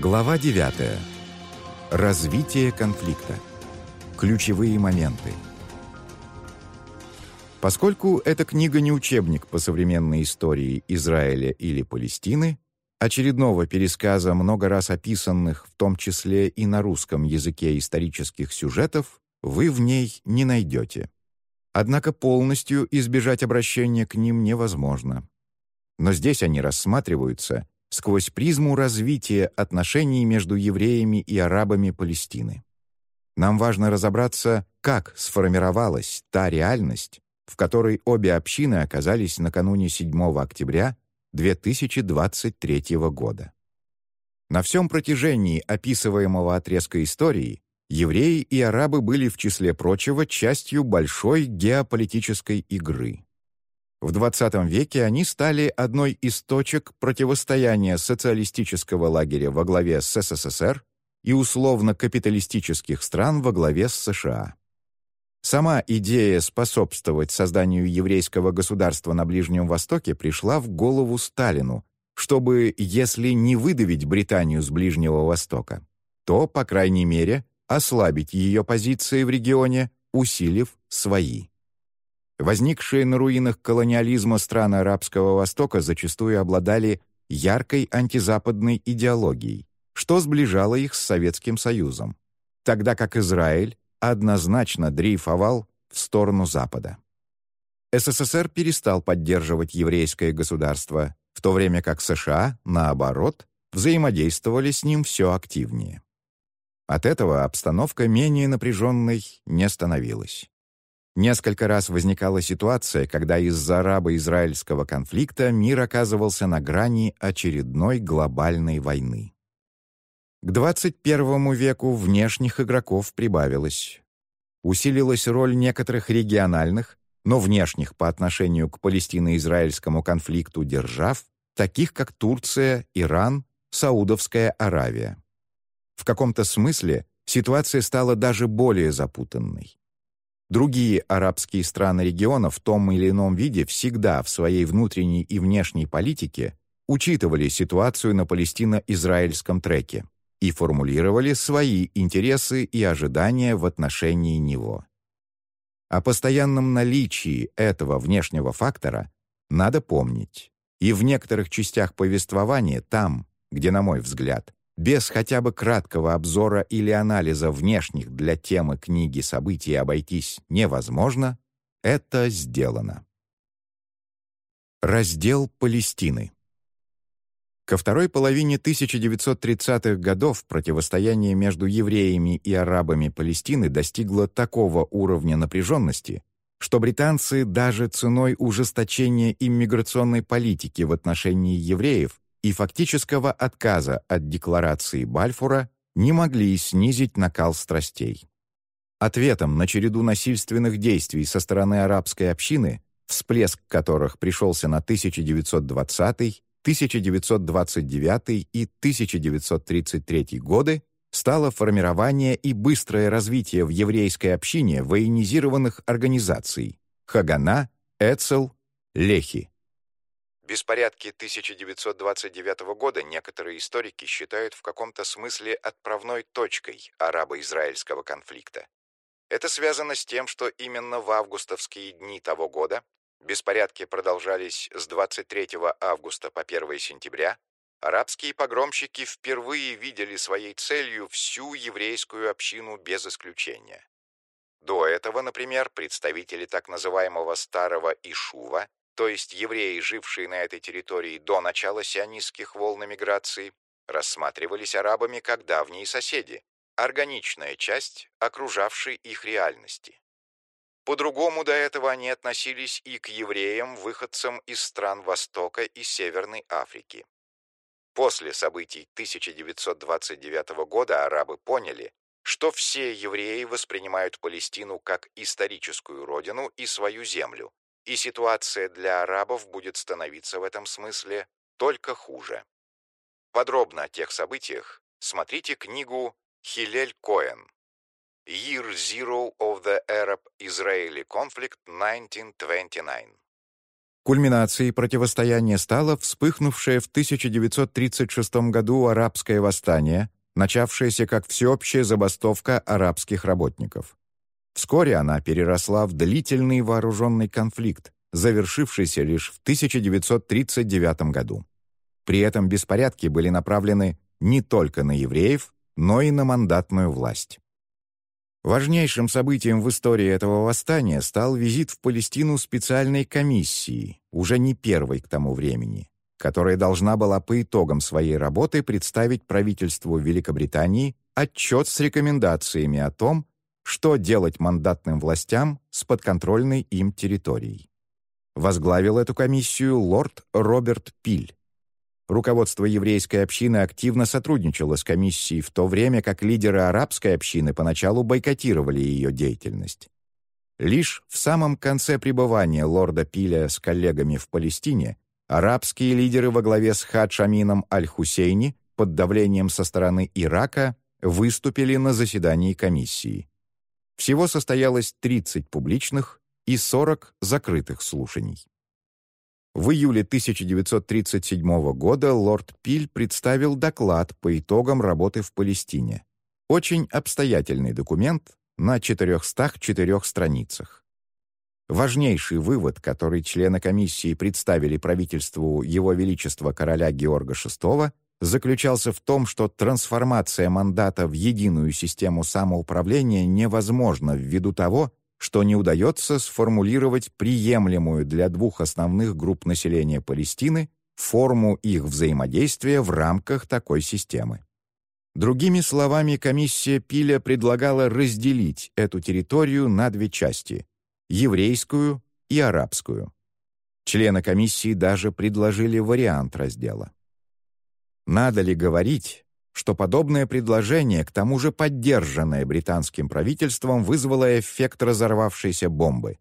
Глава 9. Развитие конфликта. Ключевые моменты. Поскольку эта книга не учебник по современной истории Израиля или Палестины, очередного пересказа много раз описанных, в том числе и на русском языке исторических сюжетов, вы в ней не найдете. Однако полностью избежать обращения к ним невозможно. Но здесь они рассматриваются сквозь призму развития отношений между евреями и арабами Палестины. Нам важно разобраться, как сформировалась та реальность, в которой обе общины оказались накануне 7 октября 2023 года. На всем протяжении описываемого отрезка истории евреи и арабы были, в числе прочего, частью большой геополитической игры. В XX веке они стали одной из точек противостояния социалистического лагеря во главе с СССР и условно-капиталистических стран во главе с США. Сама идея способствовать созданию еврейского государства на Ближнем Востоке пришла в голову Сталину, чтобы, если не выдавить Британию с Ближнего Востока, то, по крайней мере, ослабить ее позиции в регионе, усилив свои. Возникшие на руинах колониализма страны Арабского Востока зачастую обладали яркой антизападной идеологией, что сближало их с Советским Союзом, тогда как Израиль однозначно дрейфовал в сторону Запада. СССР перестал поддерживать еврейское государство, в то время как США, наоборот, взаимодействовали с ним все активнее. От этого обстановка менее напряженной не становилась. Несколько раз возникала ситуация, когда из-за арабо-израильского конфликта мир оказывался на грани очередной глобальной войны. К 21 веку внешних игроков прибавилось. Усилилась роль некоторых региональных, но внешних по отношению к палестино-израильскому конфликту держав, таких как Турция, Иран, Саудовская Аравия. В каком-то смысле ситуация стала даже более запутанной. Другие арабские страны региона в том или ином виде всегда в своей внутренней и внешней политике учитывали ситуацию на палестино-израильском треке и формулировали свои интересы и ожидания в отношении него. О постоянном наличии этого внешнего фактора надо помнить, и в некоторых частях повествования там, где, на мой взгляд, без хотя бы краткого обзора или анализа внешних для темы книги событий обойтись невозможно, это сделано. Раздел Палестины Ко второй половине 1930-х годов противостояние между евреями и арабами Палестины достигло такого уровня напряженности, что британцы даже ценой ужесточения иммиграционной политики в отношении евреев и фактического отказа от декларации Бальфура не могли снизить накал страстей. Ответом на череду насильственных действий со стороны арабской общины, всплеск которых пришелся на 1920 1929 и 1933 годы, стало формирование и быстрое развитие в еврейской общине военизированных организаций Хагана, Эцел, Лехи. Беспорядки 1929 года некоторые историки считают в каком-то смысле отправной точкой арабо-израильского конфликта. Это связано с тем, что именно в августовские дни того года беспорядки продолжались с 23 августа по 1 сентября, арабские погромщики впервые видели своей целью всю еврейскую общину без исключения. До этого, например, представители так называемого Старого Ишува то есть евреи, жившие на этой территории до начала сионистских волн эмиграции, рассматривались арабами как давние соседи, органичная часть окружавшей их реальности. По-другому до этого они относились и к евреям, выходцам из стран Востока и Северной Африки. После событий 1929 года арабы поняли, что все евреи воспринимают Палестину как историческую родину и свою землю, и ситуация для арабов будет становиться в этом смысле только хуже. Подробно о тех событиях смотрите книгу Хилель Коэн «Year Zero of the Arab-Israeli Conflict 1929». Кульминацией противостояния стало вспыхнувшее в 1936 году арабское восстание, начавшееся как всеобщая забастовка арабских работников. Вскоре она переросла в длительный вооруженный конфликт, завершившийся лишь в 1939 году. При этом беспорядки были направлены не только на евреев, но и на мандатную власть. Важнейшим событием в истории этого восстания стал визит в Палестину специальной комиссии, уже не первой к тому времени, которая должна была по итогам своей работы представить правительству Великобритании отчет с рекомендациями о том, что делать мандатным властям с подконтрольной им территорией. Возглавил эту комиссию лорд Роберт Пиль. Руководство еврейской общины активно сотрудничало с комиссией в то время, как лидеры арабской общины поначалу бойкотировали ее деятельность. Лишь в самом конце пребывания лорда Пиля с коллегами в Палестине арабские лидеры во главе с Хадж Амином Аль-Хусейни под давлением со стороны Ирака выступили на заседании комиссии. Всего состоялось 30 публичных и 40 закрытых слушаний. В июле 1937 года лорд Пиль представил доклад по итогам работы в Палестине. Очень обстоятельный документ на 404 страницах. Важнейший вывод, который члены комиссии представили правительству Его Величества короля Георга VI, заключался в том, что трансформация мандата в единую систему самоуправления невозможна ввиду того, что не удается сформулировать приемлемую для двух основных групп населения Палестины форму их взаимодействия в рамках такой системы. Другими словами, комиссия Пиля предлагала разделить эту территорию на две части — еврейскую и арабскую. Члены комиссии даже предложили вариант раздела. Надо ли говорить, что подобное предложение, к тому же поддержанное британским правительством, вызвало эффект разорвавшейся бомбы.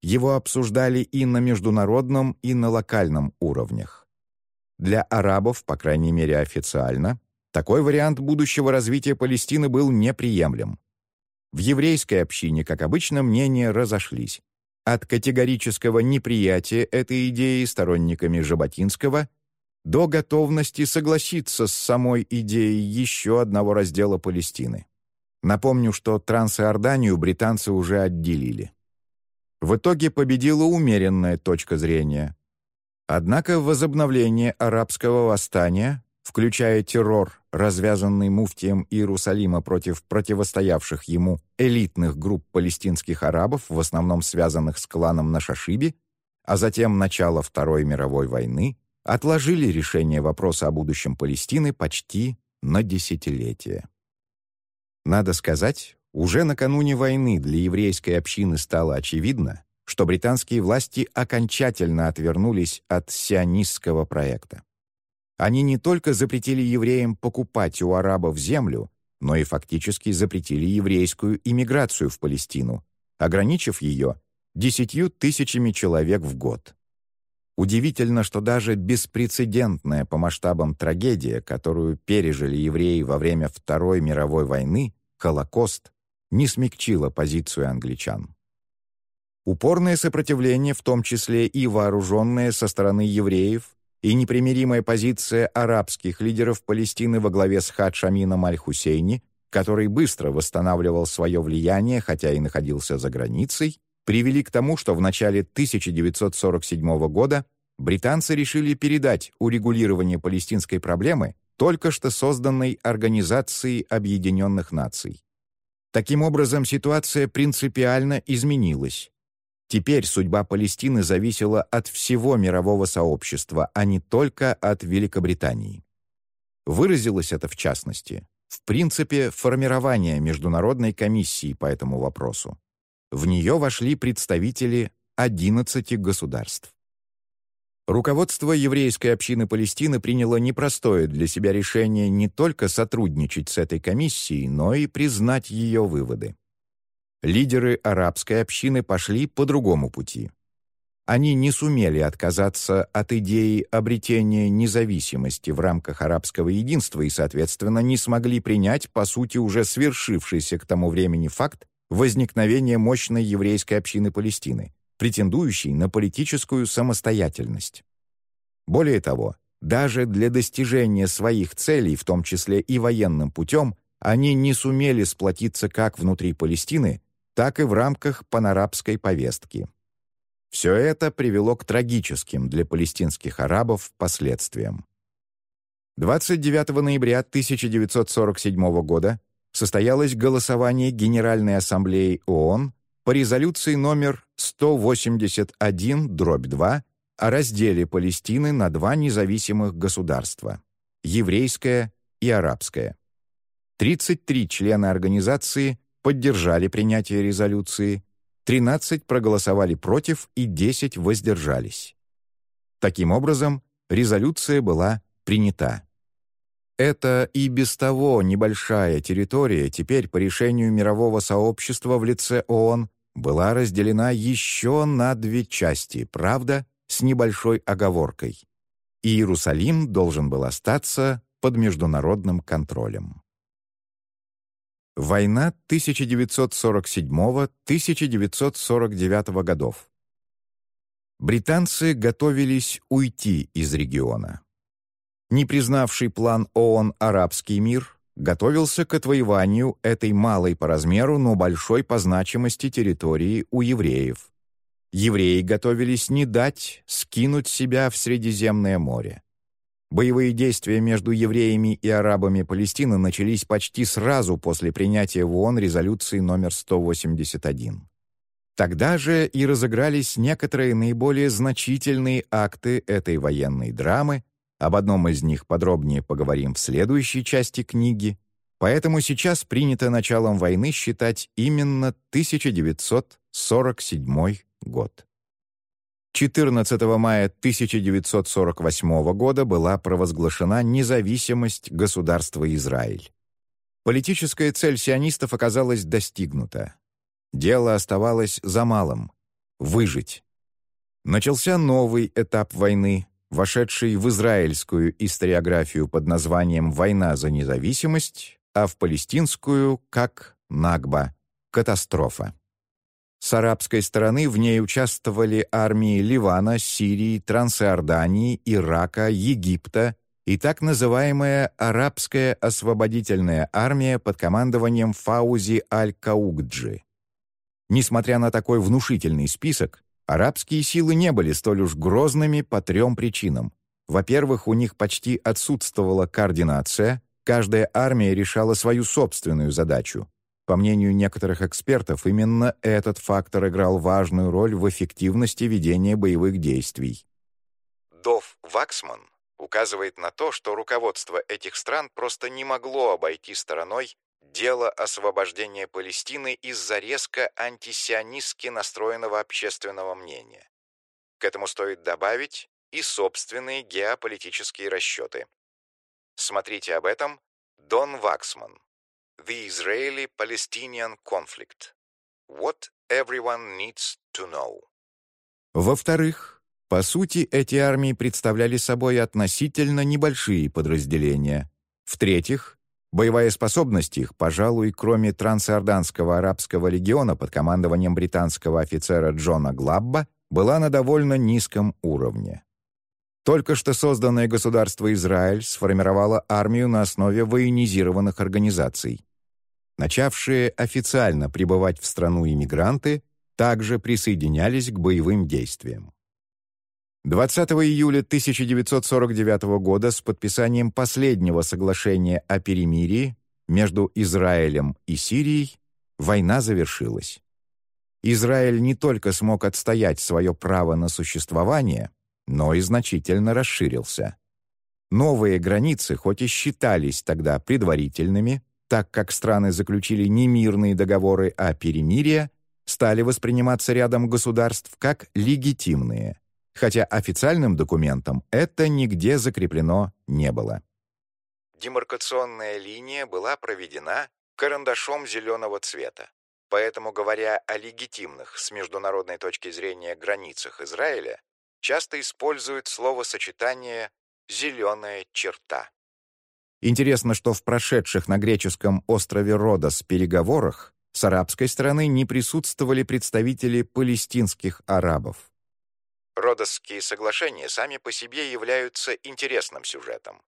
Его обсуждали и на международном, и на локальном уровнях. Для арабов, по крайней мере официально, такой вариант будущего развития Палестины был неприемлем. В еврейской общине, как обычно, мнения разошлись. От категорического неприятия этой идеи сторонниками Жаботинского до готовности согласиться с самой идеей еще одного раздела Палестины. Напомню, что Трансиорданию британцы уже отделили. В итоге победила умеренная точка зрения. Однако возобновление арабского восстания, включая террор, развязанный муфтием Иерусалима против противостоявших ему элитных групп палестинских арабов, в основном связанных с кланом Нашашиби, а затем начало Второй мировой войны, отложили решение вопроса о будущем Палестины почти на десятилетие. Надо сказать, уже накануне войны для еврейской общины стало очевидно, что британские власти окончательно отвернулись от сионистского проекта. Они не только запретили евреям покупать у арабов землю, но и фактически запретили еврейскую иммиграцию в Палестину, ограничив ее десятью тысячами человек в год. Удивительно, что даже беспрецедентная по масштабам трагедия, которую пережили евреи во время Второй мировой войны, Холокост, не смягчила позицию англичан. Упорное сопротивление, в том числе и вооруженное со стороны евреев, и непримиримая позиция арабских лидеров Палестины во главе с Хадж Амином Аль-Хусейни, который быстро восстанавливал свое влияние, хотя и находился за границей, привели к тому, что в начале 1947 года британцы решили передать урегулирование палестинской проблемы только что созданной Организацией Объединенных Наций. Таким образом, ситуация принципиально изменилась. Теперь судьба Палестины зависела от всего мирового сообщества, а не только от Великобритании. Выразилось это, в частности, в принципе формирования Международной комиссии по этому вопросу. В нее вошли представители 11 государств. Руководство еврейской общины Палестины приняло непростое для себя решение не только сотрудничать с этой комиссией, но и признать ее выводы. Лидеры арабской общины пошли по другому пути. Они не сумели отказаться от идеи обретения независимости в рамках арабского единства и, соответственно, не смогли принять, по сути, уже свершившийся к тому времени факт возникновения мощной еврейской общины Палестины, претендующий на политическую самостоятельность. Более того, даже для достижения своих целей, в том числе и военным путем, они не сумели сплотиться как внутри Палестины, так и в рамках панарабской повестки. Все это привело к трагическим для палестинских арабов последствиям. 29 ноября 1947 года состоялось голосование Генеральной Ассамблеи ООН по резолюции номер 181-2 о разделе Палестины на два независимых государства — еврейское и арабское. 33 члена организации поддержали принятие резолюции, 13 проголосовали против и 10 воздержались. Таким образом, резолюция была принята. Эта и без того небольшая территория теперь по решению мирового сообщества в лице ООН была разделена еще на две части, правда, с небольшой оговоркой. Иерусалим должен был остаться под международным контролем. Война 1947-1949 годов. Британцы готовились уйти из региона не признавший план ООН «Арабский мир», готовился к отвоеванию этой малой по размеру, но большой по значимости территории у евреев. Евреи готовились не дать скинуть себя в Средиземное море. Боевые действия между евреями и арабами Палестины начались почти сразу после принятия в ООН резолюции номер 181. Тогда же и разыгрались некоторые наиболее значительные акты этой военной драмы, об одном из них подробнее поговорим в следующей части книги, поэтому сейчас принято началом войны считать именно 1947 год. 14 мая 1948 года была провозглашена независимость государства Израиль. Политическая цель сионистов оказалась достигнута. Дело оставалось за малым — выжить. Начался новый этап войны, вошедший в израильскую историографию под названием «Война за независимость», а в палестинскую как «Нагба» — «Катастрофа». С арабской стороны в ней участвовали армии Ливана, Сирии, Трансиордании, Ирака, Египта и так называемая Арабская освободительная армия под командованием Фаузи Аль-Каугджи. Несмотря на такой внушительный список, Арабские силы не были столь уж грозными по трем причинам. Во-первых, у них почти отсутствовала координация, каждая армия решала свою собственную задачу. По мнению некоторых экспертов, именно этот фактор играл важную роль в эффективности ведения боевых действий. Дов Ваксман указывает на то, что руководство этих стран просто не могло обойти стороной дело освобождения Палестины из-за резко антисионистски настроенного общественного мнения. К этому стоит добавить и собственные геополитические расчеты. Смотрите об этом Дон Ваксман. The Israeli-Palestinian Conflict. What everyone needs to know. Во-вторых, по сути, эти армии представляли собой относительно небольшие подразделения. В-третьих, Боевая способность их, пожалуй, кроме Трансиорданского арабского легиона под командованием британского офицера Джона Глабба, была на довольно низком уровне. Только что созданное государство Израиль сформировало армию на основе военизированных организаций. Начавшие официально прибывать в страну иммигранты также присоединялись к боевым действиям. 20 июля 1949 года с подписанием последнего соглашения о перемирии между Израилем и Сирией война завершилась. Израиль не только смог отстоять свое право на существование, но и значительно расширился. Новые границы, хоть и считались тогда предварительными, так как страны заключили немирные договоры о перемирии, стали восприниматься рядом государств как легитимные – хотя официальным документом это нигде закреплено не было. Демаркационная линия была проведена карандашом зеленого цвета. Поэтому, говоря о легитимных с международной точки зрения границах Израиля, часто используют словосочетание «зеленая черта». Интересно, что в прошедших на греческом острове Родос переговорах с арабской стороны не присутствовали представители палестинских арабов. Родосские соглашения сами по себе являются интересным сюжетом.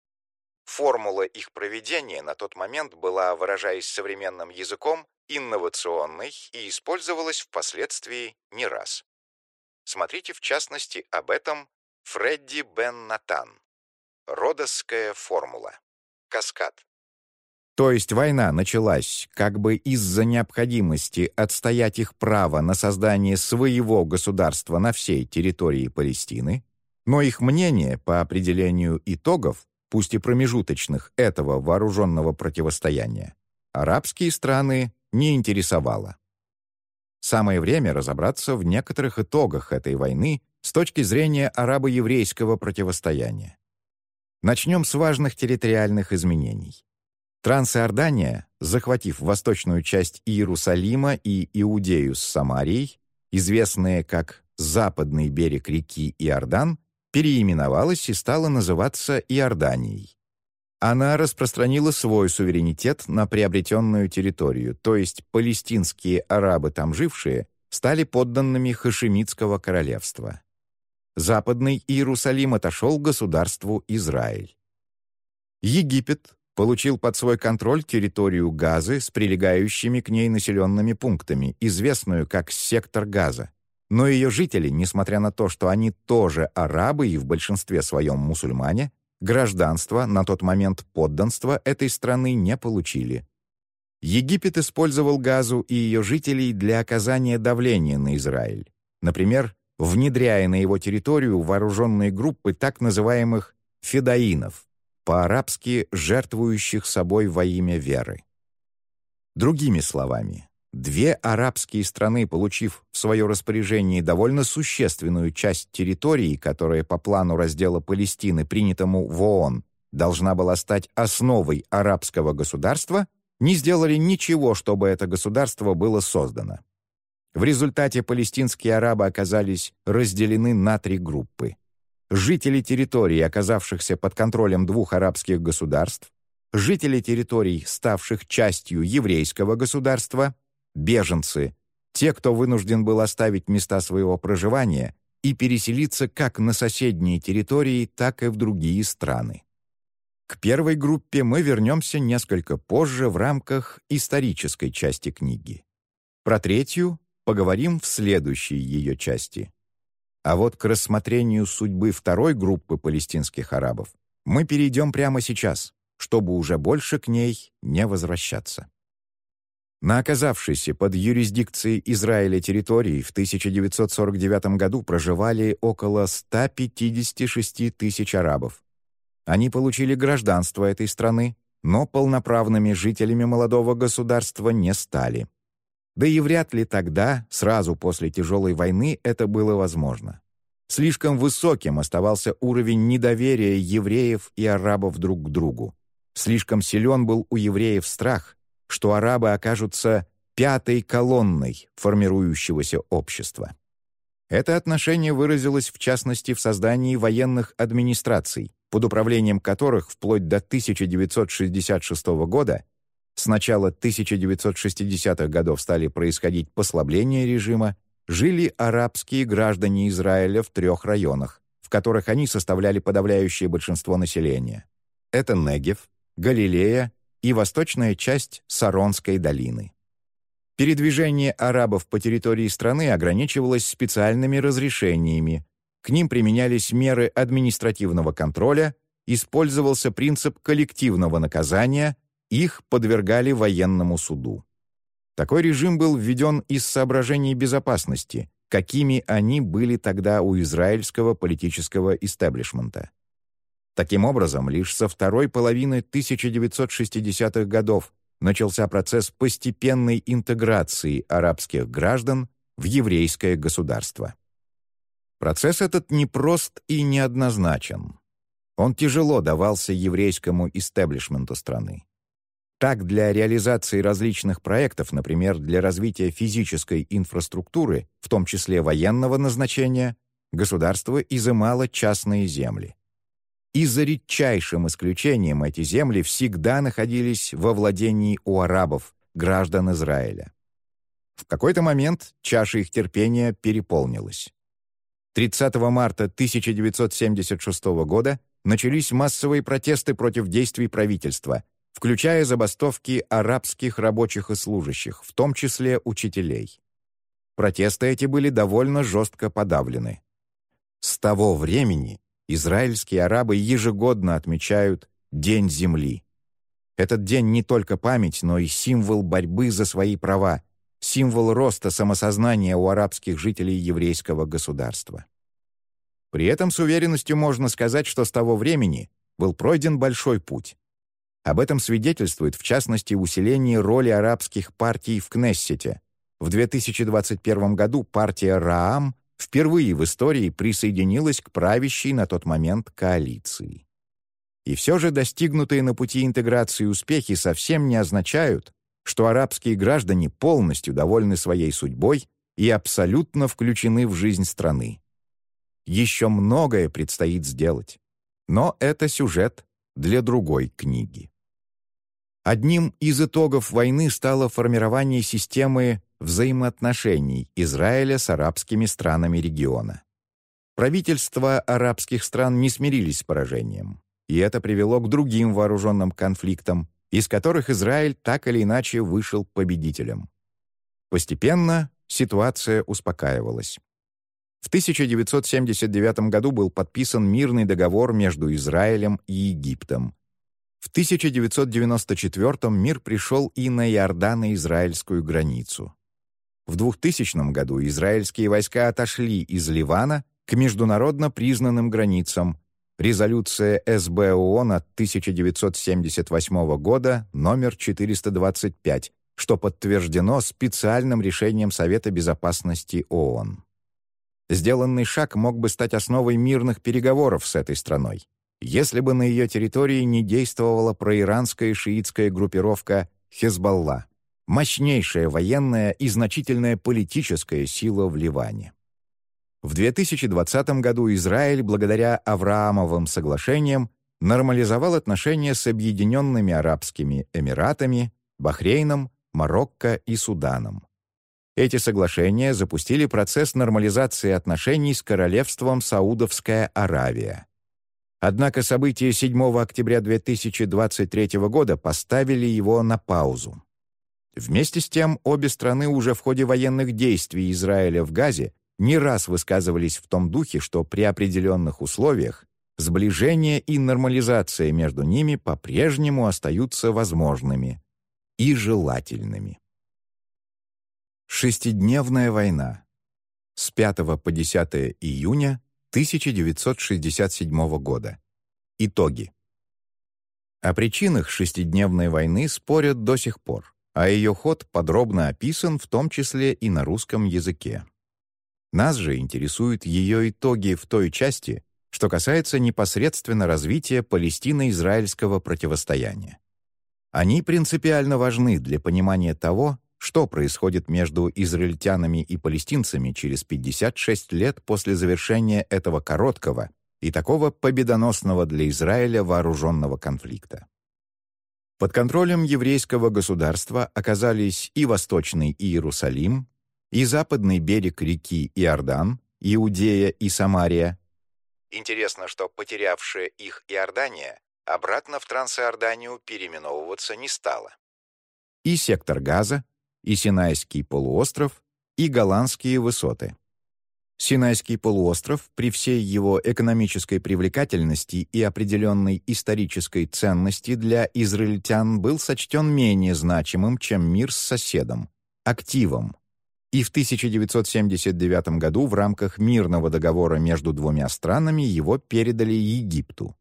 Формула их проведения на тот момент была, выражаясь современным языком, инновационной и использовалась впоследствии не раз. Смотрите в частности об этом Фредди Бен Натан. Родосская формула. Каскад. То есть война началась как бы из-за необходимости отстоять их право на создание своего государства на всей территории Палестины, но их мнение по определению итогов, пусть и промежуточных, этого вооруженного противостояния, арабские страны не интересовало. Самое время разобраться в некоторых итогах этой войны с точки зрения арабо-еврейского противостояния. Начнем с важных территориальных изменений. Трансиордания, захватив восточную часть Иерусалима и Иудею с Самарией, известные как западный берег реки Иордан, переименовалась и стала называться Иорданией. Она распространила свой суверенитет на приобретенную территорию, то есть палестинские арабы, там жившие, стали подданными Хашемитского королевства. Западный Иерусалим отошел государству Израиль. Египет получил под свой контроль территорию Газы с прилегающими к ней населенными пунктами, известную как сектор Газа. Но ее жители, несмотря на то, что они тоже арабы и в большинстве своем мусульмане, гражданство, на тот момент подданство этой страны не получили. Египет использовал Газу и ее жителей для оказания давления на Израиль. Например, внедряя на его территорию вооруженные группы так называемых «федаинов», по-арабски «жертвующих собой во имя веры». Другими словами, две арабские страны, получив в свое распоряжение довольно существенную часть территории, которая по плану раздела Палестины, принятому в ООН, должна была стать основой арабского государства, не сделали ничего, чтобы это государство было создано. В результате палестинские арабы оказались разделены на три группы жители территорий, оказавшихся под контролем двух арабских государств, жители территорий, ставших частью еврейского государства, беженцы, те, кто вынужден был оставить места своего проживания и переселиться как на соседние территории, так и в другие страны. К первой группе мы вернемся несколько позже в рамках исторической части книги. Про третью поговорим в следующей ее части. А вот к рассмотрению судьбы второй группы палестинских арабов мы перейдем прямо сейчас, чтобы уже больше к ней не возвращаться. На оказавшейся под юрисдикцией Израиля территории в 1949 году проживали около 156 тысяч арабов. Они получили гражданство этой страны, но полноправными жителями молодого государства не стали. Да и вряд ли тогда, сразу после тяжелой войны, это было возможно. Слишком высоким оставался уровень недоверия евреев и арабов друг к другу. Слишком силен был у евреев страх, что арабы окажутся пятой колонной формирующегося общества. Это отношение выразилось в частности в создании военных администраций, под управлением которых вплоть до 1966 года с начала 1960-х годов стали происходить послабления режима, жили арабские граждане Израиля в трех районах, в которых они составляли подавляющее большинство населения. Это Негев, Галилея и восточная часть Саронской долины. Передвижение арабов по территории страны ограничивалось специальными разрешениями, к ним применялись меры административного контроля, использовался принцип коллективного наказания их подвергали военному суду. Такой режим был введен из соображений безопасности, какими они были тогда у израильского политического истеблишмента. Таким образом, лишь со второй половины 1960-х годов начался процесс постепенной интеграции арабских граждан в еврейское государство. Процесс этот непрост и неоднозначен. Он тяжело давался еврейскому истеблишменту страны. Так, для реализации различных проектов, например, для развития физической инфраструктуры, в том числе военного назначения, государство изымало частные земли. И за редчайшим исключением эти земли всегда находились во владении у арабов, граждан Израиля. В какой-то момент чаша их терпения переполнилась. 30 марта 1976 года начались массовые протесты против действий правительства, включая забастовки арабских рабочих и служащих, в том числе учителей. Протесты эти были довольно жестко подавлены. С того времени израильские арабы ежегодно отмечают День Земли. Этот день не только память, но и символ борьбы за свои права, символ роста самосознания у арабских жителей еврейского государства. При этом с уверенностью можно сказать, что с того времени был пройден большой путь. Об этом свидетельствует, в частности, усиление роли арабских партий в Кнессете. В 2021 году партия Раам впервые в истории присоединилась к правящей на тот момент коалиции. И все же достигнутые на пути интеграции успехи совсем не означают, что арабские граждане полностью довольны своей судьбой и абсолютно включены в жизнь страны. Еще многое предстоит сделать. Но это сюжет для другой книги. Одним из итогов войны стало формирование системы взаимоотношений Израиля с арабскими странами региона. Правительства арабских стран не смирились с поражением, и это привело к другим вооруженным конфликтам, из которых Израиль так или иначе вышел победителем. Постепенно ситуация успокаивалась. В 1979 году был подписан мирный договор между Израилем и Египтом. В 1994 мир пришел и на Иордано-израильскую границу. В 2000 году израильские войска отошли из Ливана к международно признанным границам. Резолюция СБ ООН от 1978 года номер 425, что подтверждено специальным решением Совета безопасности ООН. Сделанный шаг мог бы стать основой мирных переговоров с этой страной, если бы на ее территории не действовала проиранская шиитская группировка «Хезбалла», мощнейшая военная и значительная политическая сила в Ливане. В 2020 году Израиль, благодаря Авраамовым соглашениям, нормализовал отношения с Объединенными Арабскими Эмиратами, Бахрейном, Марокко и Суданом. Эти соглашения запустили процесс нормализации отношений с королевством Саудовская Аравия. Однако события 7 октября 2023 года поставили его на паузу. Вместе с тем, обе страны уже в ходе военных действий Израиля в Газе не раз высказывались в том духе, что при определенных условиях сближение и нормализация между ними по-прежнему остаются возможными и желательными. Шестидневная война. С 5 по 10 июня 1967 года. Итоги. О причинах шестидневной войны спорят до сих пор, а ее ход подробно описан в том числе и на русском языке. Нас же интересуют ее итоги в той части, что касается непосредственно развития палестино-израильского противостояния. Они принципиально важны для понимания того, что происходит между израильтянами и палестинцами через 56 лет после завершения этого короткого и такого победоносного для Израиля вооруженного конфликта. Под контролем еврейского государства оказались и Восточный Иерусалим, и западный берег реки Иордан, Иудея и Самария. Интересно, что потерявшая их Иордания обратно в Трансиорданию переименовываться не стала. И сектор Газа, и Синайский полуостров, и Голландские высоты. Синайский полуостров при всей его экономической привлекательности и определенной исторической ценности для израильтян был сочтен менее значимым, чем мир с соседом, активом. И в 1979 году в рамках мирного договора между двумя странами его передали Египту.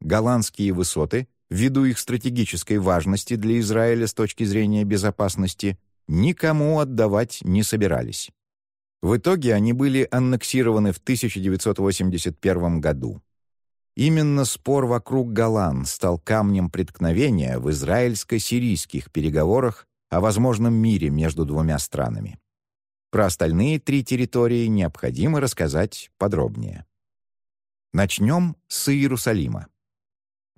Голландские высоты — ввиду их стратегической важности для Израиля с точки зрения безопасности, никому отдавать не собирались. В итоге они были аннексированы в 1981 году. Именно спор вокруг Голлан стал камнем преткновения в израильско-сирийских переговорах о возможном мире между двумя странами. Про остальные три территории необходимо рассказать подробнее. Начнем с Иерусалима.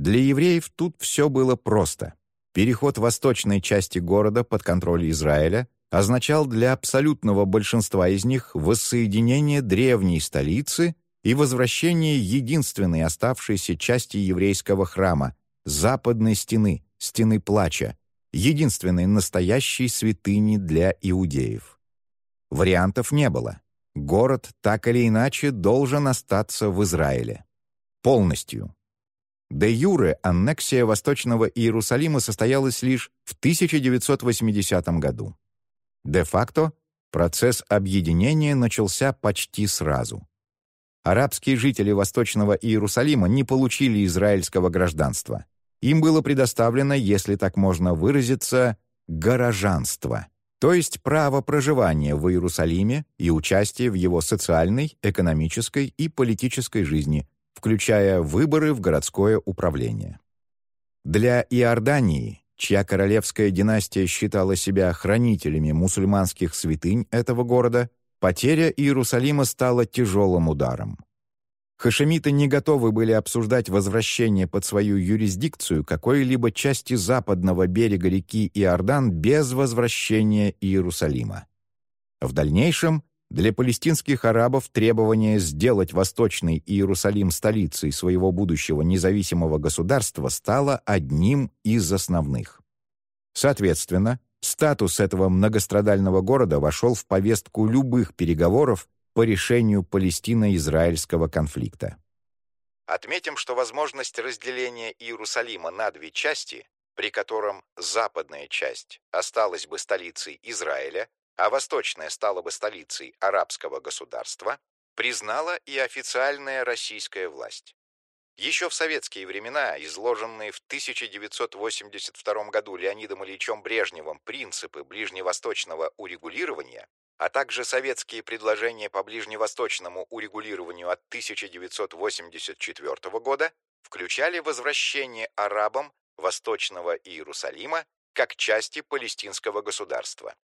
Для евреев тут все было просто. Переход восточной части города под контроль Израиля означал для абсолютного большинства из них воссоединение древней столицы и возвращение единственной оставшейся части еврейского храма — западной стены, стены плача, единственной настоящей святыни для иудеев. Вариантов не было. Город так или иначе должен остаться в Израиле. Полностью. Де юре аннексия Восточного Иерусалима состоялась лишь в 1980 году. Де-факто процесс объединения начался почти сразу. Арабские жители Восточного Иерусалима не получили израильского гражданства. Им было предоставлено, если так можно выразиться, горожанство, то есть право проживания в Иерусалиме и участие в его социальной, экономической и политической жизни, включая выборы в городское управление. Для Иордании, чья королевская династия считала себя хранителями мусульманских святынь этого города, потеря Иерусалима стала тяжелым ударом. Хашемиты не готовы были обсуждать возвращение под свою юрисдикцию какой-либо части западного берега реки Иордан без возвращения Иерусалима. В дальнейшем для палестинских арабов требование сделать Восточный Иерусалим столицей своего будущего независимого государства стало одним из основных. Соответственно, статус этого многострадального города вошел в повестку любых переговоров по решению палестино-израильского конфликта. Отметим, что возможность разделения Иерусалима на две части, при котором западная часть осталась бы столицей Израиля, а восточная стала бы столицей арабского государства, признала и официальная российская власть. Еще в советские времена изложенные в 1982 году Леонидом Ильичем Брежневым принципы ближневосточного урегулирования а также советские предложения по ближневосточному урегулированию от 1984 года включали возвращение арабам Восточного Иерусалима как части палестинского государства.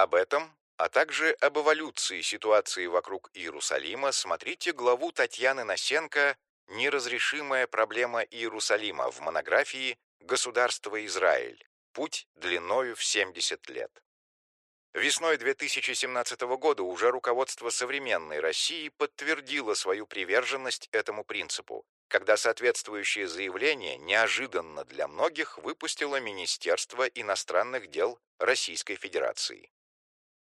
Об этом, а также об эволюции ситуации вокруг Иерусалима смотрите главу Татьяны Насенко «Неразрешимая проблема Иерусалима» в монографии «Государство Израиль. Путь длиною в 70 лет». Весной 2017 года уже руководство современной России подтвердило свою приверженность этому принципу, когда соответствующее заявление неожиданно для многих выпустило Министерство иностранных дел Российской Федерации.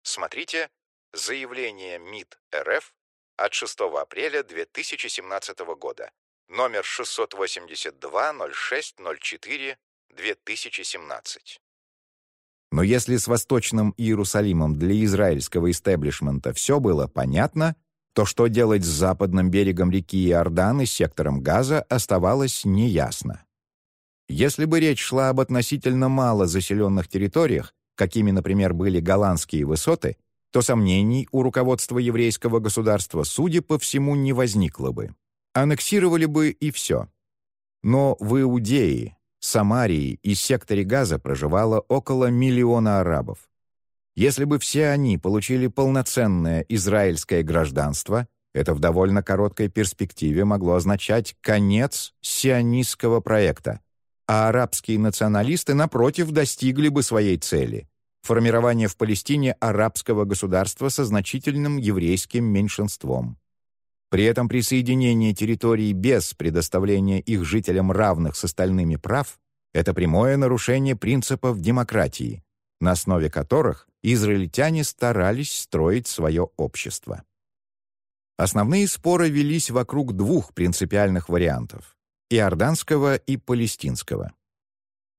Смотрите заявление МИД РФ от 6 апреля 2017 года, номер 682-06-04-2017. Но если с Восточным Иерусалимом для израильского истеблишмента все было понятно, то что делать с западным берегом реки Иордан и сектором Газа оставалось неясно. Если бы речь шла об относительно мало заселенных территориях, какими, например, были голландские высоты, то сомнений у руководства еврейского государства, судя по всему, не возникло бы. Аннексировали бы и все. Но в Иудее, Самарии и секторе Газа проживало около миллиона арабов. Если бы все они получили полноценное израильское гражданство, это в довольно короткой перспективе могло означать конец сионистского проекта, а арабские националисты, напротив, достигли бы своей цели — формирование в Палестине арабского государства со значительным еврейским меньшинством. При этом присоединение территорий без предоставления их жителям равных с остальными прав — это прямое нарушение принципов демократии, на основе которых израильтяне старались строить свое общество. Основные споры велись вокруг двух принципиальных вариантов — иорданского и палестинского.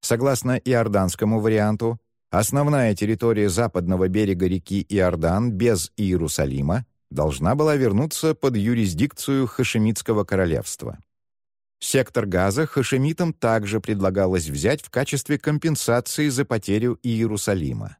Согласно иорданскому варианту, основная территория западного берега реки Иордан без Иерусалима должна была вернуться под юрисдикцию Хашемитского королевства. Сектор газа хашемитам также предлагалось взять в качестве компенсации за потерю Иерусалима.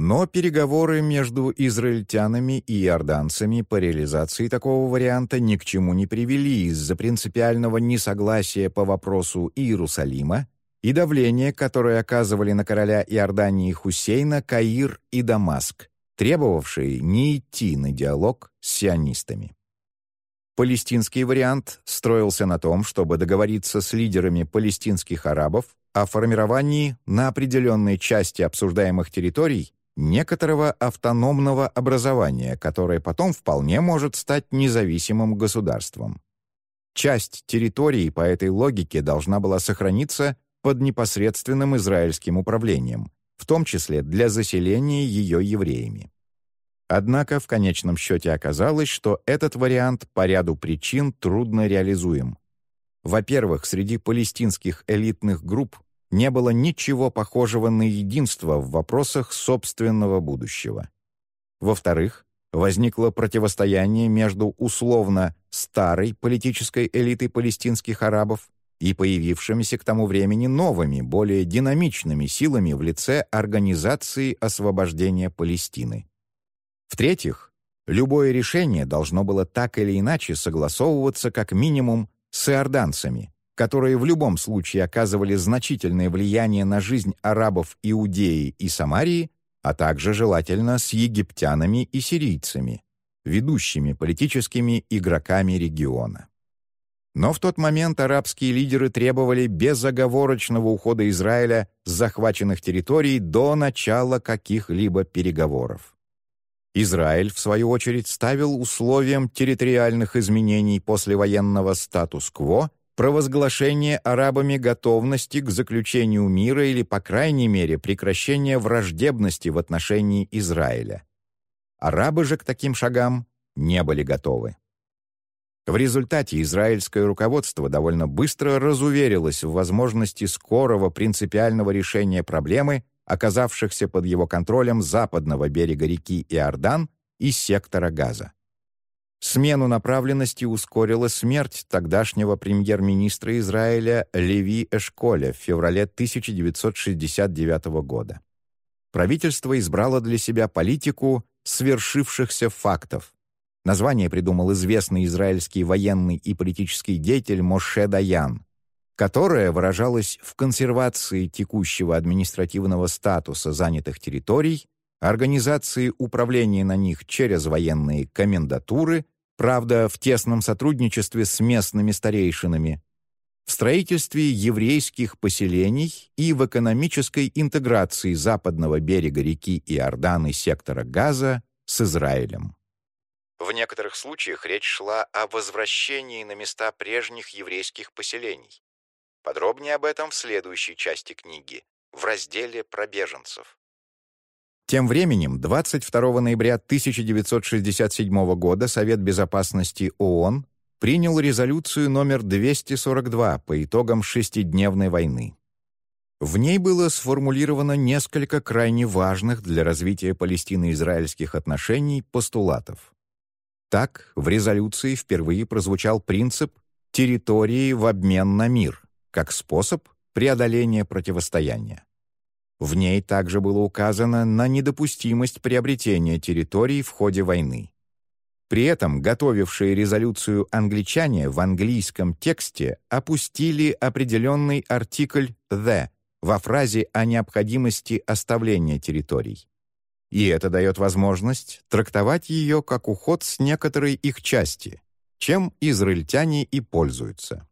Но переговоры между израильтянами и иорданцами по реализации такого варианта ни к чему не привели из-за принципиального несогласия по вопросу Иерусалима и давления, которое оказывали на короля Иордании Хусейна Каир и Дамаск, требовавшие не идти на диалог с сионистами. Палестинский вариант строился на том, чтобы договориться с лидерами палестинских арабов о формировании на определенной части обсуждаемых территорий некоторого автономного образования, которое потом вполне может стать независимым государством. Часть территории по этой логике должна была сохраниться под непосредственным израильским управлением, в том числе для заселения ее евреями. Однако в конечном счете оказалось, что этот вариант по ряду причин трудно реализуем. Во-первых, среди палестинских элитных групп не было ничего похожего на единство в вопросах собственного будущего. Во-вторых, возникло противостояние между условно старой политической элитой палестинских арабов и появившимися к тому времени новыми, более динамичными силами в лице Организации освобождения Палестины. В-третьих, любое решение должно было так или иначе согласовываться как минимум с иорданцами, которые в любом случае оказывали значительное влияние на жизнь арабов Иудеи и Самарии, а также желательно с египтянами и сирийцами, ведущими политическими игроками региона. Но в тот момент арабские лидеры требовали безоговорочного ухода Израиля с захваченных территорий до начала каких-либо переговоров. Израиль, в свою очередь, ставил условием территориальных изменений послевоенного статус-кво провозглашение арабами готовности к заключению мира или, по крайней мере, прекращение враждебности в отношении Израиля. Арабы же к таким шагам не были готовы. В результате израильское руководство довольно быстро разуверилось в возможности скорого принципиального решения проблемы, оказавшихся под его контролем западного берега реки Иордан и сектора Газа. Смену направленности ускорила смерть тогдашнего премьер-министра Израиля Леви Эшколя в феврале 1969 года. Правительство избрало для себя политику свершившихся фактов. Название придумал известный израильский военный и политический деятель Моше Даян, которое выражалось в консервации текущего административного статуса занятых территорий организации управления на них через военные комендатуры, правда, в тесном сотрудничестве с местными старейшинами, в строительстве еврейских поселений и в экономической интеграции западного берега реки Иордан и сектора Газа с Израилем. В некоторых случаях речь шла о возвращении на места прежних еврейских поселений. Подробнее об этом в следующей части книги, в разделе про беженцев. Тем временем, 22 ноября 1967 года Совет Безопасности ООН принял резолюцию номер 242 по итогам шестидневной войны. В ней было сформулировано несколько крайне важных для развития палестино-израильских отношений постулатов. Так, в резолюции впервые прозвучал принцип территории в обмен на мир как способ преодоления противостояния. В ней также было указано на недопустимость приобретения территорий в ходе войны. При этом готовившие резолюцию англичане в английском тексте опустили определенный артикль «the» во фразе о необходимости оставления территорий. И это дает возможность трактовать ее как уход с некоторой их части, чем израильтяне и пользуются.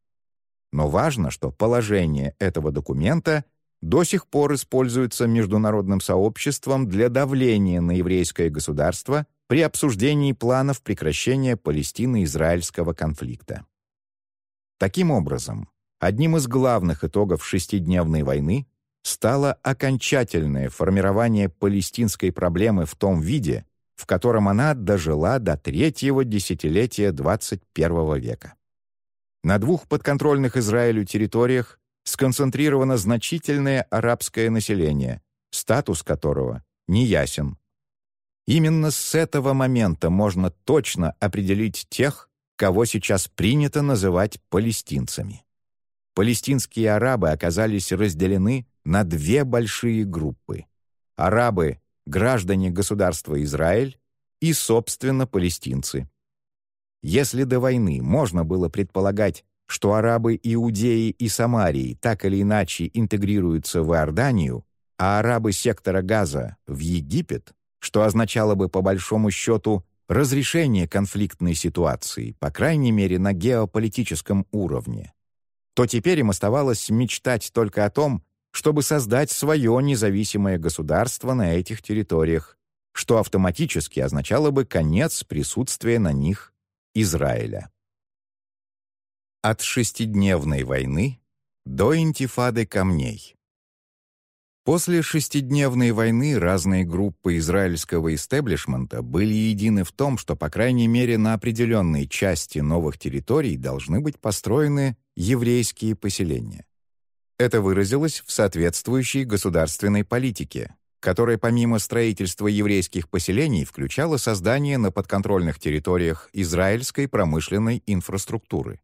Но важно, что положение этого документа — до сих пор используется международным сообществом для давления на еврейское государство при обсуждении планов прекращения Палестино-Израильского конфликта. Таким образом, одним из главных итогов шестидневной войны стало окончательное формирование палестинской проблемы в том виде, в котором она дожила до третьего десятилетия XXI века. На двух подконтрольных Израилю территориях сконцентрировано значительное арабское население, статус которого неясен. Именно с этого момента можно точно определить тех, кого сейчас принято называть палестинцами. Палестинские арабы оказались разделены на две большие группы. Арабы — граждане государства Израиль и, собственно, палестинцы. Если до войны можно было предполагать, что арабы Иудеи и Самарии так или иначе интегрируются в Иорданию, а арабы сектора Газа — в Египет, что означало бы по большому счету разрешение конфликтной ситуации, по крайней мере на геополитическом уровне, то теперь им оставалось мечтать только о том, чтобы создать свое независимое государство на этих территориях, что автоматически означало бы конец присутствия на них Израиля. От шестидневной войны до интифады камней. После шестидневной войны разные группы израильского истеблишмента были едины в том, что, по крайней мере, на определенной части новых территорий должны быть построены еврейские поселения. Это выразилось в соответствующей государственной политике, которая помимо строительства еврейских поселений включала создание на подконтрольных территориях израильской промышленной инфраструктуры.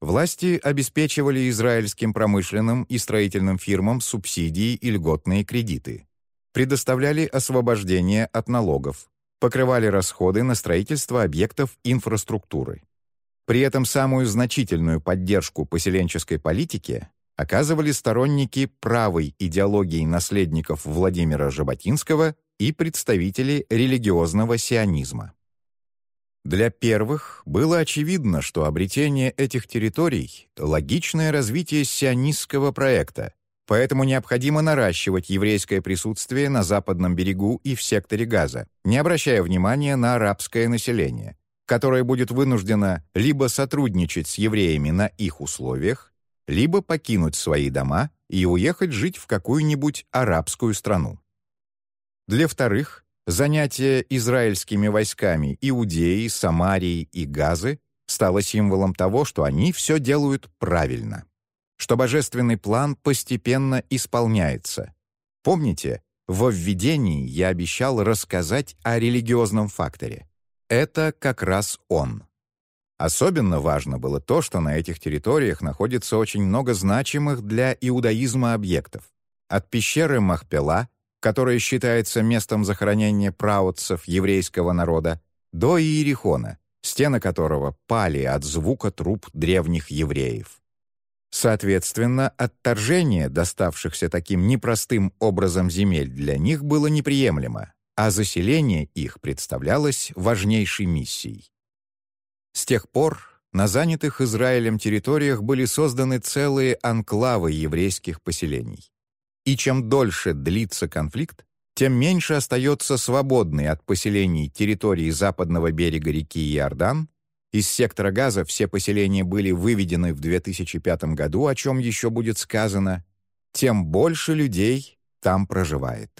Власти обеспечивали израильским промышленным и строительным фирмам субсидии и льготные кредиты, предоставляли освобождение от налогов, покрывали расходы на строительство объектов инфраструктуры. При этом самую значительную поддержку поселенческой политике оказывали сторонники правой идеологии наследников Владимира Жаботинского и представители религиозного сионизма. Для первых было очевидно, что обретение этих территорий — логичное развитие сионистского проекта, поэтому необходимо наращивать еврейское присутствие на западном берегу и в секторе Газа, не обращая внимания на арабское население, которое будет вынуждено либо сотрудничать с евреями на их условиях, либо покинуть свои дома и уехать жить в какую-нибудь арабскую страну. Для вторых Занятие израильскими войсками Иудеи, Самарии и Газы стало символом того, что они все делают правильно, что божественный план постепенно исполняется. Помните, во введении я обещал рассказать о религиозном факторе. Это как раз он. Особенно важно было то, что на этих территориях находится очень много значимых для иудаизма объектов. От пещеры Махпела которое считается местом захоронения праотцев еврейского народа, до Иерихона, стены которого пали от звука труп древних евреев. Соответственно, отторжение доставшихся таким непростым образом земель для них было неприемлемо, а заселение их представлялось важнейшей миссией. С тех пор на занятых Израилем территориях были созданы целые анклавы еврейских поселений. И чем дольше длится конфликт, тем меньше остается свободной от поселений территории западного берега реки Иордан. Из сектора газа все поселения были выведены в 2005 году, о чем еще будет сказано, тем больше людей там проживает.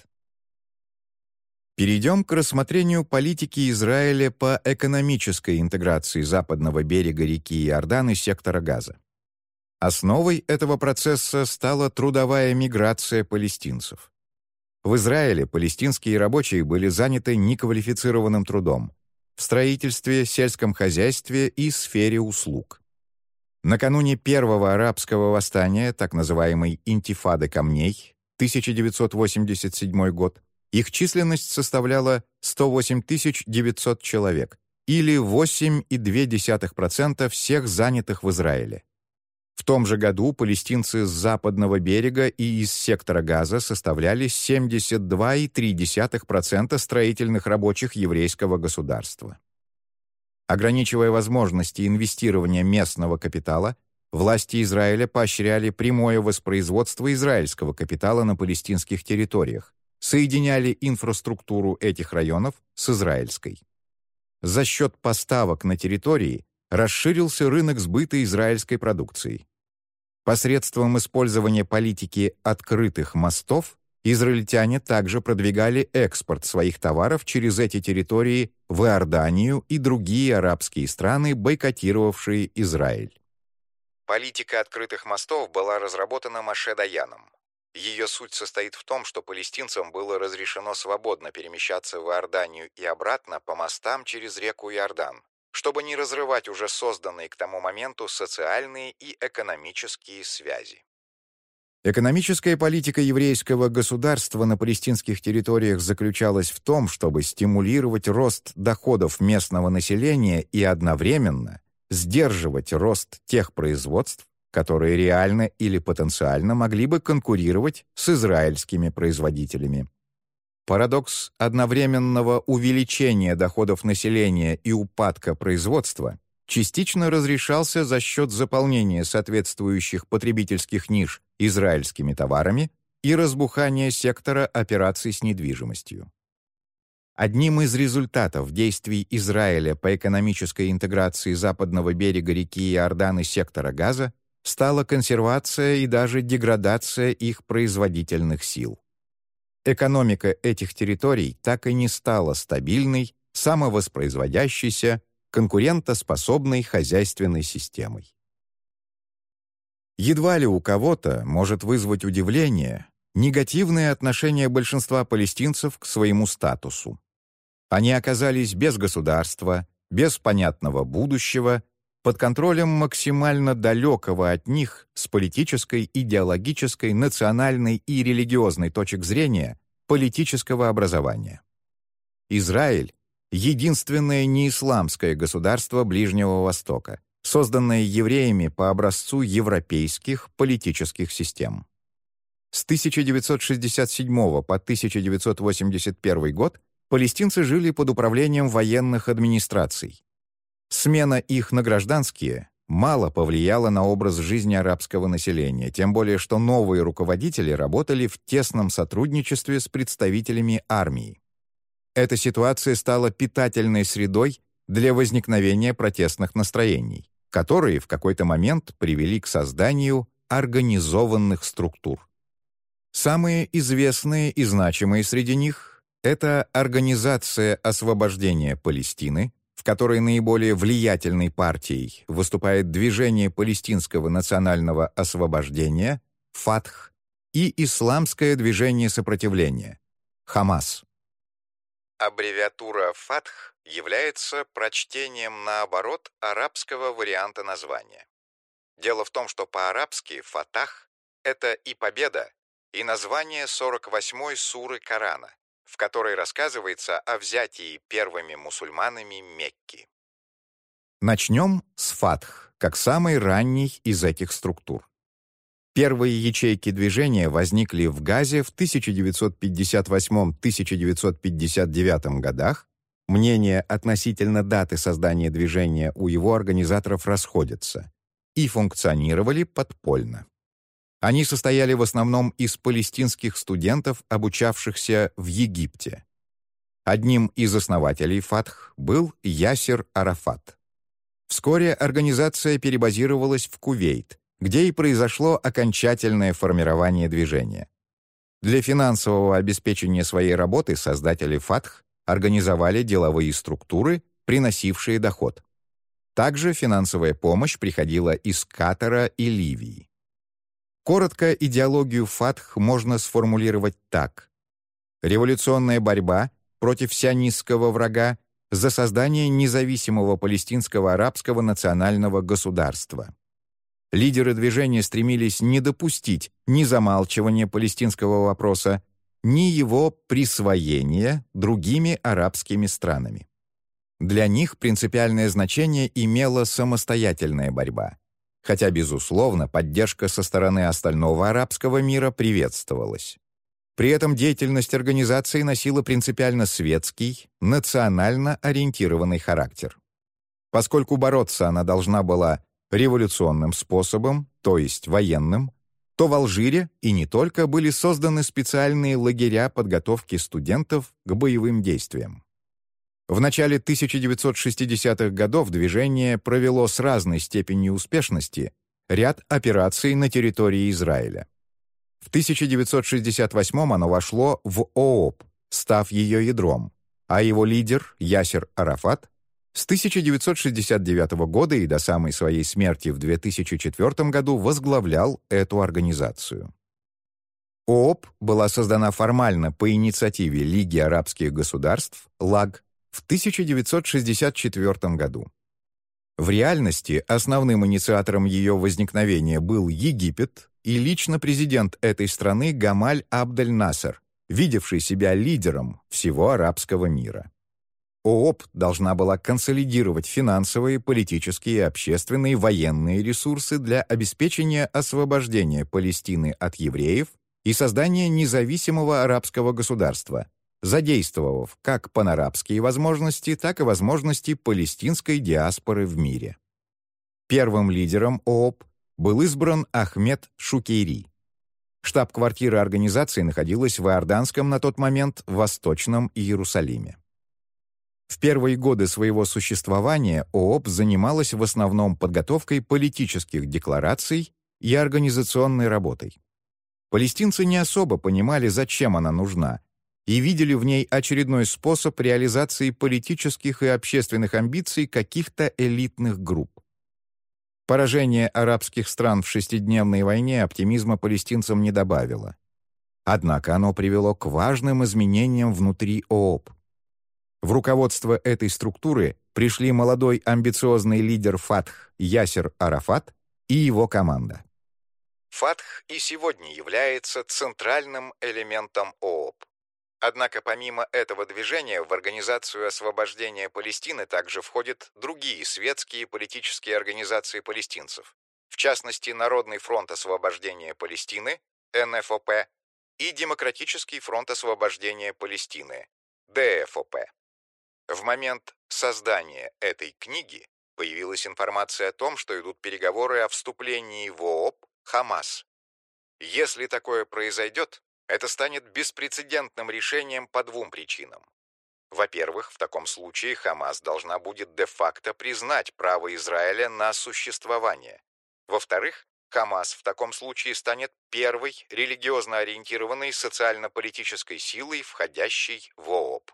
Перейдем к рассмотрению политики Израиля по экономической интеграции западного берега реки Иордан и сектора газа. Основой этого процесса стала трудовая миграция палестинцев. В Израиле палестинские рабочие были заняты неквалифицированным трудом в строительстве, сельском хозяйстве и сфере услуг. Накануне первого арабского восстания, так называемой «интифады камней», 1987 год, их численность составляла 108 900 человек, или 8,2% всех занятых в Израиле. В том же году палестинцы с западного берега и из сектора Газа составляли 72,3% строительных рабочих еврейского государства. Ограничивая возможности инвестирования местного капитала, власти Израиля поощряли прямое воспроизводство израильского капитала на палестинских территориях, соединяли инфраструктуру этих районов с израильской. За счет поставок на территории расширился рынок сбыта израильской продукции. Посредством использования политики открытых мостов израильтяне также продвигали экспорт своих товаров через эти территории в Иорданию и другие арабские страны, бойкотировавшие Израиль. Политика открытых мостов была разработана Маше Даяном. Ее суть состоит в том, что палестинцам было разрешено свободно перемещаться в Иорданию и обратно по мостам через реку Иордан, чтобы не разрывать уже созданные к тому моменту социальные и экономические связи. Экономическая политика еврейского государства на палестинских территориях заключалась в том, чтобы стимулировать рост доходов местного населения и одновременно сдерживать рост тех производств, которые реально или потенциально могли бы конкурировать с израильскими производителями. Парадокс одновременного увеличения доходов населения и упадка производства частично разрешался за счет заполнения соответствующих потребительских ниш израильскими товарами и разбухания сектора операций с недвижимостью. Одним из результатов действий Израиля по экономической интеграции западного берега реки Иордан и сектора Газа стала консервация и даже деградация их производительных сил. Экономика этих территорий так и не стала стабильной, самовоспроизводящейся, конкурентоспособной хозяйственной системой. Едва ли у кого-то может вызвать удивление негативное отношение большинства палестинцев к своему статусу. Они оказались без государства, без понятного будущего, под контролем максимально далекого от них с политической, идеологической, национальной и религиозной точек зрения политического образования. Израиль — единственное неисламское государство Ближнего Востока, созданное евреями по образцу европейских политических систем. С 1967 по 1981 год палестинцы жили под управлением военных администраций. Смена их на гражданские мало повлияла на образ жизни арабского населения, тем более что новые руководители работали в тесном сотрудничестве с представителями армии. Эта ситуация стала питательной средой для возникновения протестных настроений, которые в какой-то момент привели к созданию организованных структур. Самые известные и значимые среди них — это Организация освобождения Палестины, в которой наиболее влиятельной партией выступает Движение палестинского национального освобождения, ФАТХ, и Исламское движение сопротивления, ХАМАС. Аббревиатура «Фатх» является прочтением наоборот арабского варианта названия. Дело в том, что по-арабски «фатах» — это и победа, и название 48-й суры Корана, в которой рассказывается о взятии первыми мусульманами Мекки. Начнем с Фатх, как самой ранней из этих структур. Первые ячейки движения возникли в Газе в 1958-1959 годах. Мнения относительно даты создания движения у его организаторов расходятся и функционировали подпольно. Они состояли в основном из палестинских студентов, обучавшихся в Египте. Одним из основателей Фатх был Ясер Арафат. Вскоре организация перебазировалась в Кувейт, где и произошло окончательное формирование движения. Для финансового обеспечения своей работы создатели Фатх организовали деловые структуры, приносившие доход. Также финансовая помощь приходила из Катара и Ливии. Коротко идеологию Фатх можно сформулировать так. Революционная борьба против сионистского врага за создание независимого палестинского арабского национального государства. Лидеры движения стремились не допустить ни замалчивания палестинского вопроса, ни его присвоения другими арабскими странами. Для них принципиальное значение имела самостоятельная борьба хотя, безусловно, поддержка со стороны остального арабского мира приветствовалась. При этом деятельность организации носила принципиально светский, национально ориентированный характер. Поскольку бороться она должна была революционным способом, то есть военным, то в Алжире и не только были созданы специальные лагеря подготовки студентов к боевым действиям. В начале 1960-х годов движение провело с разной степенью успешности ряд операций на территории Израиля. В 1968 оно вошло в ООП, став ее ядром, а его лидер Ясер Арафат с 1969 года и до самой своей смерти в 2004 году возглавлял эту организацию. ООП была создана формально по инициативе Лиги арабских государств, ЛАГ, в 1964 году. В реальности основным инициатором ее возникновения был Египет и лично президент этой страны Гамаль Абдель-Насер, видевший себя лидером всего арабского мира. ООП должна была консолидировать финансовые, политические, общественные, военные ресурсы для обеспечения освобождения Палестины от евреев и создания независимого арабского государства, задействовав как панарабские возможности, так и возможности палестинской диаспоры в мире. Первым лидером ООП был избран Ахмед Шукейри. Штаб-квартира организации находилась в Иорданском на тот момент Восточном Иерусалиме. В первые годы своего существования ООП занималась в основном подготовкой политических деклараций и организационной работой. Палестинцы не особо понимали, зачем она нужна, и видели в ней очередной способ реализации политических и общественных амбиций каких-то элитных групп. Поражение арабских стран в шестидневной войне оптимизма палестинцам не добавило. Однако оно привело к важным изменениям внутри ООП. В руководство этой структуры пришли молодой амбициозный лидер ФАТХ Ясер Арафат и его команда. ФАТХ и сегодня является центральным элементом ООП. Однако помимо этого движения в Организацию освобождения Палестины также входят другие светские политические организации палестинцев, в частности Народный фронт освобождения Палестины, НФОП, и Демократический фронт освобождения Палестины, ДФОП. В момент создания этой книги появилась информация о том, что идут переговоры о вступлении в ООП Хамас. Если такое произойдет, это станет беспрецедентным решением по двум причинам. Во-первых, в таком случае Хамас должна будет де-факто признать право Израиля на существование. Во-вторых, Хамас в таком случае станет первой религиозно ориентированной социально-политической силой, входящей в ООП.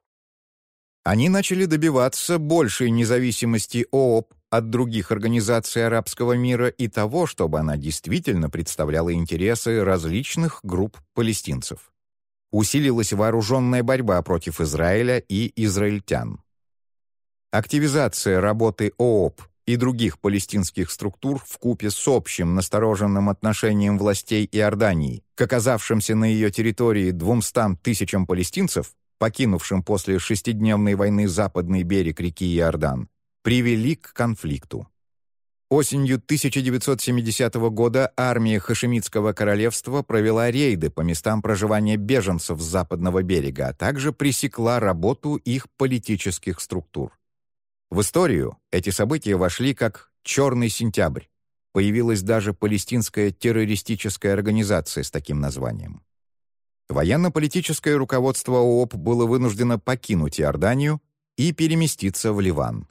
Они начали добиваться большей независимости ООП от других организаций арабского мира и того, чтобы она действительно представляла интересы различных групп палестинцев. Усилилась вооруженная борьба против Израиля и израильтян. Активизация работы ООП и других палестинских структур в купе с общим настороженным отношением властей Иордании к оказавшимся на ее территории 200 тысячам палестинцев покинувшим после шестидневной войны западный берег реки Иордан, привели к конфликту. Осенью 1970 года армия Хашемитского королевства провела рейды по местам проживания беженцев с западного берега, а также пресекла работу их политических структур. В историю эти события вошли как «Черный сентябрь». Появилась даже палестинская террористическая организация с таким названием. Военно-политическое руководство ООП было вынуждено покинуть Иорданию и переместиться в Ливан.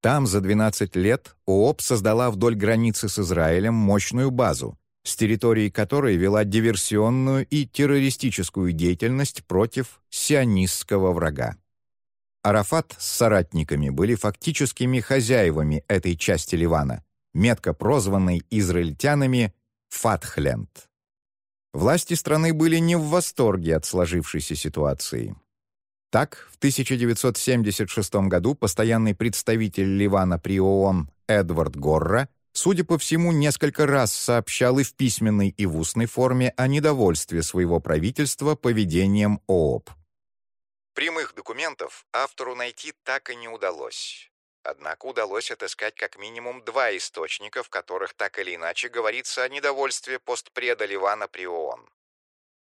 Там за 12 лет ООП создала вдоль границы с Израилем мощную базу, с территории которой вела диверсионную и террористическую деятельность против сионистского врага. Арафат с соратниками были фактическими хозяевами этой части Ливана, метко прозванной израильтянами Фатхленд. Власти страны были не в восторге от сложившейся ситуации. Так, в 1976 году постоянный представитель Ливана при ООН Эдвард Горра, судя по всему, несколько раз сообщал и в письменной, и в устной форме о недовольстве своего правительства поведением ООП. Прямых документов автору найти так и не удалось. Однако удалось отыскать как минимум два источника, в которых так или иначе говорится о недовольстве постпреда Ливана при ООН.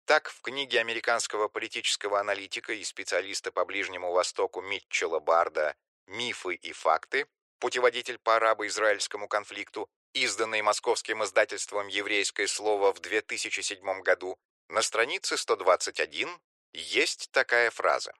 Так, в книге американского политического аналитика и специалиста по Ближнему Востоку Митчелла Барда «Мифы и факты. Путеводитель по арабо-израильскому конфликту», изданной московским издательством «Еврейское слово» в 2007 году, на странице 121 есть такая фраза.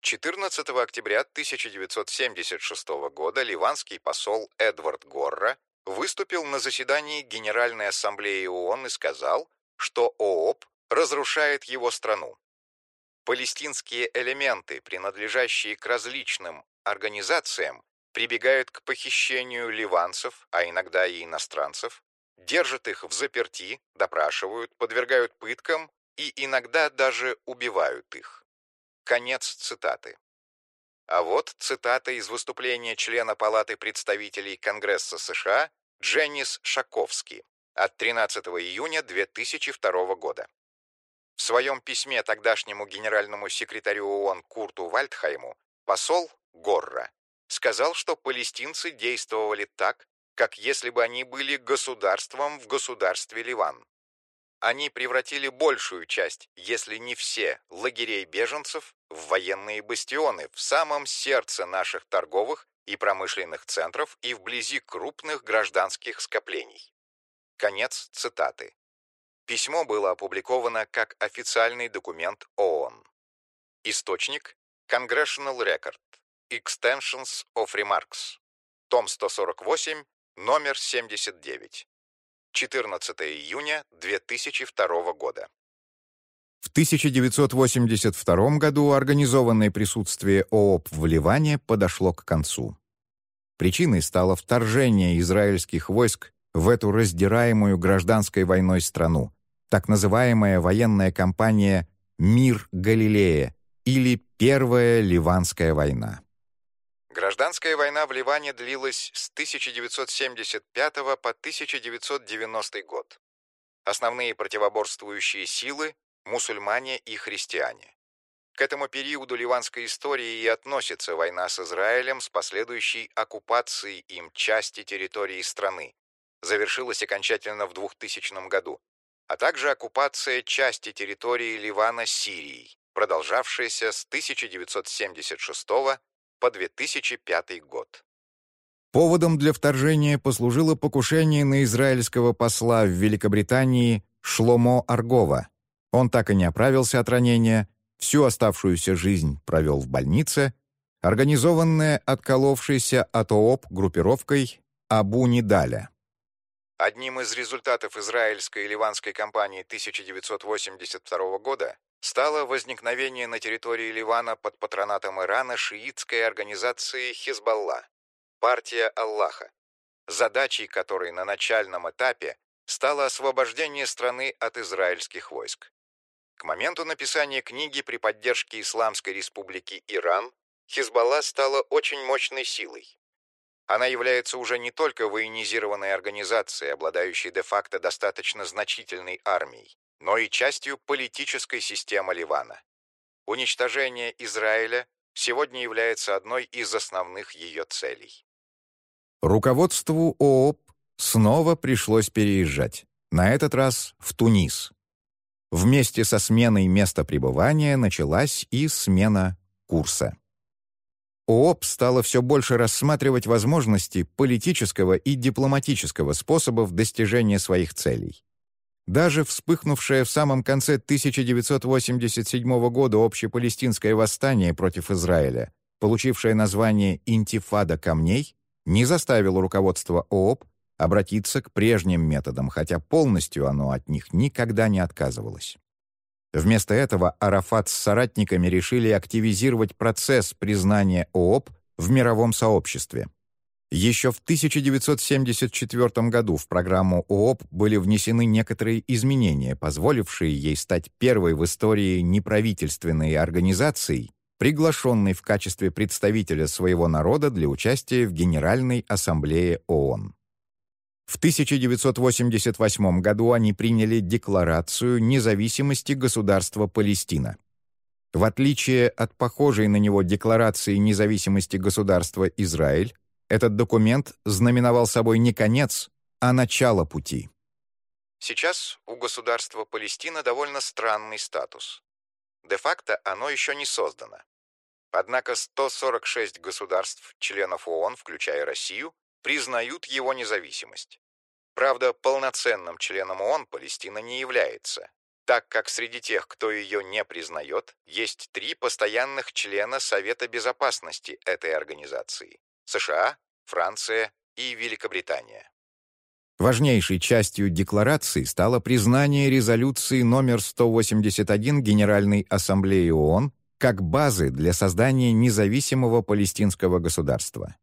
14 октября 1976 года ливанский посол Эдвард Горра выступил на заседании Генеральной Ассамблеи ООН и сказал, что ООП разрушает его страну. Палестинские элементы, принадлежащие к различным организациям, прибегают к похищению ливанцев, а иногда и иностранцев, держат их в заперти, допрашивают, подвергают пыткам и иногда даже убивают их. Конец цитаты. А вот цитата из выступления члена Палаты представителей Конгресса США Дженнис Шаковски от 13 июня 2002 года. В своем письме тогдашнему генеральному секретарю ООН Курту Вальдхайму посол Горра сказал, что палестинцы действовали так, как если бы они были государством в государстве Ливан. они превратили большую часть, если не все, лагерей беженцев в военные бастионы в самом сердце наших торговых и промышленных центров и вблизи крупных гражданских скоплений. Конец цитаты. Письмо было опубликовано как официальный документ ООН. Источник – Congressional Record. Extensions of Remarks. Том 148, номер 79. 14 июня 2002 года. В 1982 году организованное присутствие ООП в Ливане подошло к концу. Причиной стало вторжение израильских войск в эту раздираемую гражданской войной страну, так называемая военная кампания «Мир Галилея» или Первая Ливанская война. Гражданская война в Ливане длилась с 1975 по 1990 год. Основные противоборствующие силы – мусульмане и христиане. К этому периоду ливанской истории и относится война с Израилем с последующей оккупацией им части территории страны. Завершилась окончательно в 2000 году, а также оккупация части территории Ливана Сирией, продолжавшаяся с 1976 по 2005 год. Поводом для вторжения послужило покушение на израильского посла в Великобритании Шломо Аргова. Он так и не оправился от ранения, всю оставшуюся жизнь провел в больнице, организованная отколовшейся от ООП группировкой Абу Нидаля. Одним из результатов израильской и ливанской кампании 1982 года стало возникновение на территории Ливана под патронатом Ирана шиитской организации Хизбалла, партия Аллаха, задачей которой на начальном этапе стало освобождение страны от израильских войск. К моменту написания книги при поддержке Исламской республики Иран Хизбалла стала очень мощной силой. Она является уже не только военизированной организацией, обладающей де-факто достаточно значительной армией, но и частью политической системы Ливана. Уничтожение Израиля сегодня является одной из основных ее целей. Руководству ООП снова пришлось переезжать, на этот раз в Тунис. Вместе со сменой места пребывания началась и смена курса. ООП стала все больше рассматривать возможности политического и дипломатического способов достижения своих целей. Даже вспыхнувшее в самом конце 1987 года общепалестинское восстание против Израиля, получившее название «Интифада камней», не заставило руководство ООП обратиться к прежним методам, хотя полностью оно от них никогда не отказывалось. Вместо этого Арафат с соратниками решили активизировать процесс признания ООП в мировом сообществе. Еще в 1974 году в программу ООП были внесены некоторые изменения, позволившие ей стать первой в истории неправительственной организацией, приглашенной в качестве представителя своего народа для участия в Генеральной Ассамблее ООН. В 1988 году они приняли Декларацию независимости государства Палестина. В отличие от похожей на него Декларации независимости государства Израиль, этот документ знаменовал собой не конец, а начало пути. Сейчас у государства Палестина довольно странный статус. Де-факто оно еще не создано. Однако 146 государств, членов ООН, включая Россию, признают его независимость. Правда, полноценным членом ООН Палестина не является, так как среди тех, кто ее не признает, есть три постоянных члена Совета Безопасности этой организации – США, Франция и Великобритания. Важнейшей частью декларации стало признание резолюции номер 181 Генеральной Ассамблеи ООН как базы для создания независимого палестинского государства.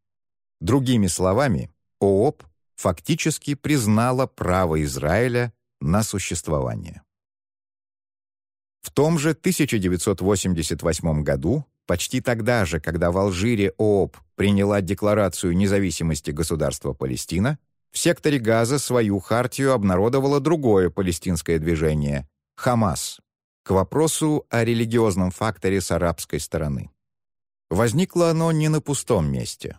Другими словами, ООП фактически признала право Израиля на существование. В том же 1988 году Почти тогда же, когда в Алжире ООП приняла Декларацию независимости государства Палестина, в секторе Газа свою хартию обнародовало другое палестинское движение — Хамас, к вопросу о религиозном факторе с арабской стороны. Возникло оно не на пустом месте.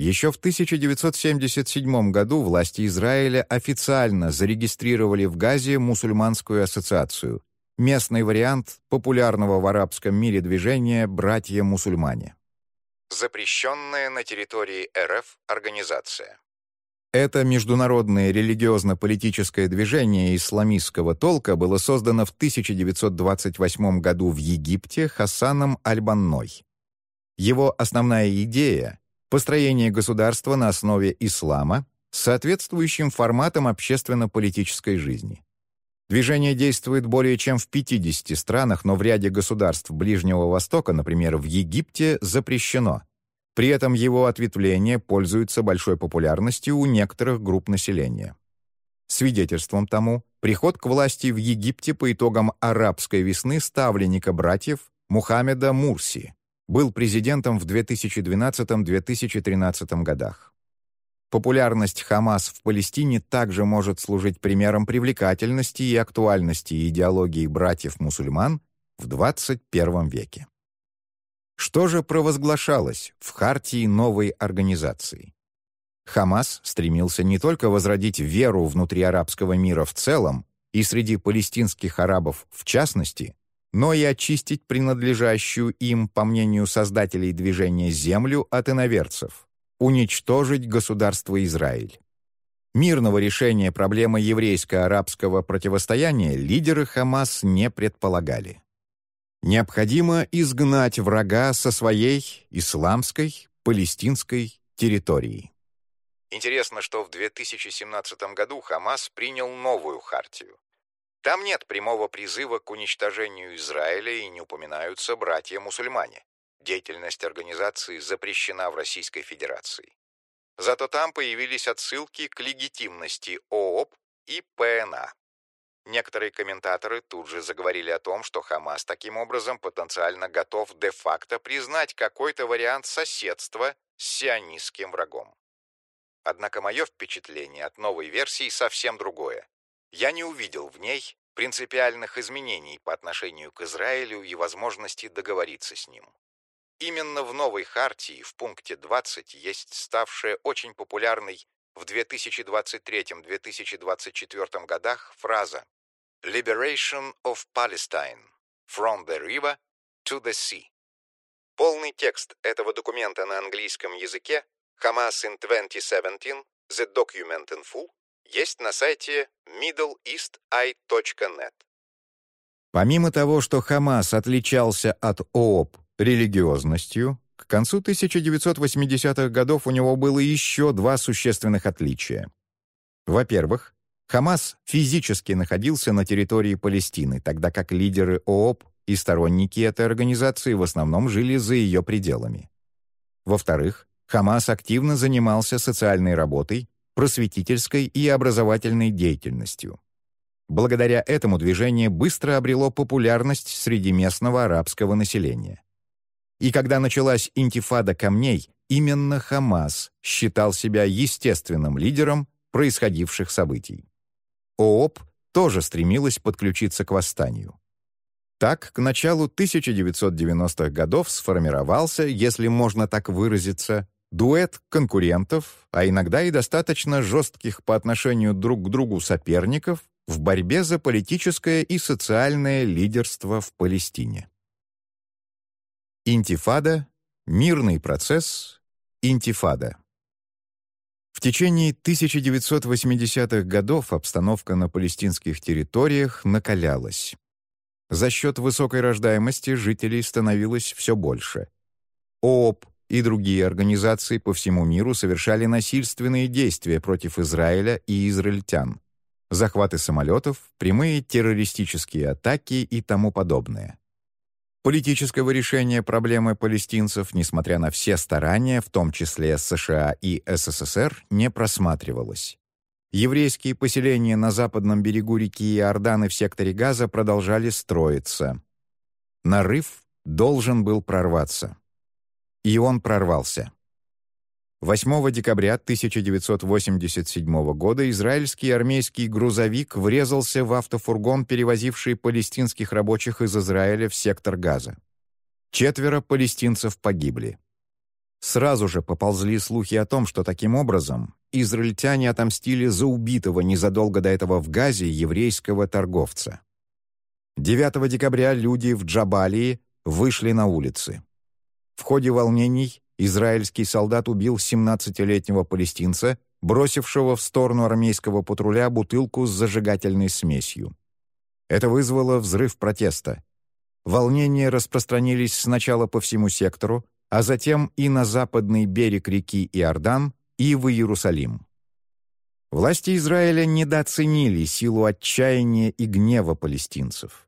Еще в 1977 году власти Израиля официально зарегистрировали в Газе мусульманскую ассоциацию, местный вариант популярного в арабском мире движения «Братья-мусульмане». Запрещенная на территории РФ организация. Это международное религиозно-политическое движение исламистского толка было создано в 1928 году в Египте Хасаном Аль-Банной. Его основная идея — построение государства на основе ислама с соответствующим форматом общественно-политической жизни. Движение действует более чем в 50 странах, но в ряде государств Ближнего Востока, например, в Египте, запрещено — при этом его ответвление пользуется большой популярностью у некоторых групп населения. Свидетельством тому приход к власти в Египте по итогам арабской весны ставленника братьев Мухаммеда Мурси, был президентом в 2012-2013 годах. Популярность Хамас в Палестине также может служить примером привлекательности и актуальности идеологии братьев-мусульман в 21 веке. Что же провозглашалось в хартии новой организации? Хамас стремился не только возродить веру внутри арабского мира в целом и среди палестинских арабов в частности, но и очистить принадлежащую им, по мнению создателей движения, землю от иноверцев, уничтожить государство Израиль. Мирного решения проблемы еврейско-арабского противостояния лидеры Хамас не предполагали. Необходимо изгнать врага со своей исламской, палестинской территории. Интересно, что в 2017 году Хамас принял новую хартию. Там нет прямого призыва к уничтожению Израиля и не упоминаются братья-мусульмане. Деятельность организации запрещена в Российской Федерации. Зато там появились отсылки к легитимности ООП и ПНА. Некоторые комментаторы тут же заговорили о том, что Хамас таким образом потенциально готов де-факто признать какой-то вариант соседства с сионистским врагом. Однако мое впечатление от новой версии совсем другое. Я не увидел в ней принципиальных изменений по отношению к Израилю и возможности договориться с ним. Именно в новой хартии в пункте 20 есть ставшая очень популярной в 2023-2024 годах фраза «Liberation of Palestine – From the River to the Sea». Полный текст этого документа на английском языке Hamas in 2017 – The Document in Full есть на сайте middleeasti.net. Помимо того, что Хамас отличался от ООП религиозностью, к концу 1980-х годов у него было еще два существенных отличия. Во-первых, Хамас физически находился на территории Палестины, тогда как лидеры ООП и сторонники этой организации в основном жили за ее пределами. Во-вторых, Хамас активно занимался социальной работой, просветительской и образовательной деятельностью. Благодаря этому движение быстро обрело популярность среди местного арабского населения. И когда началась интифада камней, именно Хамас считал себя естественным лидером происходивших событий. ООП тоже стремилась подключиться к восстанию. Так, к началу 1990-х годов сформировался, если можно так выразиться, дуэт конкурентов, а иногда и достаточно жестких по отношению друг к другу соперников в борьбе за политическое и социальное лидерство в Палестине. Интифада, мирный процесс, интифада. В течение 1980-х годов обстановка на палестинских территориях накалялась. За счет высокой рождаемости жителей становилось все больше. ООП и другие организации по всему миру совершали насильственные действия против Израиля и израильтян. Захваты самолетов, прямые террористические атаки и тому подобное. Политического решения проблемы палестинцев, несмотря на все старания, в том числе США и СССР, не просматривалось. Еврейские поселения на западном берегу реки Иордан и в секторе Газа продолжали строиться. Нарыв должен был прорваться. И он прорвался. 8 декабря 1987 года израильский армейский грузовик врезался в автофургон, перевозивший палестинских рабочих из Израиля в сектор Газа. Четверо палестинцев погибли. Сразу же поползли слухи о том, что таким образом израильтяне отомстили за убитого незадолго до этого в Газе еврейского торговца. 9 декабря люди в Джабалии вышли на улицы. В ходе волнений израильский солдат убил 17-летнего палестинца, бросившего в сторону армейского патруля бутылку с зажигательной смесью. Это вызвало взрыв протеста. Волнения распространились сначала по всему сектору, а затем и на западный берег реки Иордан, и в Иерусалим. Власти Израиля недооценили силу отчаяния и гнева палестинцев.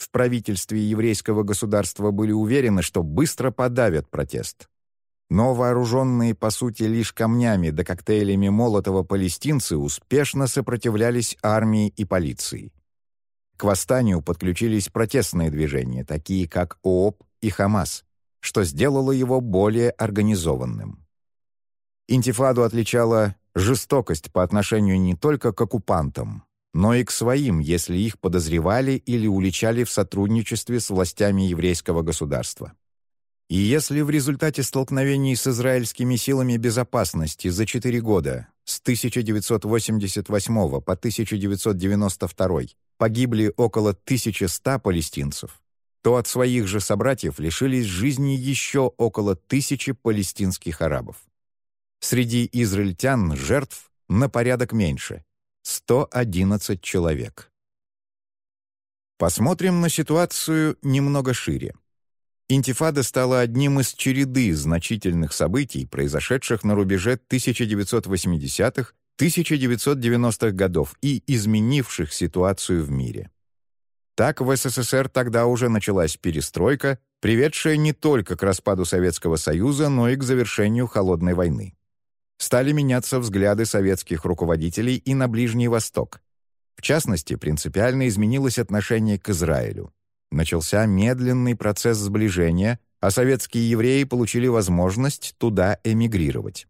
В правительстве еврейского государства были уверены, что быстро подавят протест. Но вооруженные, по сути, лишь камнями да коктейлями Молотова палестинцы успешно сопротивлялись армии и полиции. К восстанию подключились протестные движения, такие как ООП и Хамас, что сделало его более организованным. Интифаду отличала жестокость по отношению не только к оккупантам, но и к своим, если их подозревали или уличали в сотрудничестве с властями еврейского государства. И если в результате столкновений с израильскими силами безопасности за четыре года, с 1988 по 1992, погибли около 1100 палестинцев, то от своих же собратьев лишились жизни еще около тысячи палестинских арабов. Среди израильтян жертв на порядок меньше — 111 человек. Посмотрим на ситуацию немного шире. Интифада стала одним из череды значительных событий, произошедших на рубеже 1980-х, 1990-х годов и изменивших ситуацию в мире. Так в СССР тогда уже началась перестройка, приведшая не только к распаду Советского Союза, но и к завершению Холодной войны стали меняться взгляды советских руководителей и на Ближний Восток. В частности, принципиально изменилось отношение к Израилю. Начался медленный процесс сближения, а советские евреи получили возможность туда эмигрировать.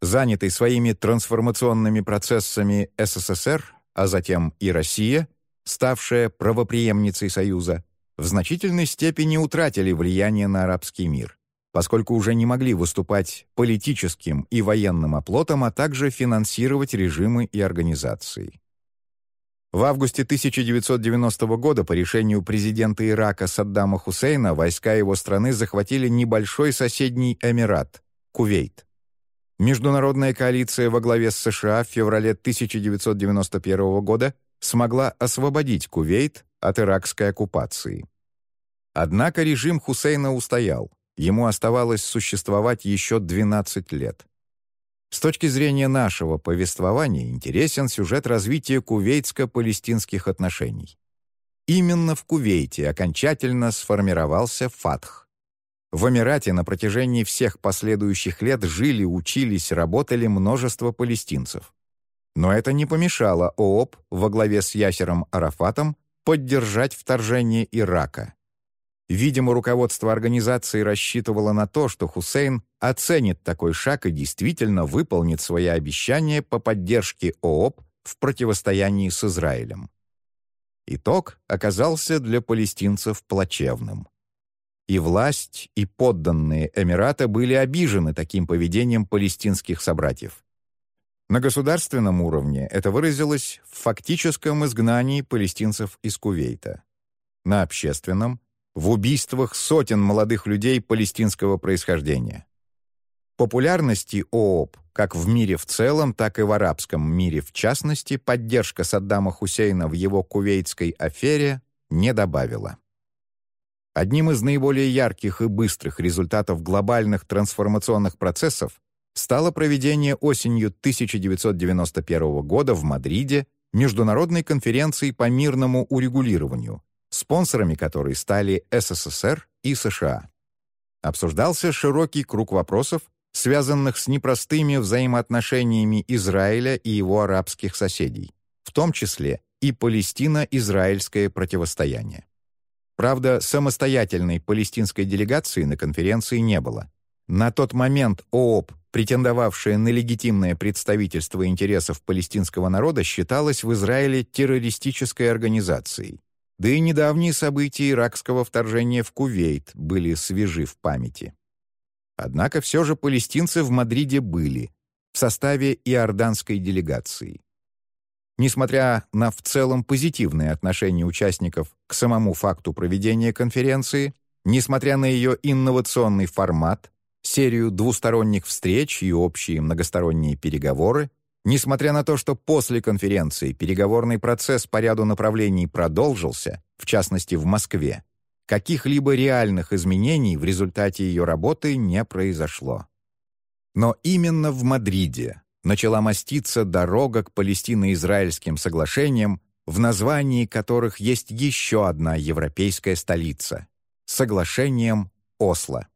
Занятый своими трансформационными процессами СССР, а затем и Россия, ставшая правопреемницей Союза, в значительной степени утратили влияние на арабский мир поскольку уже не могли выступать политическим и военным оплотом, а также финансировать режимы и организации. В августе 1990 года по решению президента Ирака Саддама Хусейна войска его страны захватили небольшой соседний Эмират – Кувейт. Международная коалиция во главе с США в феврале 1991 года смогла освободить Кувейт от иракской оккупации. Однако режим Хусейна устоял. Ему оставалось существовать еще 12 лет. С точки зрения нашего повествования интересен сюжет развития кувейтско-палестинских отношений. Именно в Кувейте окончательно сформировался Фатх. В Эмирате на протяжении всех последующих лет жили, учились, работали множество палестинцев. Но это не помешало ООП во главе с Ясером Арафатом поддержать вторжение Ирака. Видимо, руководство организации рассчитывало на то, что Хусейн оценит такой шаг и действительно выполнит свои обещания по поддержке ООП в противостоянии с Израилем. Итог оказался для палестинцев плачевным. И власть, и подданные Эмирата были обижены таким поведением палестинских собратьев. На государственном уровне это выразилось в фактическом изгнании палестинцев из Кувейта. На общественном в убийствах сотен молодых людей палестинского происхождения. Популярности ООП как в мире в целом, так и в арабском мире в частности поддержка Саддама Хусейна в его кувейтской афере не добавила. Одним из наиболее ярких и быстрых результатов глобальных трансформационных процессов стало проведение осенью 1991 года в Мадриде Международной конференции по мирному урегулированию, спонсорами которой стали СССР и США. Обсуждался широкий круг вопросов, связанных с непростыми взаимоотношениями Израиля и его арабских соседей, в том числе и Палестино-израильское противостояние. Правда, самостоятельной палестинской делегации на конференции не было. На тот момент ООП, претендовавшая на легитимное представительство интересов палестинского народа, считалась в Израиле террористической организацией. Да и недавние события иракского вторжения в Кувейт были свежи в памяти. Однако все же палестинцы в Мадриде были, в составе иорданской делегации. Несмотря на в целом позитивное отношение участников к самому факту проведения конференции, несмотря на ее инновационный формат, серию двусторонних встреч и общие многосторонние переговоры, несмотря на то, что после конференции переговорный процесс по ряду направлений продолжился, в частности в Москве, каких-либо реальных изменений в результате ее работы не произошло. Но именно в Мадриде начала маститься дорога к палестино-израильским соглашениям, в названии которых есть еще одна европейская столица — соглашением Осло.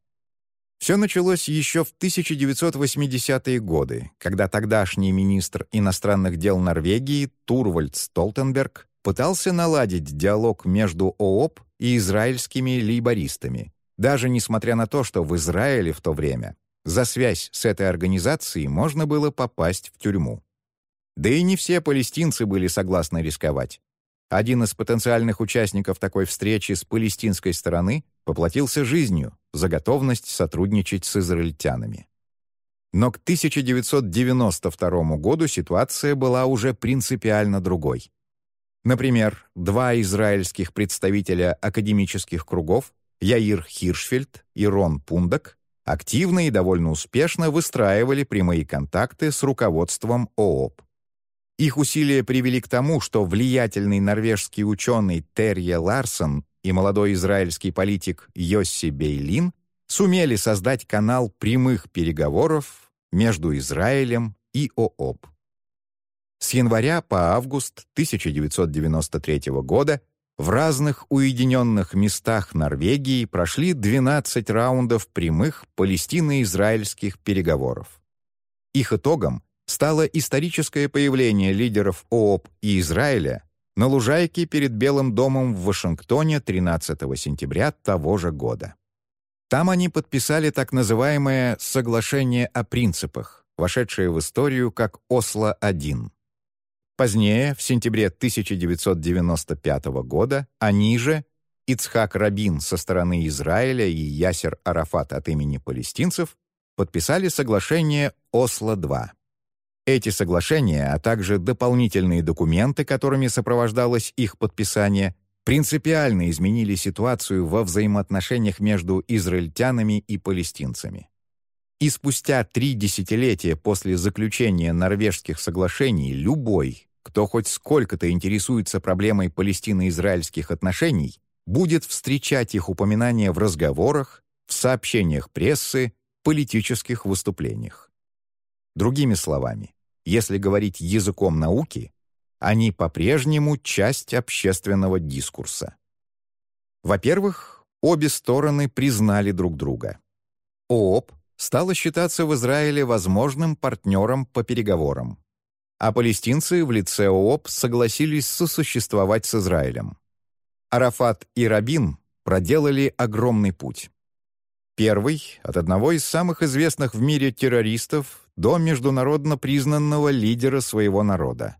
Все началось еще в 1980-е годы, когда тогдашний министр иностранных дел Норвегии Турвальд Столтенберг пытался наладить диалог между ООП и израильскими лейбористами, даже несмотря на то, что в Израиле в то время за связь с этой организацией можно было попасть в тюрьму. Да и не все палестинцы были согласны рисковать. Один из потенциальных участников такой встречи с палестинской стороны поплатился жизнью за готовность сотрудничать с израильтянами. Но к 1992 году ситуация была уже принципиально другой. Например, два израильских представителя академических кругов, Яир Хиршфельд и Рон Пундак, активно и довольно успешно выстраивали прямые контакты с руководством ООП. Их усилия привели к тому, что влиятельный норвежский ученый Терье Ларсон и молодой израильский политик Йосси Бейлин сумели создать канал прямых переговоров между Израилем и ООП. С января по август 1993 года в разных уединенных местах Норвегии прошли 12 раундов прямых палестино-израильских переговоров. Их итогом стало историческое появление лидеров ООП и Израиля на лужайке перед Белым домом в Вашингтоне 13 сентября того же года. Там они подписали так называемое «Соглашение о принципах», вошедшее в историю как «Осло-1». Позднее, в сентябре 1995 года, они же, Ицхак Рабин со стороны Израиля и Ясер Арафат от имени палестинцев, подписали соглашение Осло-2. Эти соглашения, а также дополнительные документы, которыми сопровождалось их подписание, принципиально изменили ситуацию во взаимоотношениях между израильтянами и палестинцами. И спустя три десятилетия после заключения норвежских соглашений любой, кто хоть сколько-то интересуется проблемой палестино-израильских отношений, будет встречать их упоминания в разговорах, в сообщениях прессы, политических выступлениях. Другими словами, если говорить языком науки, они по-прежнему часть общественного дискурса. Во-первых, обе стороны признали друг друга. ООП стала считаться в Израиле возможным партнером по переговорам а палестинцы в лице ООП согласились сосуществовать с Израилем. Арафат и Рабин проделали огромный путь. Первый — от одного из самых известных в мире террористов до международно признанного лидера своего народа.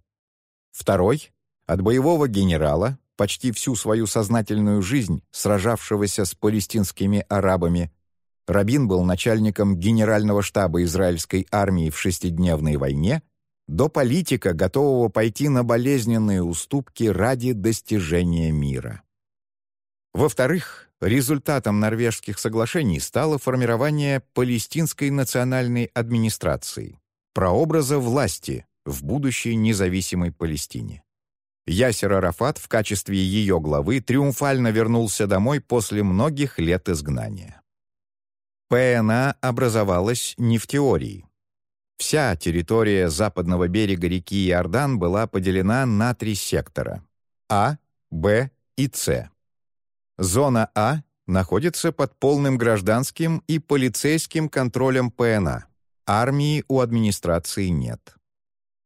Второй — от боевого генерала, почти всю свою сознательную жизнь сражавшегося с палестинскими арабами. Рабин был начальником генерального штаба израильской армии в шестидневной войне до политика, готового пойти на болезненные уступки ради достижения мира. Во-вторых, результатом норвежских соглашений стало формирование палестинской национальной администрации, прообраза власти в будущей независимой Палестине. Ясер Арафат в качестве ее главы триумфально вернулся домой после многих лет изгнания. ПНА образовалась не в теории, Вся территория западного берега реки Иордан была поделена на три сектора — А, Б и С. Зона А находится под полным гражданским и полицейским контролем ПНА. Армии у администрации нет.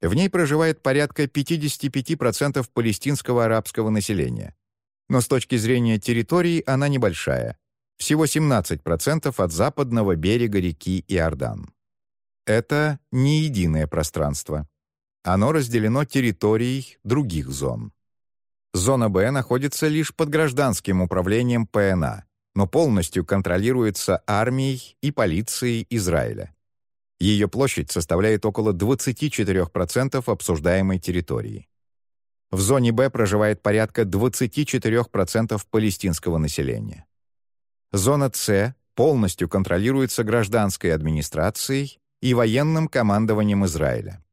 В ней проживает порядка 55% палестинского арабского населения. Но с точки зрения территории она небольшая. Всего 17% от западного берега реки Иордан. Это не единое пространство. Оно разделено территорией других зон. Зона Б находится лишь под гражданским управлением ПНА. но полностью контролируется армией и полицией Израиля. Ее площадь составляет около 24% обсуждаемой территории. В зоне Б проживает порядка 24% палестинского населения. Зона С полностью контролируется гражданской администрацией и военным командованием Израиля.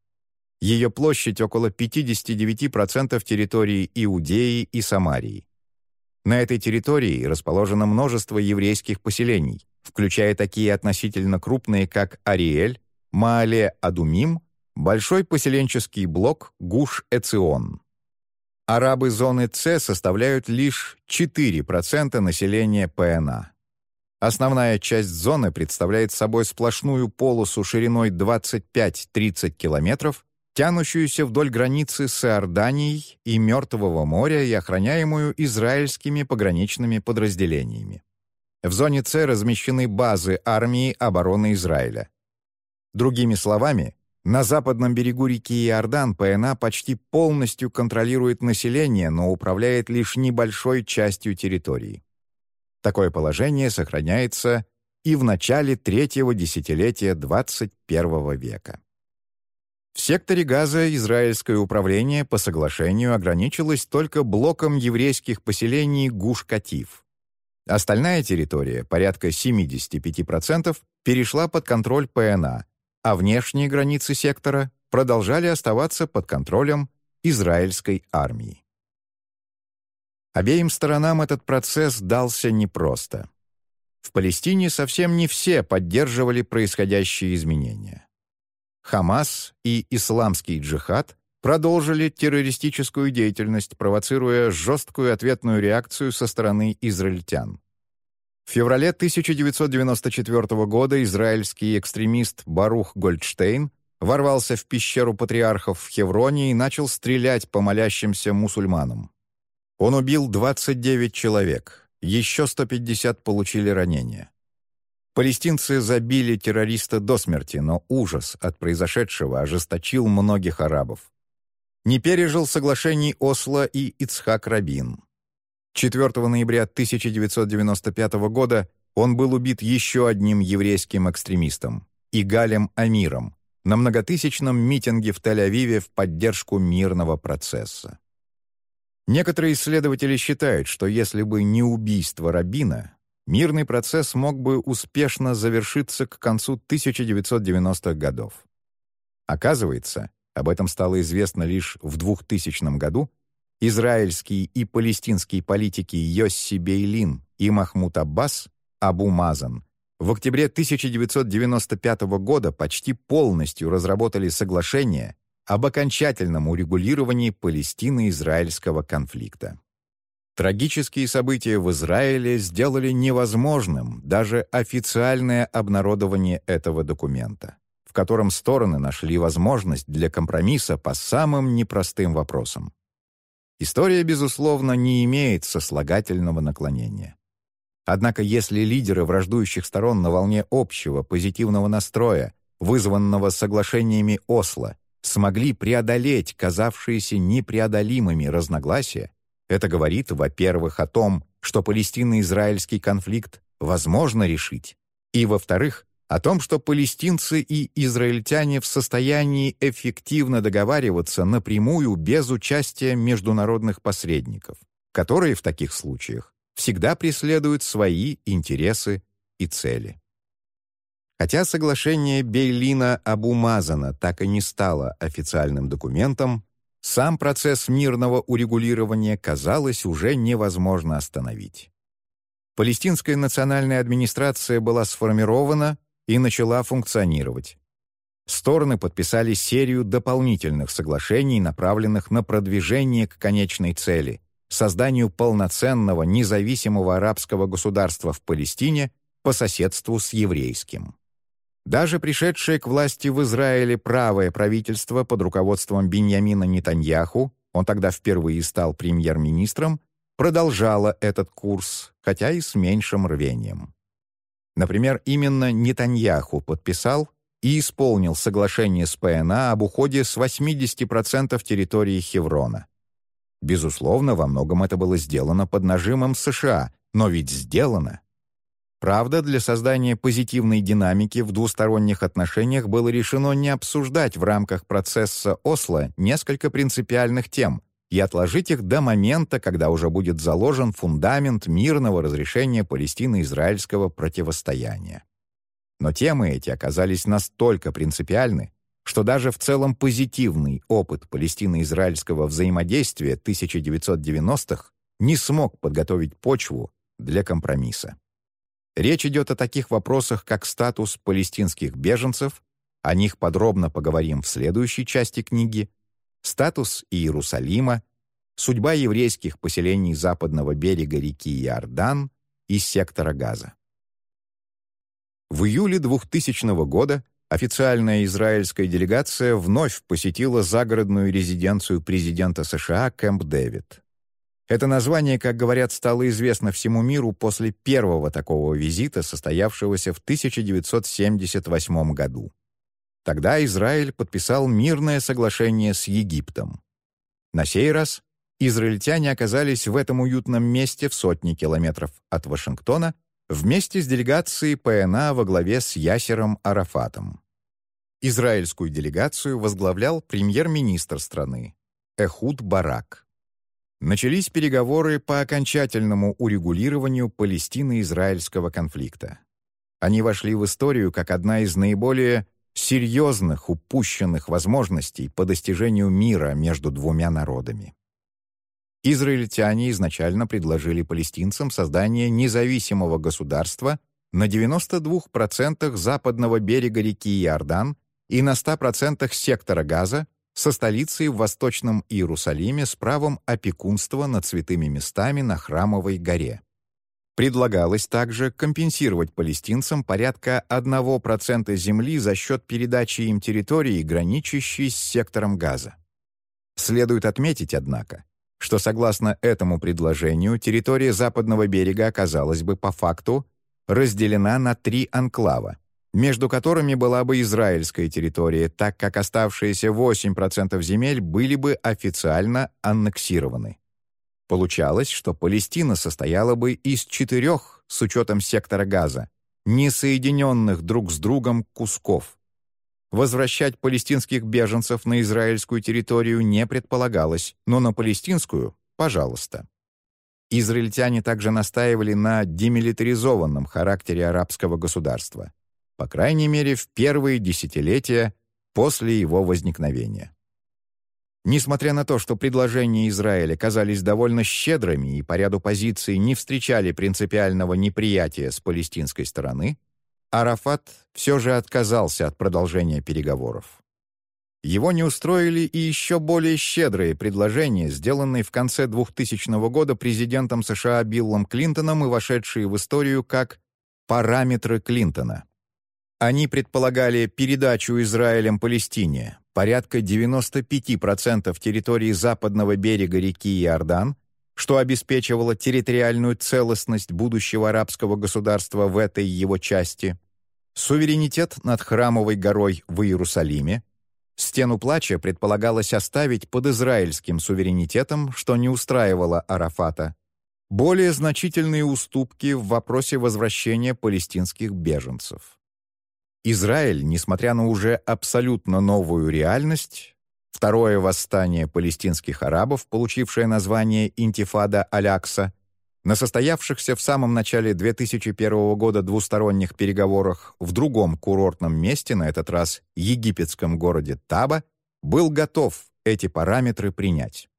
Ее площадь около 59% территории Иудеи и Самарии. На этой территории расположено множество еврейских поселений, включая такие относительно крупные, как Ариэль, Маале-Адумим, большой поселенческий блок Гуш-Эцион. Арабы зоны С составляют лишь 4% населения ПНА. Основная часть зоны представляет собой сплошную полосу шириной 25-30 километров, тянущуюся вдоль границы с Иорданией и Мертвого моря и охраняемую израильскими пограничными подразделениями. В зоне С размещены базы армии обороны Израиля. Другими словами, на западном берегу реки Иордан ПНА почти полностью контролирует население, но управляет лишь небольшой частью территории. Такое положение сохраняется и в начале третьего десятилетия 21 века. В секторе Газа израильское управление по соглашению ограничилось только блоком еврейских поселений Гуш-Катив. Остальная территория, порядка 75%, перешла под контроль ПНА, а внешние границы сектора продолжали оставаться под контролем израильской армии. Обеим сторонам этот процесс дался непросто. В Палестине совсем не все поддерживали происходящие изменения. Хамас и исламский джихад продолжили террористическую деятельность, провоцируя жесткую ответную реакцию со стороны израильтян. В феврале 1994 года израильский экстремист Барух Гольдштейн ворвался в пещеру патриархов в Хевроне и начал стрелять по молящимся мусульманам. Он убил 29 человек, еще 150 получили ранения. Палестинцы забили террориста до смерти, но ужас от произошедшего ожесточил многих арабов. Не пережил соглашений Осло и Ицхак Рабин. 4 ноября 1995 года он был убит еще одним еврейским экстремистом — Игалем Амиром на многотысячном митинге в Тель-Авиве в поддержку мирного процесса. Некоторые исследователи считают, что если бы не убийство Рабина, мирный процесс мог бы успешно завершиться к концу 1990-х годов. Оказывается, об этом стало известно лишь в 2000 году, израильские и палестинские политики Йосси Бейлин и Махмуд Аббас, Абу Мазан, в октябре 1995 года почти полностью разработали соглашение об окончательном урегулировании Палестино-израильского конфликта. Трагические события в Израиле сделали невозможным даже официальное обнародование этого документа, в котором стороны нашли возможность для компромисса по самым непростым вопросам. История, безусловно, не имеет сослагательного наклонения. Однако если лидеры враждующих сторон на волне общего позитивного настроя, вызванного соглашениями Осло, смогли преодолеть казавшиеся непреодолимыми разногласия, это говорит, во-первых, о том, что палестино-израильский конфликт возможно решить, и, во-вторых, о том, что палестинцы и израильтяне в состоянии эффективно договариваться напрямую без участия международных посредников, которые в таких случаях всегда преследуют свои интересы и цели. Хотя соглашение Бейлина-Абу-Мазана так и не стало официальным документом, сам процесс мирного урегулирования, казалось, уже невозможно остановить. Палестинская национальная администрация была сформирована и начала функционировать. Стороны подписали серию дополнительных соглашений, направленных на продвижение к конечной цели — созданию полноценного независимого арабского государства в Палестине по соседству с еврейским. Даже пришедшее к власти в Израиле правое правительство под руководством Беньямина Нетаньяху, он тогда впервые стал премьер-министром, продолжало этот курс, хотя и с меньшим рвением. Например, именно Нетаньяху подписал и исполнил соглашение с ПНА об уходе с 80% территории Хеврона. Безусловно, во многом это было сделано под нажимом США, но ведь сделано, Правда, для создания позитивной динамики в двусторонних отношениях было решено не обсуждать в рамках процесса Осло несколько принципиальных тем и отложить их до момента, когда уже будет заложен фундамент мирного разрешения палестино-израильского противостояния. Но темы эти оказались настолько принципиальны, что даже в целом позитивный опыт палестино-израильского взаимодействия 1990-х не смог подготовить почву для компромисса. Речь идет о таких вопросах, как статус палестинских беженцев, о них подробно поговорим в следующей части книги, статус Иерусалима, судьба еврейских поселений западного берега реки Иордан и сектора Газа. В июле 2000 года официальная израильская делегация вновь посетила загородную резиденцию президента США Кэмп Дэвид. Это название, как говорят, стало известно всему миру после первого такого визита, состоявшегося в 1978 году. Тогда Израиль подписал мирное соглашение с Египтом. На сей раз израильтяне оказались в этом уютном месте в сотни километров от Вашингтона вместе с делегацией ПНА во главе с Ясером Арафатом. Израильскую делегацию возглавлял премьер-министр страны Эхуд Барак начались переговоры по окончательному урегулированию Палестино-израильского конфликта. Они вошли в историю как одна из наиболее серьезных упущенных возможностей по достижению мира между двумя народами. Израильтяне изначально предложили палестинцам создание независимого государства на 92% западного берега реки Иордан и на 100% сектора Газа со столицей в Восточном Иерусалиме с правом опекунства над святыми местами на Храмовой горе. Предлагалось также компенсировать палестинцам порядка 1% земли за счет передачи им территории, граничащей с сектором Газа. Следует отметить, однако, что согласно этому предложению территория западного берега оказалась бы по факту разделена на три анклава между которыми была бы израильская территория, так как оставшиеся 8% земель были бы официально аннексированы. Получалось, что Палестина состояла бы из четырех, с учетом сектора газа, несоединенных друг с другом кусков. Возвращать палестинских беженцев на израильскую территорию не предполагалось, но на палестинскую — пожалуйста. Израильтяне также настаивали на демилитаризованном характере арабского государства по крайней мере, в первые десятилетия после его возникновения. Несмотря на то, что предложения Израиля казались довольно щедрыми и по ряду позиций не встречали принципиального неприятия с палестинской стороны, Арафат все же отказался от продолжения переговоров. Его не устроили и еще более щедрые предложения, сделанные в конце 2000 года президентом США Биллом Клинтоном и вошедшие в историю как «параметры Клинтона». Они предполагали передачу Израилем Палестине, порядка 95% территории западного берега реки Иордан, что обеспечивало территориальную целостность будущего арабского государства в этой его части, суверенитет над Храмовой горой в Иерусалиме, Стену плача предполагалось оставить под израильским суверенитетом, что не устраивало Арафата, более значительные уступки в вопросе возвращения палестинских беженцев. Израиль, несмотря на уже абсолютно новую реальность, второе восстание палестинских арабов, получившее название «Интифада Алякса», на состоявшихся в самом начале 2001 года двусторонних переговорах в другом курортном месте, на этот раз египетском городе Таба, был готов эти параметры принять.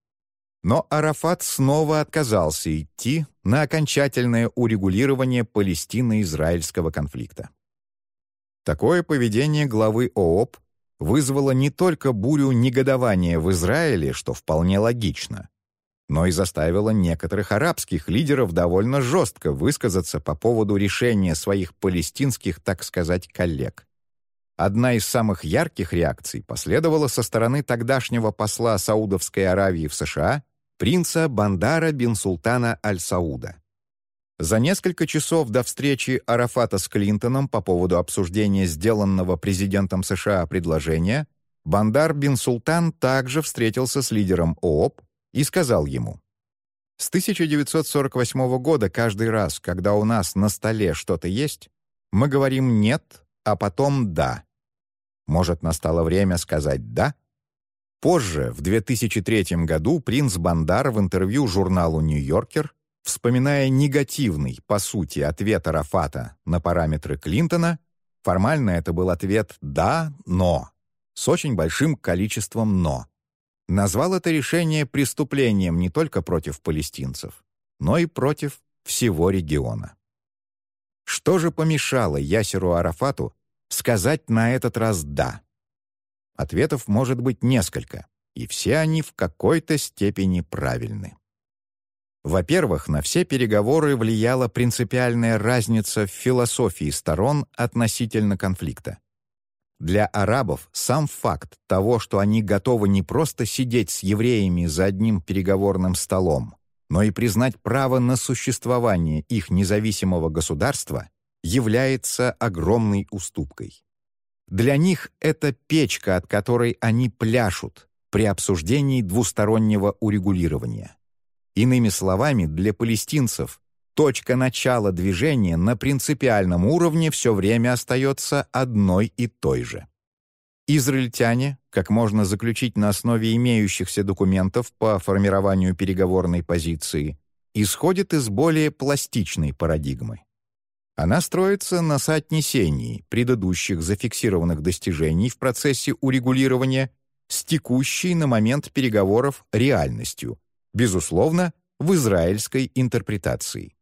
Но Арафат снова отказался идти на окончательное урегулирование палестино-израильского конфликта. Такое поведение главы ООП вызвало не только бурю негодования в Израиле, что вполне логично, но и заставило некоторых арабских лидеров довольно жестко высказаться по поводу решения своих палестинских, так сказать, коллег. Одна из самых ярких реакций последовала со стороны тогдашнего посла Саудовской Аравии в США принца Бандара бин Султана Аль-Сауда. За несколько часов до встречи Арафата с Клинтоном по поводу обсуждения сделанного президентом США предложения Бандар бин Султан также встретился с лидером ООП и сказал ему, С 1948 года каждый раз, когда у нас на столе что-то есть, мы говорим «нет», а потом «да». Может, настало время сказать «да»? Позже, в 2003 году, принц Бандар в интервью журналу «Нью-Йоркер», вспоминая негативный, по сути, ответ Арафата на параметры Клинтона, формально это был ответ «да, но», с очень большим количеством «но», назвал это решение преступлением не только против палестинцев, но и против всего региона. Что же помешало Ясеру Арафату сказать на этот раз «да»? Ответов может быть несколько, и все они в какой-то степени правильны. Во-первых, на все переговоры влияла принципиальная разница в философии сторон относительно конфликта. Для арабов сам факт того, что они готовы не просто сидеть с евреями за одним переговорным столом, но и признать право на существование их независимого государства, является огромной уступкой. Для них это печка, от которой они пляшут при обсуждении двустороннего урегулирования. Иными словами, для палестинцев точка начала движения на принципиальном уровне все время остается одной и той же. Израильтяне, как можно заключить на основе имеющихся документов по формированию переговорной позиции, исходят из более пластичной парадигмы. Она строится на соотнесении предыдущих зафиксированных достижений в процессе урегулирования с текущей на момент переговоров реальностью, безусловно, в израильской интерпретации.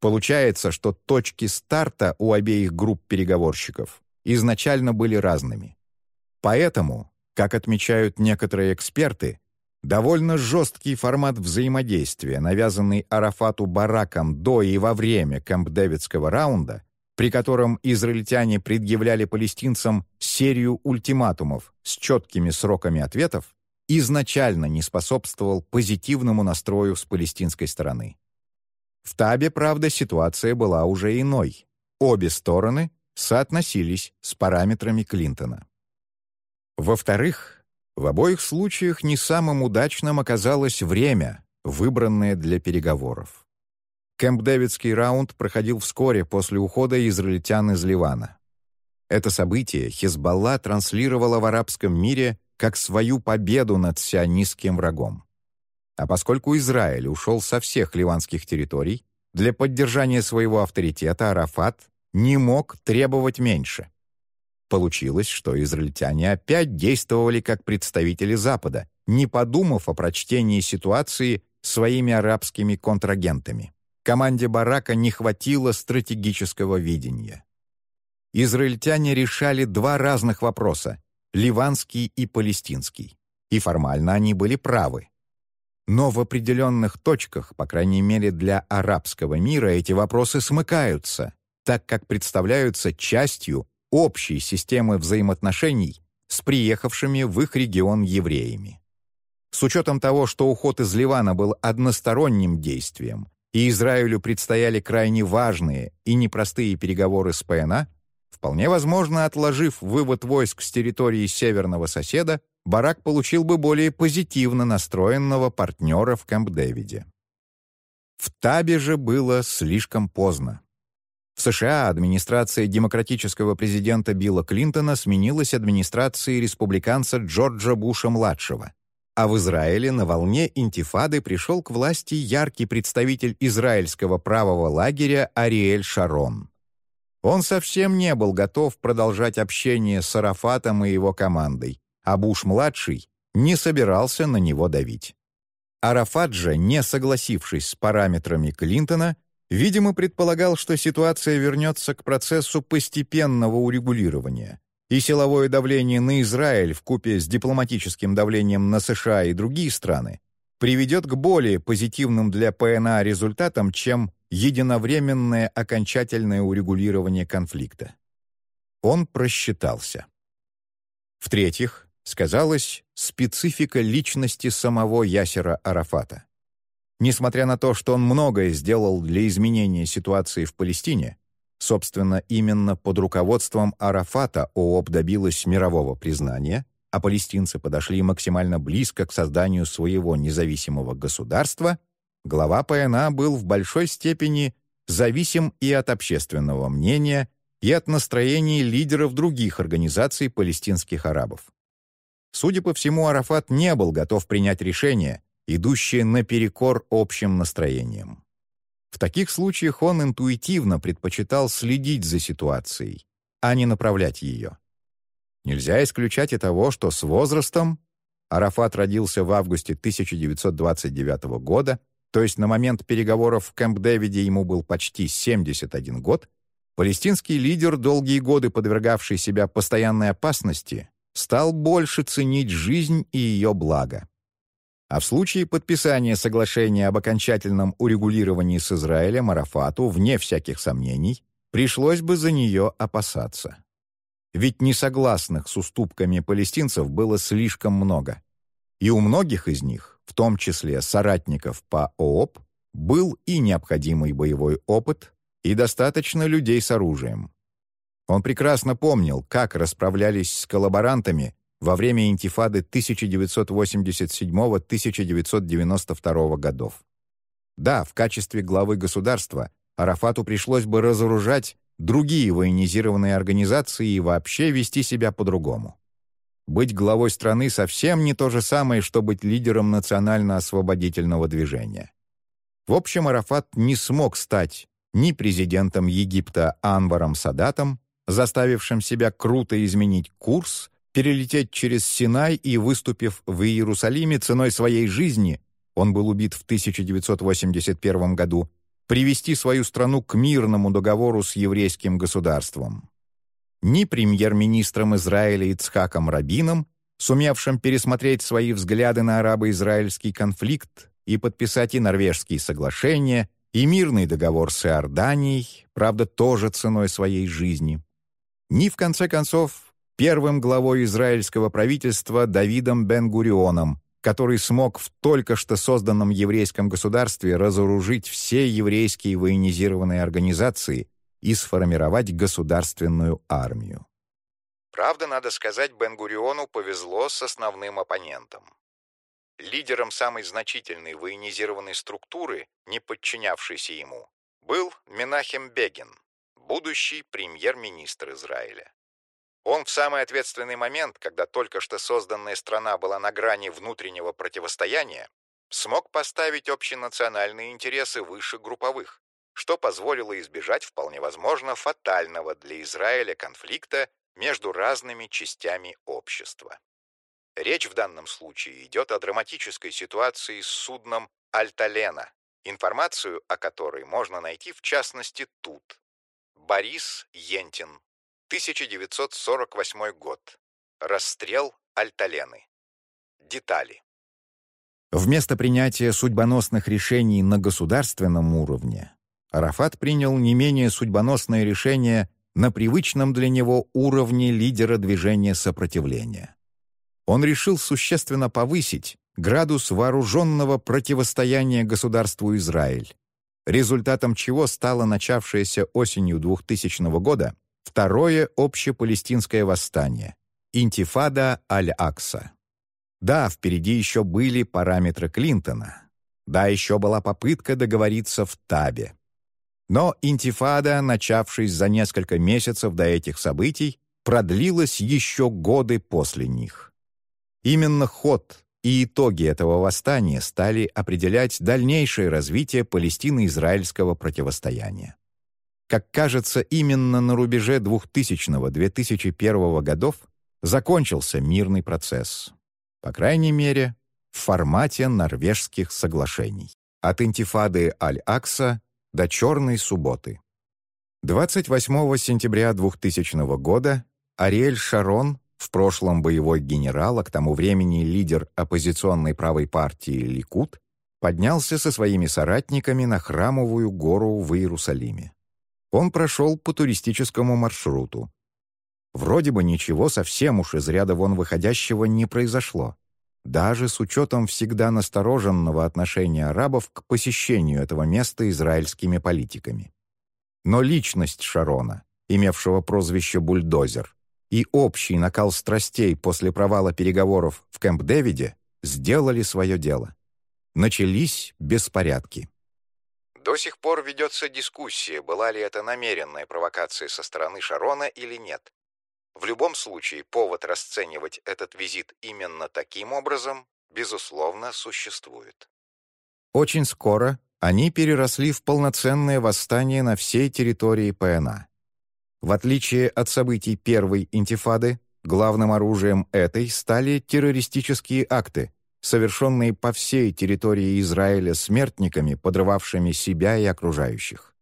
Получается, что точки старта у обеих групп переговорщиков изначально были разными. Поэтому, как отмечают некоторые эксперты, Довольно жесткий формат взаимодействия, навязанный Арафату Бараком до и во время Кэмп-Дэвидского раунда, при котором израильтяне предъявляли палестинцам серию ультиматумов с четкими сроками ответов, изначально не способствовал позитивному настрою с палестинской стороны. В Табе, правда, ситуация была уже иной. Обе стороны соотносились с параметрами Клинтона. Во-вторых, в обоих случаях не самым удачным оказалось время, выбранное для переговоров. Кэмп-Дэвидский раунд проходил вскоре после ухода израильтян из Ливана. Это событие Хизбалла транслировала в арабском мире как свою победу над сионистским врагом. А поскольку Израиль ушел со всех ливанских территорий, для поддержания своего авторитета Арафат не мог требовать меньше — Получилось, что израильтяне опять действовали как представители Запада, не подумав о прочтении ситуации своими арабскими контрагентами. Команде Барака не хватило стратегического видения. Израильтяне решали два разных вопроса — ливанский и палестинский. И формально они были правы. Но в определенных точках, по крайней мере для арабского мира, эти вопросы смыкаются, так как представляются частью общей системы взаимоотношений с приехавшими в их регион евреями. С учетом того, что уход из Ливана был односторонним действием, и Израилю предстояли крайне важные и непростые переговоры с ПНА, вполне возможно, отложив вывод войск с территории северного соседа, Барак получил бы более позитивно настроенного партнера в Кэмп-Дэвиде. В Табе же было слишком поздно. В США администрация демократического президента Билла Клинтона сменилась администрацией республиканца Джорджа Буша-младшего. А в Израиле на волне интифады пришел к власти яркий представитель израильского правого лагеря Ариэль Шарон. Он совсем не был готов продолжать общение с Арафатом и его командой, а Буш-младший не собирался на него давить. Арафат же, не согласившись с параметрами Клинтона, Видимо, предполагал, что ситуация вернется к процессу постепенного урегулирования, и силовое давление на Израиль вкупе с дипломатическим давлением на США и другие страны приведет к более позитивным для ПНА результатам, чем единовременное окончательное урегулирование конфликта. Он просчитался. В-третьих, сказалась специфика личности самого Ясера Арафата. Несмотря на то, что он многое сделал для изменения ситуации в Палестине, собственно, именно под руководством Арафата ООП добилась мирового признания, а палестинцы подошли максимально близко к созданию своего независимого государства, глава ПНА был в большой степени зависим и от общественного мнения, и от настроений лидеров других организаций палестинских арабов. Судя по всему, Арафат не был готов принять решение, идущее наперекор общим настроениям. В таких случаях он интуитивно предпочитал следить за ситуацией, а не направлять ее. Нельзя исключать и того, что с возрастом Арафат родился в августе 1929 года, то есть на момент переговоров в Кэмп-Дэвиде ему был почти 71 год, палестинский лидер, долгие годы подвергавший себя постоянной опасности, стал больше ценить жизнь и ее благо. А в случае подписания соглашения об окончательном урегулировании с Израилем Арафату, вне всяких сомнений, пришлось бы за нее опасаться. Ведь несогласных с уступками палестинцев было слишком много. И у многих из них, в том числе соратников по ООП, был и необходимый боевой опыт, и достаточно людей с оружием. Он прекрасно помнил, как расправлялись с коллаборантами во время интифады 1987-1992 годов. Да, в качестве главы государства Арафату пришлось бы разоружать другие военизированные организации и вообще вести себя по-другому. Быть главой страны совсем не то же самое, что быть лидером национально-освободительного движения. В общем, Арафат не смог стать ни президентом Египта Анваром Садатом, заставившим себя круто изменить курс, перелететь через Синай и, выступив в Иерусалиме ценой своей жизни, он был убит в 1981 году, привести свою страну к мирному договору с еврейским государством. Ни премьер-министром Израиля Ицхаком Рабином, сумевшим пересмотреть свои взгляды на арабо-израильский конфликт и подписать и норвежские соглашения, и мирный договор с Иорданией, правда, тоже ценой своей жизни, ни, в конце концов, первым главой израильского правительства Давидом Бен-Гурионом, который смог в только что созданном еврейском государстве разоружить все еврейские военизированные организации и сформировать государственную армию. Правда, надо сказать, Бен-Гуриону повезло с основным оппонентом. Лидером самой значительной военизированной структуры, не подчинявшейся ему, был Менахем Бегин, будущий премьер-министр Израиля. Он в самый ответственный момент, когда только что созданная страна была на грани внутреннего противостояния, смог поставить общенациональные интересы выше групповых, что позволило избежать вполне возможно фатального для Израиля конфликта между разными частями общества. Речь в данном случае идет о драматической ситуации с судном «Альталена», информацию о которой можно найти в частности тут. Борис Ентин 1948 год. Расстрел Альталены. Детали. Вместо принятия судьбоносных решений на государственном уровне, Арафат принял не менее судьбоносное решение на привычном для него уровне лидера движения сопротивления. Он решил существенно повысить градус вооруженного противостояния государству Израиль, результатом чего стало начавшееся осенью 2000 года Второе общепалестинское восстание. Интифада Аль-Акса. Да, впереди еще были параметры Клинтона. Да, еще была попытка договориться в Табе. Но интифада, начавшись за несколько месяцев до этих событий, продлилась еще годы после них. Именно ход и итоги этого восстания стали определять дальнейшее развитие палестино-израильского противостояния. Как кажется, именно на рубеже 2000-2001 годов закончился мирный процесс. По крайней мере, в формате норвежских соглашений. От интифады Аль-Акса до Черной субботы. 28 сентября 2000 года Ариэль Шарон, в прошлом боевой генерал, а к тому времени лидер оппозиционной правой партии Ликут, поднялся со своими соратниками на Храмовую гору в Иерусалиме. Он прошел по туристическому маршруту. Вроде бы ничего совсем уж из ряда вон выходящего не произошло, даже с учетом всегда настороженного отношения арабов к посещению этого места израильскими политиками. Но личность Шарона, имевшего прозвище «Бульдозер», и общий накал страстей после провала переговоров в Кэмп-Дэвиде сделали свое дело. начались беспорядки. До сих пор ведется дискуссия, была ли это намеренная провокация со стороны Шарона или нет. В любом случае, повод расценивать этот визит именно таким образом, безусловно, существует. Очень скоро они переросли в полноценное восстание на всей территории ПНА. В отличие от событий первой интифады, главным оружием этой стали террористические акты, совершенные по всей территории Израиля смертниками, подрывавшими себя и окружающих.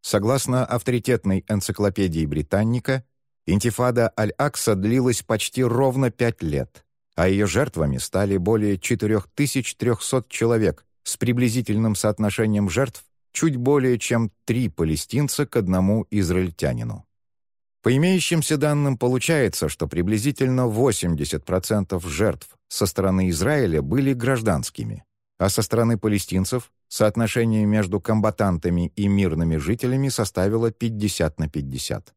Согласно авторитетной энциклопедии «Британника», интифада Аль-Акса длилась почти ровно пять лет, а ее жертвами стали более 4300 человек с приблизительным соотношением жертв чуть более чем три палестинца к одному израильтянину. По имеющимся данным получается, что приблизительно 80% жертв со стороны Израиля были гражданскими, а со стороны палестинцев соотношение между комбатантами и мирными жителями составило 50 на 50.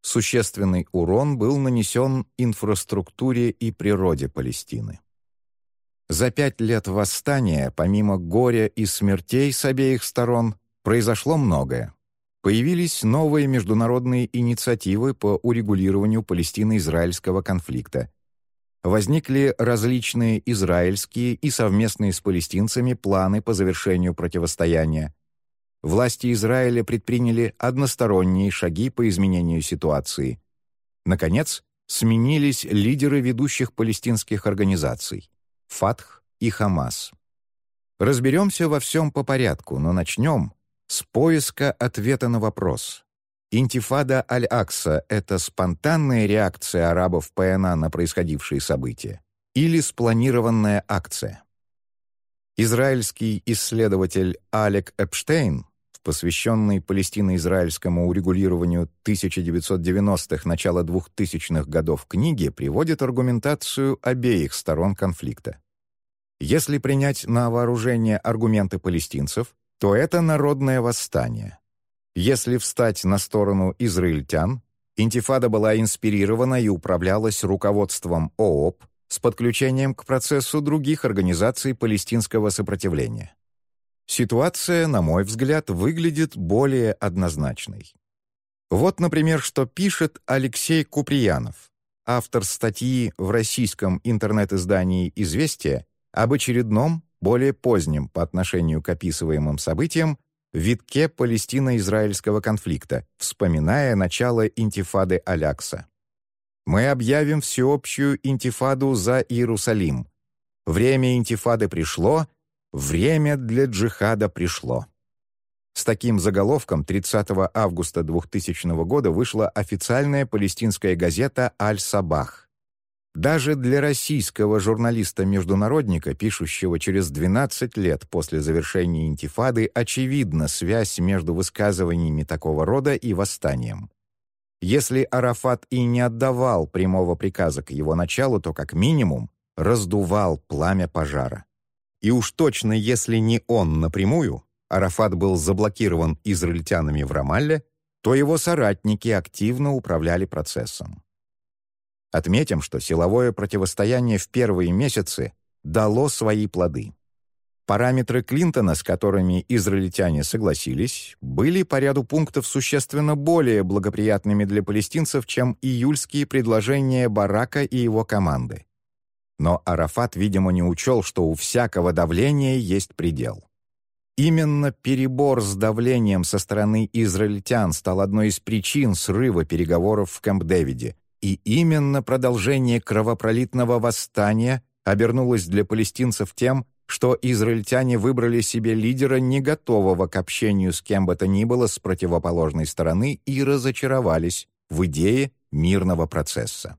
Существенный урон был нанесен инфраструктуре и природе Палестины. За пять лет восстания, помимо горя и смертей с обеих сторон, произошло многое. Появились новые международные инициативы по урегулированию палестино-израильского конфликта. Возникли различные израильские и совместные с палестинцами планы по завершению противостояния. Власти Израиля предприняли односторонние шаги по изменению ситуации. Наконец, сменились лидеры ведущих палестинских организаций — Фатх и Хамас. Разберемся во всем по порядку, но начнем с поиска ответа на вопрос. Интифада Аль-Акса — это спонтанная реакция арабов ПНА на происходившие события или спланированная акция? Израильский исследователь Алек Эпштейн в посвященной палестино-израильскому урегулированию 1990-х, начала 2000-х годов книге приводит аргументацию обеих сторон конфликта. Если принять на вооружение аргументы палестинцев, то это народное восстание. Если встать на сторону израильтян, интифада была инспирирована и управлялась руководством ООП с подключением к процессу других организаций палестинского сопротивления. Ситуация, на мой взгляд, выглядит более однозначной. Вот, например, что пишет Алексей Куприянов, автор статьи в российском интернет-издании «Известия» об очередном более поздним по отношению к описываемым событиям, витке палестино-израильского конфликта, вспоминая начало интифады Алякса. «Мы объявим всеобщую интифаду за Иерусалим. Время интифады пришло, время для джихада пришло». С таким заголовком 30 августа 2000 года вышла официальная палестинская газета «Аль-Сабах». Даже для российского журналиста-международника, пишущего через 12 лет после завершения интифады, очевидна связь между высказываниями такого рода и восстанием. Если Арафат и не отдавал прямого приказа к его началу, то как минимум раздувал пламя пожара. И уж точно, если не он напрямую, Арафат был заблокирован израильтянами в Рамалле, то его соратники активно управляли процессом. Отметим, что силовое противостояние в первые месяцы дало свои плоды. Параметры Клинтона, с которыми израильтяне согласились, были по ряду пунктов существенно более благоприятными для палестинцев, чем июльские предложения Барака и его команды. Но Арафат, видимо, не учел, что у всякого давления есть предел. Именно перебор с давлением со стороны израильтян стал одной из причин срыва переговоров в Кэмп-Дэвиде, и именно продолжение кровопролитного восстания обернулось для палестинцев тем, что израильтяне выбрали себе лидера, не готового к общению с кем бы то ни было с противоположной стороны и разочаровались в идее мирного процесса.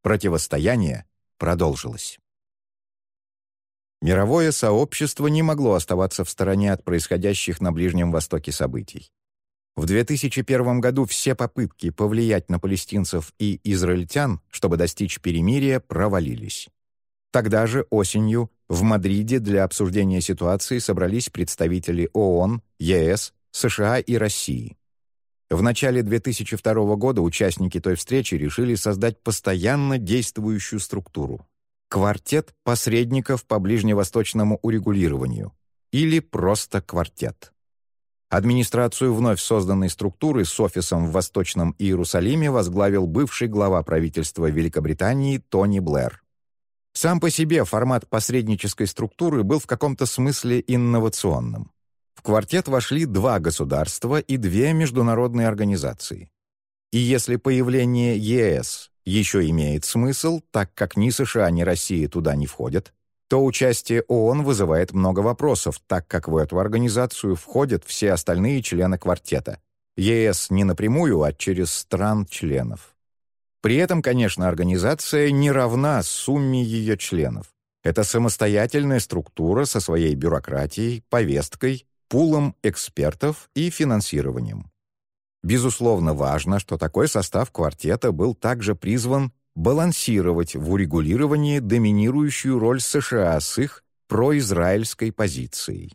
Противостояние продолжилось. Мировое сообщество не могло оставаться в стороне от происходящих на Ближнем Востоке событий. В 2001 году все попытки повлиять на палестинцев и израильтян, чтобы достичь перемирия, провалились. Тогда же, осенью, в Мадриде для обсуждения ситуации собрались представители ООН, ЕС, США и России. В начале 2002 года участники той встречи решили создать постоянно действующую структуру. квартет посредников по ближневосточному урегулированию или просто квартет. Администрацию вновь созданной структуры с офисом в Восточном Иерусалиме возглавил бывший глава правительства Великобритании Тони Блэр. Сам по себе формат посреднической структуры был в каком-то смысле инновационным. В квартет вошли два государства и две международные организации. И если появление ЕС еще имеет смысл, так как ни США, ни Россия туда не входят, то участие ООН вызывает много вопросов, так как в эту организацию входят все остальные члены квартета. ЕС не напрямую, а через стран-членов. При этом, конечно, организация не равна сумме ее членов. Это самостоятельная структура со своей бюрократией, повесткой, пулом экспертов и финансированием. Безусловно, важно, что такой состав квартета был также призван балансировать в урегулировании доминирующую роль США с их произраильской позицией.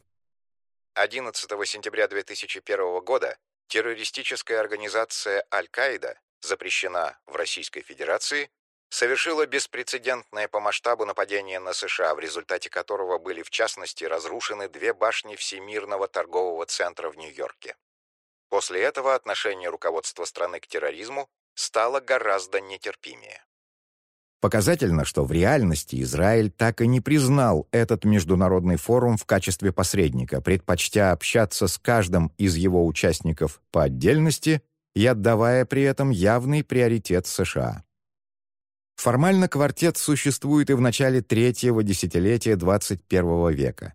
11 сентября 2001 года террористическая организация «Аль-Каида» запрещена в Российской Федерации, совершила беспрецедентное по масштабу нападение на США, в результате которого были в частности разрушены две башни Всемирного торгового центра в Нью-Йорке. После этого отношение руководства страны к терроризму стало гораздо нетерпимее. Показательно, что в реальности Израиль так и не признал этот международный форум в качестве посредника, предпочтя общаться с каждым из его участников по отдельности и отдавая при этом явный приоритет США. Формально квартет существует и в начале третьего десятилетия 21 века.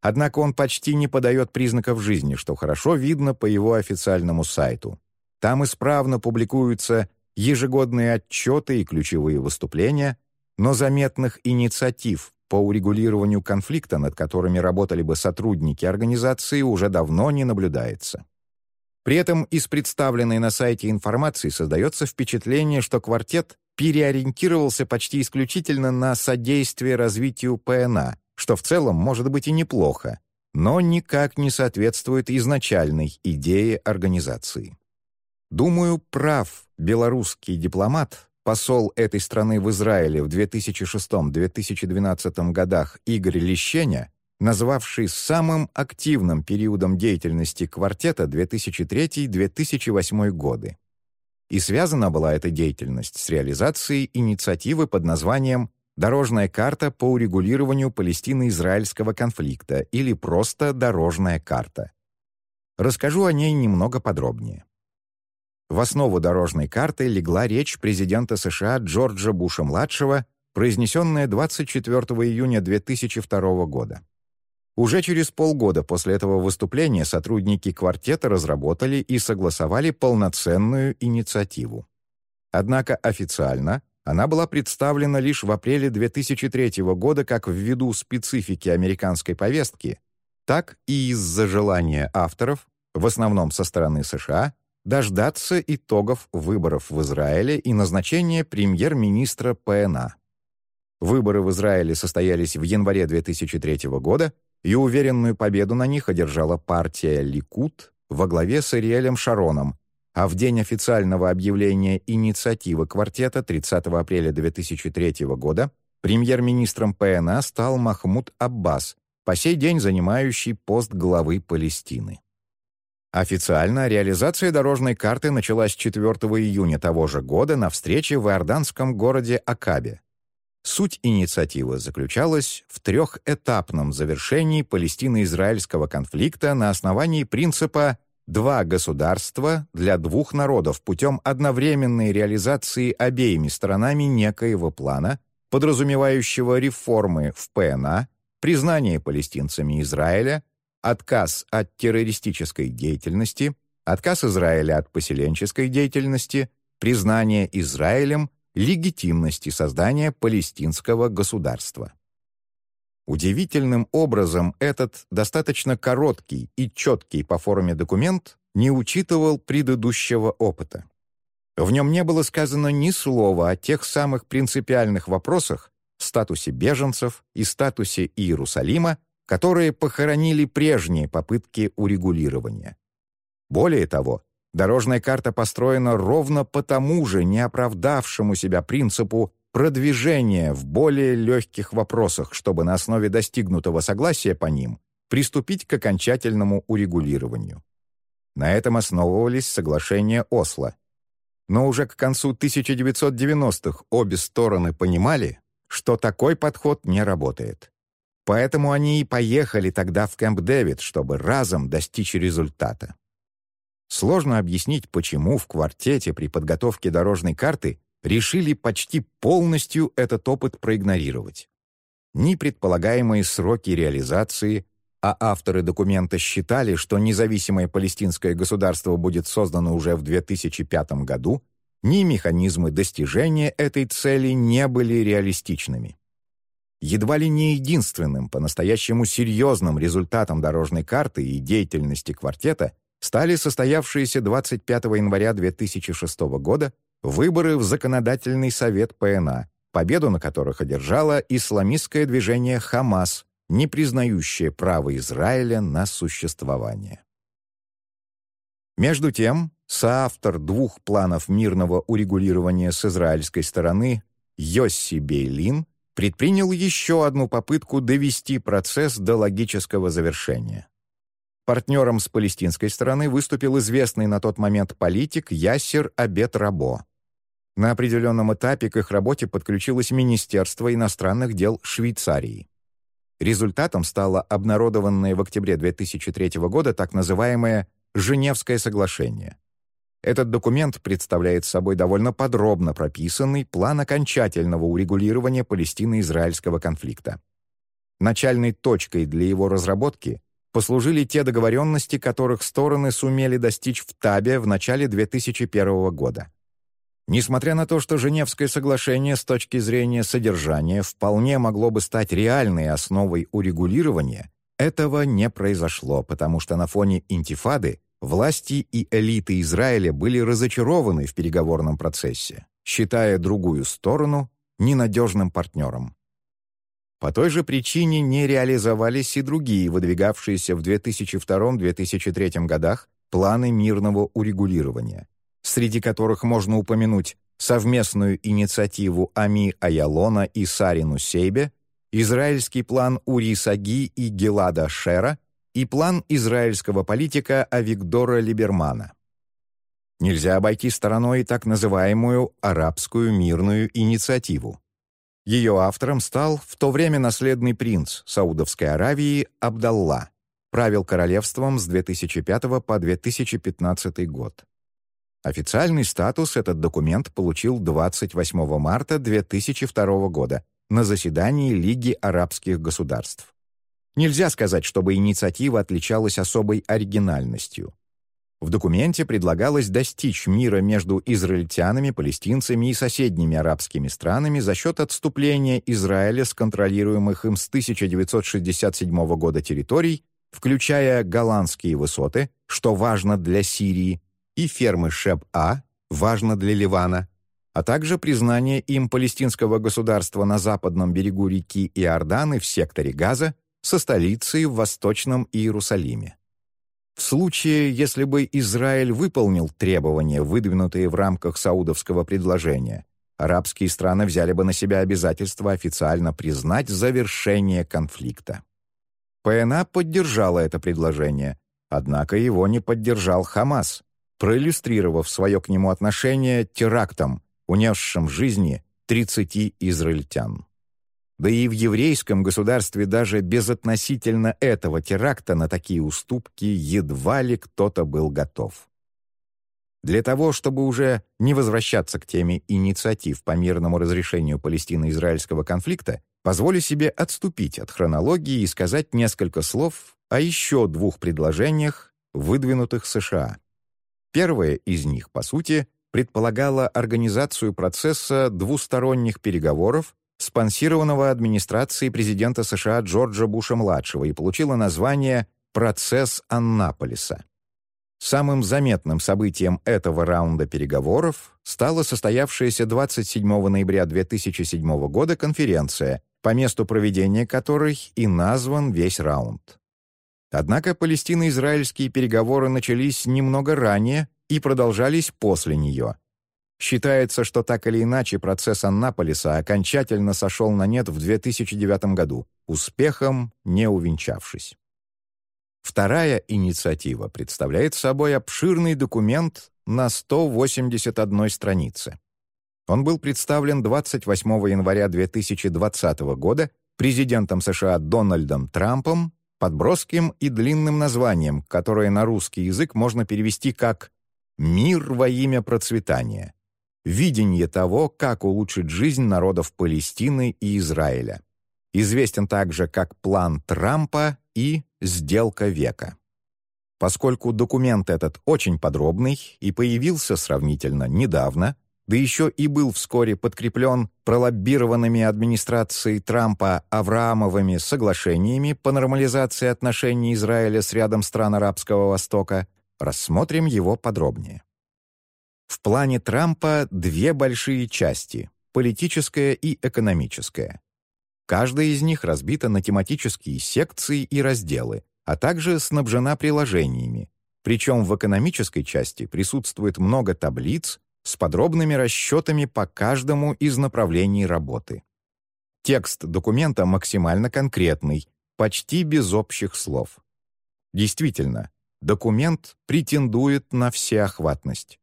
Однако он почти не подает признаков жизни, что хорошо видно по его официальному сайту. Там исправно публикуются ежегодные отчеты и ключевые выступления, но заметных инициатив по урегулированию конфликта, над которыми работали бы сотрудники организации, уже давно не наблюдается. При этом из представленной на сайте информации создается впечатление, что квартет переориентировался почти исключительно на содействие развитию ПНА, что в целом может быть и неплохо, но никак не соответствует изначальной идее организации. Думаю, прав белорусский дипломат, посол этой страны в Израиле в 2006-2012 годах Игорь Лещеня, назвавший самым активным периодом деятельности квартета 2003-2008 годы. И связана была эта деятельность с реализацией инициативы под названием «Дорожная карта по урегулированию Палестино-Израильского конфликта» или просто «Дорожная карта». Расскажу о ней немного подробнее. В основу дорожной карты легла речь президента США Джорджа Буша-младшего, произнесенная 24 июня 2002 года. Уже через полгода после этого выступления сотрудники квартета разработали и согласовали полноценную инициативу. Однако официально она была представлена лишь в апреле 2003 года как ввиду специфики американской повестки, так и из-за желания авторов, в основном со стороны США, дождаться итогов выборов в Израиле и назначения премьер-министра ПНА. Выборы в Израиле состоялись в январе 2003 года, и уверенную победу на них одержала партия «Ликут» во главе с Ариэлем Шароном, а в день официального объявления инициативы квартета 30 апреля 2003 года премьер-министром ПНА стал Махмуд Аббас, по сей день занимающий пост главы Палестины. Официально реализация дорожной карты началась 4 июня того же года на встрече в иорданском городе Акабе. Суть инициативы заключалась в трехэтапном завершении палестино-израильского конфликта на основании принципа «два государства для двух народов» путем одновременной реализации обеими сторонами некоего плана, подразумевающего реформы в ПНА, признание палестинцами Израиля, отказ от террористической деятельности, отказ Израиля от поселенческой деятельности, признание Израилем легитимности создания палестинского государства. Удивительным образом этот достаточно короткий и четкий по форме документ не учитывал предыдущего опыта. В нем не было сказано ни слова о тех самых принципиальных вопросах, статусе беженцев и статусе Иерусалима, которые похоронили прежние попытки урегулирования. Более того, дорожная карта построена ровно по тому же неоправдавшему себя принципу продвижение в более легких вопросах, чтобы на основе достигнутого согласия по ним приступить к окончательному урегулированию. На этом основывались соглашения Осло. Но уже к концу 1990-х обе стороны понимали, что такой подход не работает. Поэтому они и поехали тогда в Кэмп Дэвид, чтобы разом достичь результата. Сложно объяснить, почему в квартете при подготовке дорожной карты решили почти полностью этот опыт проигнорировать. Ни предполагаемые сроки реализации, а авторы документа считали, что независимое палестинское государство будет создано уже в 2005 году, ни механизмы достижения этой цели не были реалистичными. Едва ли не единственным по-настоящему серьезным результатом дорожной карты и деятельности квартета стали состоявшиеся 25 января 2006 года выборы в Законодательный совет ПНА, победу на которых одержало исламистское движение «Хамас», не признающее право Израиля на существование. Между тем, соавтор двух планов мирного урегулирования с израильской стороны Йосси Бейлин предпринял еще одну попытку довести процесс до логического завершения. Партнером с палестинской стороны выступил известный на тот момент политик Ясер Абет Рабо. На определенном этапе к их работе подключилось Министерство иностранных дел Швейцарии. Результатом стало обнародованное в октябре 2003 года так называемое «Женевское соглашение». Этот документ представляет собой довольно подробно прописанный план окончательного урегулирования Палестино-Израильского конфликта. Начальной точкой для его разработки послужили те договоренности, которых стороны сумели достичь в Табе в начале 2001 года. Несмотря на то, что Женевское соглашение с точки зрения содержания вполне могло бы стать реальной основой урегулирования, этого не произошло, потому что на фоне интифады власти и элиты Израиля были разочарованы в переговорном процессе, считая другую сторону ненадежным партнером. По той же причине не реализовались и другие выдвигавшиеся в 2002-2003 годах планы мирного урегулирования, среди которых можно упомянуть совместную инициативу Ами Аялона и Сарину Сейбе, израильский план Ури Саги и Гелада Шера и план израильского политика Авигдора Либермана. Нельзя обойти стороной так называемую «арабскую мирную инициативу». Ее автором стал в то время наследный принц Саудовской Аравии Абдалла, правил королевством с 2005 по 2015 год. Официальный статус этот документ получил 28 марта 2002 года на заседании Лиги арабских государств. Нельзя сказать, чтобы инициатива отличалась особой оригинальностью. В документе предлагалось достичь мира между израильтянами, палестинцами и соседними арабскими странами за счет отступления Израиля с контролируемых им с 1967 года территорий, включая Голландские высоты, что важно для Сирии, и фермы Шеб-А, важно для Ливана, а также признание им палестинского государства на западном берегу реки Иордан и в секторе Газа со столицей в Восточном Иерусалиме. В случае, если бы Израиль выполнил требования, выдвинутые в рамках саудовского предложения, арабские страны взяли бы на себя обязательство официально признать завершение конфликта. ПНА поддержала это предложение, однако его не поддержал Хамас, проиллюстрировав свое к нему отношение терактом, унесшим жизни 30 израильтян. Да и в еврейском государстве даже безотносительно этого теракта на такие уступки едва ли кто-то был готов. Для того, чтобы уже не возвращаться к теме инициатив по мирному разрешению палестино-израильского конфликта, позволю себе отступить от хронологии и сказать несколько слов о еще двух предложениях, выдвинутых США. Первое из них, по сути, предполагало организацию процесса двусторонних переговоров, спонсированного администрацией президента США Джорджа Буша-младшего и получило название «Процесс Аннаполиса». Самым заметным событием этого раунда переговоров стала состоявшаяся 27 ноября 2007 года конференция, по месту проведения которой и назван весь раунд. Однако палестино-израильские переговоры начались немного ранее и продолжались после нее. Считается, что так или иначе процесс Аннаполиса окончательно сошел на нет в 2009 году, успехом не увенчавшись. Вторая инициатива представляет собой обширный документ на 181 странице. Он был представлен 28 января 2020 года президентом США Дональдом Трампом под броским и длинным названием, которое на русский язык можно перевести как «Мир во имя процветания» видение того, как улучшить жизнь народов Палестины и Израиля. Известен также как план Трампа и сделка века. Поскольку документ этот очень подробный и появился сравнительно недавно, да еще и был вскоре подкреплен пролоббированными администрацией Трампа Авраамовыми соглашениями по нормализации отношений Израиля с рядом стран Арабского Востока, рассмотрим его подробнее. В плане Трампа две большие части — политическая и экономическая. Каждая из них разбита на тематические секции и разделы, а также снабжена приложениями. Причем в экономической части присутствует много таблиц с подробными расчетами по каждому из направлений работы. Текст документа максимально конкретный, почти без общих слов. Действительно, документ претендует на всеохватность.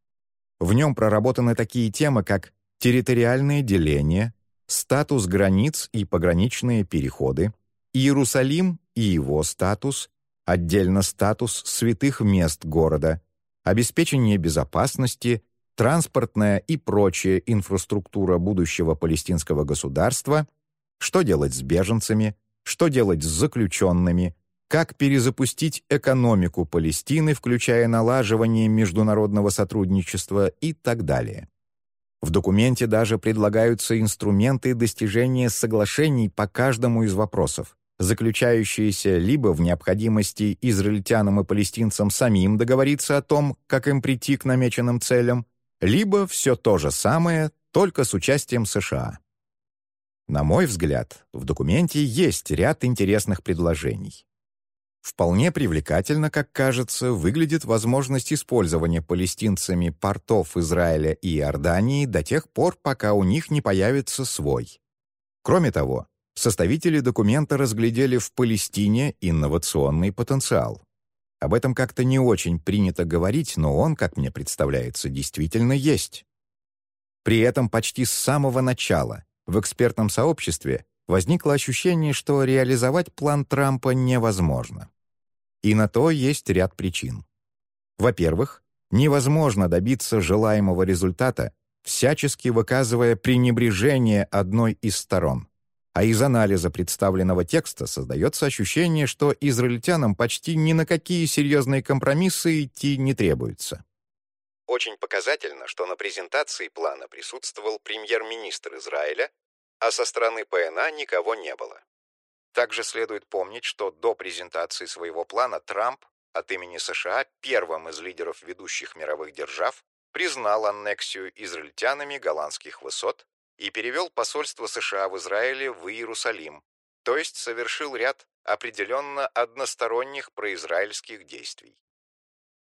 В нем проработаны такие темы, как территориальное деление, статус границ и пограничные переходы, Иерусалим и его статус, отдельно статус святых мест города, обеспечение безопасности, транспортная и прочая инфраструктура будущего палестинского государства, что делать с беженцами, что делать с заключенными, как перезапустить экономику Палестины, включая налаживание международного сотрудничества и так далее. В документе даже предлагаются инструменты достижения соглашений по каждому из вопросов, заключающиеся либо в необходимости израильтянам и палестинцам самим договориться о том, как им прийти к намеченным целям, либо все то же самое, только с участием США. На мой взгляд, в документе есть ряд интересных предложений. Вполне привлекательно, как кажется, выглядит возможность использования палестинцами портов Израиля и Иордании до тех пор, пока у них не появится свой. Кроме того, составители документа разглядели в Палестине инновационный потенциал. Об этом как-то не очень принято говорить, но он, как мне представляется, действительно есть. При этом почти с самого начала в экспертном сообществе возникло ощущение, что реализовать план Трампа невозможно. И на то есть ряд причин. Во-первых, невозможно добиться желаемого результата, всячески выказывая пренебрежение одной из сторон. А из анализа представленного текста создается ощущение, что израильтянам почти ни на какие серьезные компромиссы идти не требуется. Очень показательно, что на презентации плана присутствовал премьер-министр Израиля, а со стороны ПНА никого не было. Также следует помнить, что до презентации своего плана Трамп от имени США первым из лидеров ведущих мировых держав признал аннексию израильтянами голландских высот и перевел посольство США в Израиле в Иерусалим, то есть совершил ряд определенно односторонних произраильских действий.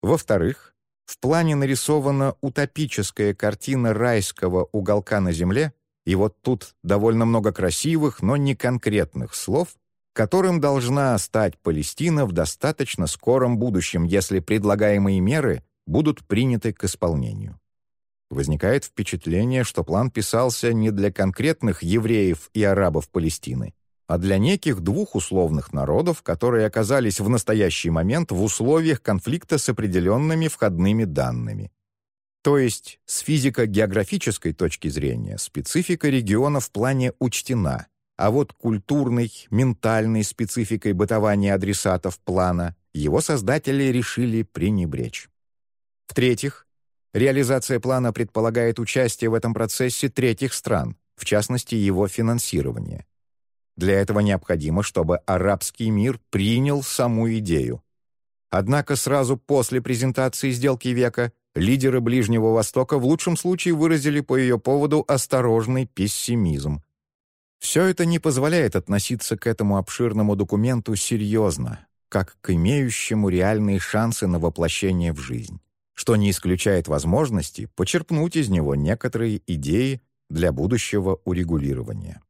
Во-вторых, в плане нарисована утопическая картина райского уголка на земле, и вот тут довольно много красивых, но не конкретных слов, которым должна стать Палестина в достаточно скором будущем, если предлагаемые меры будут приняты к исполнению. Возникает впечатление, что план писался не для конкретных евреев и арабов Палестины, а для неких двух условных народов, которые оказались в настоящий момент в условиях конфликта с определенными входными данными. То есть, с физико-географической точки зрения, специфика региона в плане учтена, а вот культурной, ментальной спецификой бытования адресатов плана его создатели решили пренебречь. В-третьих, реализация плана предполагает участие в этом процессе третьих стран, в частности, его финансирование. Для этого необходимо, чтобы арабский мир принял саму идею. Однако сразу после презентации сделки века лидеры Ближнего Востока в лучшем случае выразили по ее поводу осторожный пессимизм. Все это не позволяет относиться к этому обширному документу серьезно, как к имеющему реальные шансы на воплощение в жизнь. что не исключает возможности почерпнуть из него некоторые идеи для будущего урегулирования.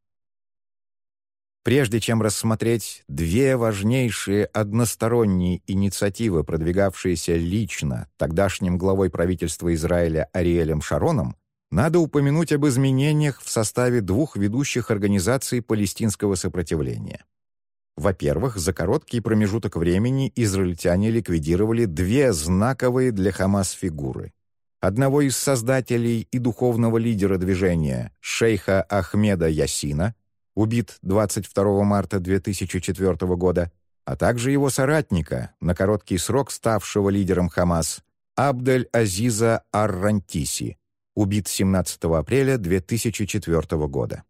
Прежде чем рассмотреть две важнейшие односторонние инициативы, продвигавшиеся лично тогдашним главой правительства Израиля Ариэлем Шароном, надо упомянуть об изменениях в составе двух ведущих организаций палестинского сопротивления. Во-первых, за короткий промежуток времени израильтяне ликвидировали две знаковые для Хамас фигуры. Одного из создателей и духовного лидера движения, шейха Ахмеда Ясина, убит 22 марта 2004 года, а также его соратника, на короткий срок ставшего лидером Хамас, Абдель-Азиза Ар-Рантиси, убит 17 апреля 2004 года.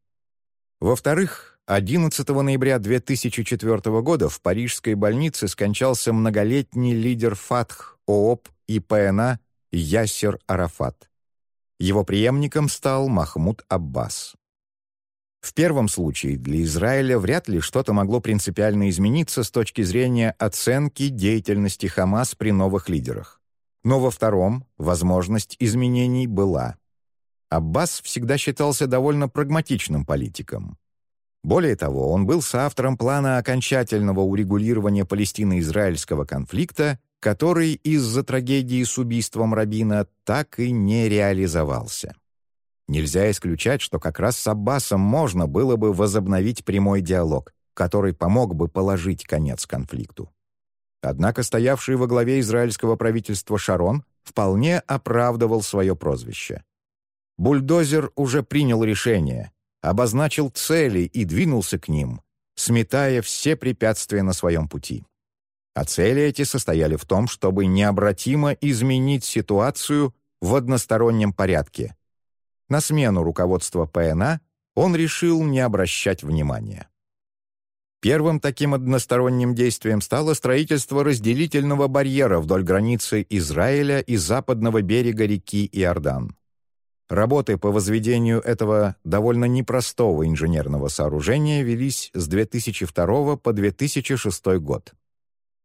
Во-вторых, 11 ноября 2004 года в парижской больнице скончался многолетний лидер ФАТХ, ООП и ПНА Ясер Арафат. Его преемником стал Махмуд Аббас. В первом случае для Израиля вряд ли что-то могло принципиально измениться с точки зрения оценки деятельности Хамас при новых лидерах. Но во втором возможность изменений была. Аббас всегда считался довольно прагматичным политиком. Более того, он был соавтором плана окончательного урегулирования Палестино-израильского конфликта, который из-за трагедии с убийством Рабина так и не реализовался. Нельзя исключать, что как раз с Аббасом можно было бы возобновить прямой диалог, который помог бы положить конец конфликту. Однако стоявший во главе израильского правительства Шарон вполне оправдывал свое прозвище. Бульдозер уже принял решение, обозначил цели и двинулся к ним, сметая все препятствия на своем пути. А цели эти состояли в том, чтобы необратимо изменить ситуацию в одностороннем порядке, на смену руководства ПНА он решил не обращать внимания. Первым таким односторонним действием стало строительство разделительного барьера вдоль границы Израиля и западного берега реки Иордан. Работы по возведению этого довольно непростого инженерного сооружения велись с 2002 по 2006 год.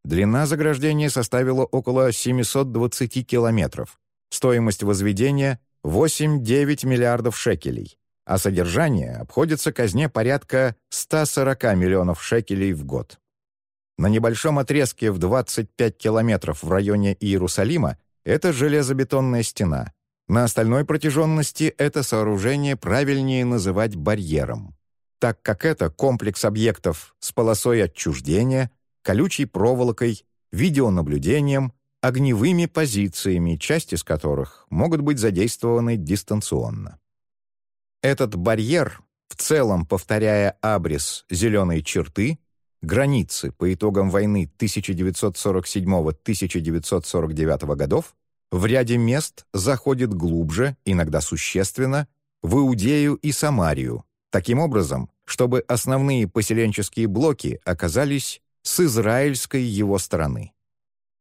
Длина заграждения составила около 720 километров. Стоимость возведения 8-9 миллиардов шекелей, а содержание обходится казне порядка 140 миллионов шекелей в год. На небольшом отрезке в 25 километров в районе Иерусалима это железобетонная стена. На остальной протяженности это сооружение правильнее называть барьером, так как это комплекс объектов с полосой отчуждения, колючей проволокой, видеонаблюдением, огневыми позициями, часть из которых могут быть задействованы дистанционно. Этот барьер, в целом повторяя абрис зеленой черты, границы по итогам войны 1947-1949 годов, в ряде мест заходит глубже, иногда существенно, в Иудею и Самарию, таким образом, чтобы основные поселенческие блоки оказались с израильской его стороны.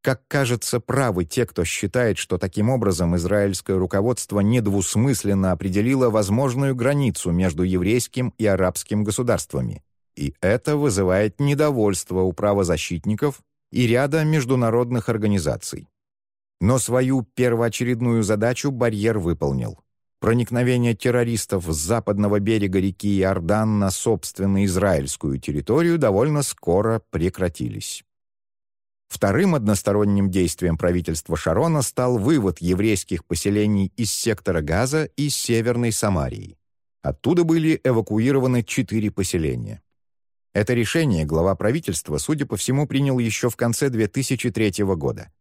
Как кажется, правы те, кто считает, что таким образом израильское руководство недвусмысленно определило возможную границу между еврейским и арабским государствами. И это вызывает недовольство у правозащитников и ряда международных организаций. Но свою первоочередную задачу барьер выполнил. Проникновение террористов с западного берега реки Иордан на собственную израильскую территорию довольно скоро прекратились. Вторым односторонним действием правительства Шарона стал вывод еврейских поселений из сектора Газа и Северной Самарии. Оттуда были эвакуированы четыре поселения. Это решение глава правительства, судя по всему, принял еще в конце 2003 года.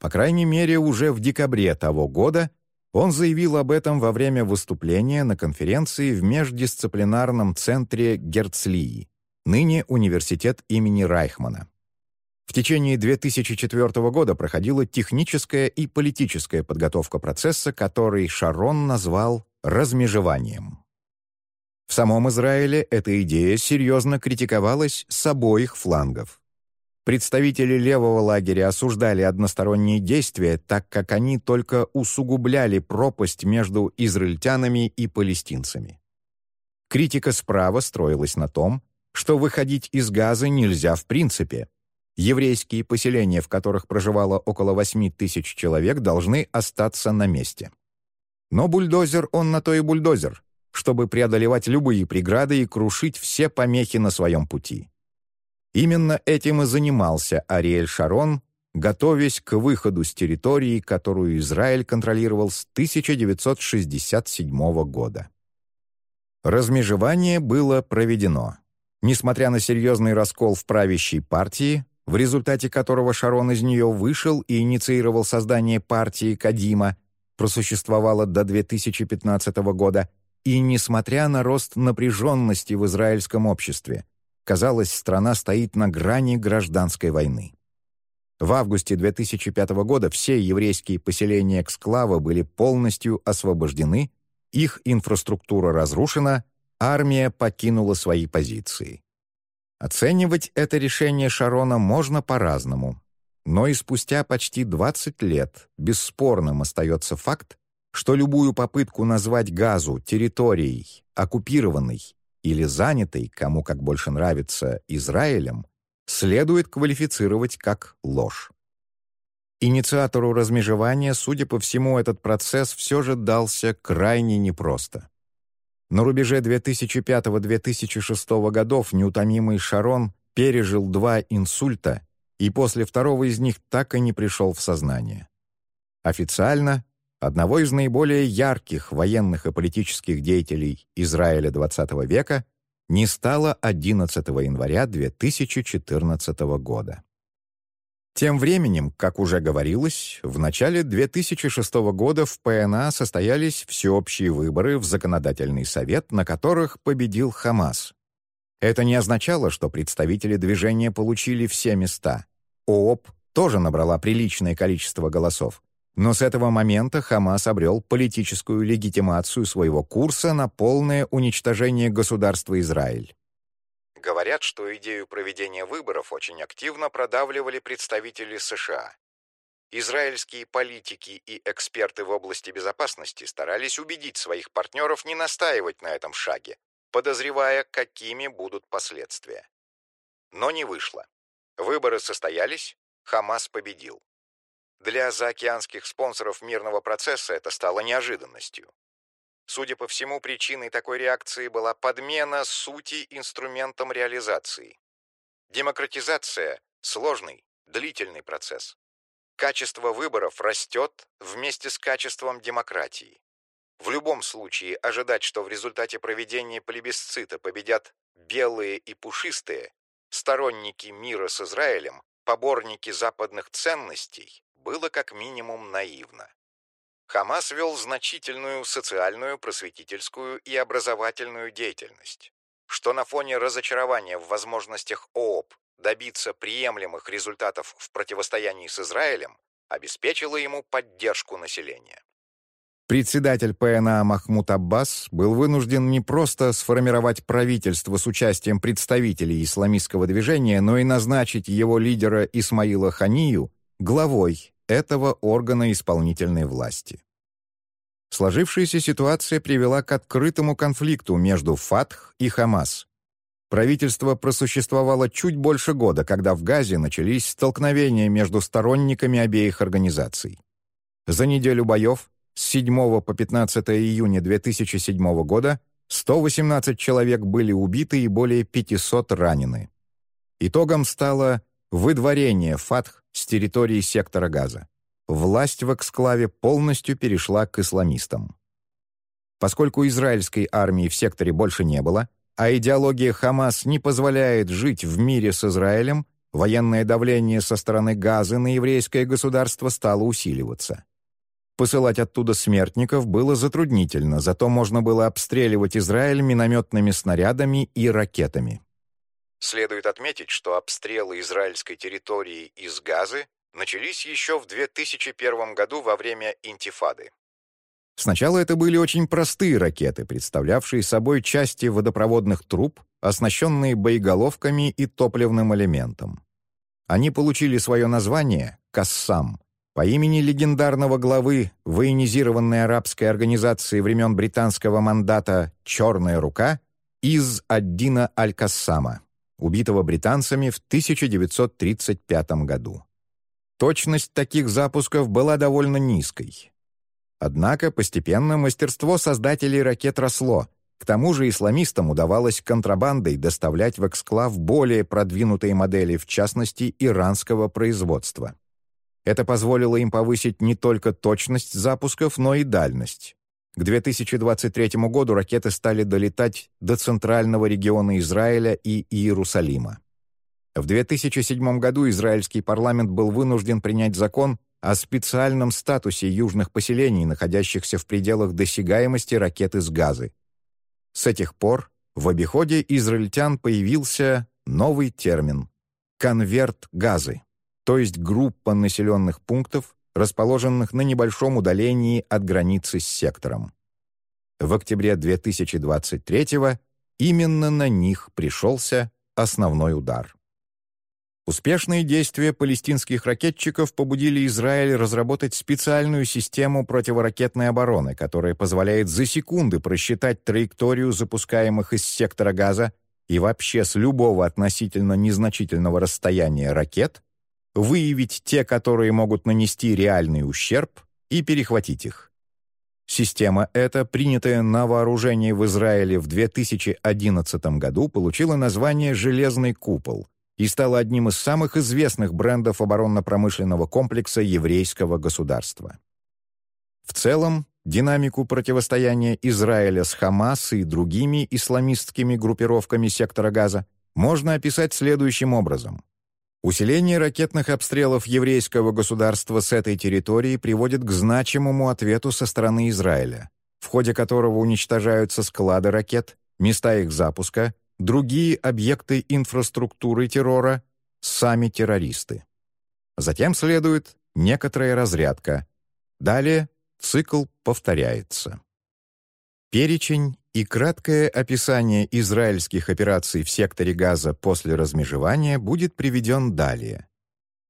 По крайней мере, уже в декабре того года он заявил об этом во время выступления на конференции в междисциплинарном центре Герцлии, ныне университет имени Райхмана. В течение 2004 года проходила техническая и политическая подготовка процесса, который Шарон назвал «размежеванием». В самом Израиле эта идея серьезно критиковалась с обоих флангов. Представители левого лагеря осуждали односторонние действия, так как они только усугубляли пропасть между израильтянами и палестинцами. Критика справа строилась на том, что выходить из Газа нельзя в принципе, еврейские поселения, в которых проживало около 8 тысяч человек, должны остаться на месте. Но бульдозер он на то и бульдозер, чтобы преодолевать любые преграды и крушить все помехи на своем пути. Именно этим и занимался Ариэль Шарон, готовясь к выходу с территории, которую Израиль контролировал с 1967 года. Размежевание было проведено. Несмотря на серьезный раскол в правящей партии, в результате которого Шарон из нее вышел и инициировал создание партии Кадима, просуществовала до 2015 года, и несмотря на рост напряженности в израильском обществе, казалось, страна стоит на грани гражданской войны. В августе 2005 года все еврейские поселения Эксклава были полностью освобождены, их инфраструктура разрушена, армия покинула свои позиции. Оценивать это решение Шарона можно по-разному, но и спустя почти 20 лет бесспорным остается факт, что любую попытку назвать Газу территорией, оккупированной или занятой, кому как больше нравится, Израилем, следует квалифицировать как ложь. Инициатору размежевания, судя по всему, этот процесс все же дался крайне непросто. На рубеже 2005-2006 годов неутомимый Шарон пережил два инсульта и после второго из них так и не пришел в сознание. Официально одного из наиболее ярких военных и политических деятелей Израиля XX века не стало 11 января 2014 года. Тем временем, как уже говорилось, в начале 2006 года в ПНА состоялись всеобщие выборы в Законодательный совет, на которых победил Хамас. Это не означало, что представители движения получили все места. ООП тоже набрала приличное количество голосов. Но с этого момента Хамас обрел политическую легитимацию своего курса на полное уничтожение государства Израиль. Говорят, что идею проведения выборов очень активно продавливали представители США. Израильские политики и эксперты в области безопасности старались убедить своих партнеров не настаивать на этом шаге, подозревая, какими будут последствия. Но не вышло. Выборы состоялись, Хамас победил. Для заокеанских спонсоров мирного процесса это стало неожиданностью. Судя по всему, причиной такой реакции была подмена сути инструментом реализации. Демократизация – сложный, длительный процесс. Качество выборов растет вместе с качеством демократии. В любом случае ожидать, что в результате проведения плебисцита победят белые и пушистые, сторонники мира с Израилем, поборники западных ценностей, было как минимум наивно. Хамас вел значительную социальную, просветительскую и образовательную деятельность, что на фоне разочарования в возможностях ООП добиться приемлемых результатов в противостоянии с Израилем обеспечило ему поддержку населения. Председатель ПНА Махмуд Аббас был вынужден не просто сформировать правительство с участием представителей исламистского движения, но и назначить его лидера Исмаила Ханию главой этого органа исполнительной власти. Сложившаяся ситуация привела к открытому конфликту между ФАТХ и Хамас. Правительство просуществовало чуть больше года, когда в Газе начались столкновения между сторонниками обеих организаций. За неделю боев с 7 по 15 июня 2007 года 118 человек были убиты и более 500 ранены. Итогом стало выдворение ФАТХ с территории сектора Газа. Власть в эксклаве полностью перешла к исламистам. Поскольку израильской армии в секторе больше не было, а идеология Хамас не позволяет жить в мире с Израилем, военное давление со стороны Газы на еврейское государство стало усиливаться. Посылать оттуда смертников было затруднительно, зато можно было обстреливать Израиль минометными снарядами и ракетами. Следует отметить, что обстрелы израильской территории из Газы начались еще в 2001 году во время интифады. Сначала это были очень простые ракеты, представлявшие собой части водопроводных труб, оснащенные боеголовками и топливным элементом. Они получили свое название «Кассам» по имени легендарного главы военизированной арабской организации времен британского мандата «Черная рука» из Аддина Аль-Кассама. Убитого британцами в 1935 году. Точность таких запусков была довольно низкой. Однако постепенно мастерство создателей ракет росло. К тому же исламистам удавалось контрабандой доставлять в эксклав более продвинутые модели, в частности, иранского производства. Это позволило им повысить не только точность запусков, но и дальность. К 2023 году ракеты стали долетать до центрального региона Израиля и Иерусалима. В 2007 году израильский парламент был вынужден принять закон о специальном статусе южных поселений, находящихся в пределах досягаемости ракет из газы. С этих пор в обиходе израильтян появился новый термин — конверт газы, то есть группа населенных пунктов, расположенных на небольшом удалении от границы с сектором. В октябре 2023 именно на них пришелся основной удар. Успешные действия палестинских ракетчиков побудили Израиль разработать специальную систему противоракетной обороны, которая позволяет за секунды просчитать траекторию запускаемых из сектора газа и вообще с любого относительно незначительного расстояния ракет, выявить те, которые могут нанести реальный ущерб, и перехватить их. Система эта, принятая на вооружение в Израиле в 2011 году, получила название «Железный купол», и стала одним из самых известных брендов оборонно-промышленного комплекса еврейского государства. В целом, динамику противостояния Израиля с Хамас и другими исламистскими группировками сектора Газа можно описать следующим образом. Усиление ракетных обстрелов еврейского государства с этой территории приводит к значимому ответу со стороны Израиля, в ходе которого уничтожаются склады ракет, места их запуска, другие объекты инфраструктуры террора, сами террористы. Затем следует некоторая разрядка. Далее цикл повторяется. Перечень и краткое описание израильских операций в секторе Газа после размежевания будет приведен далее.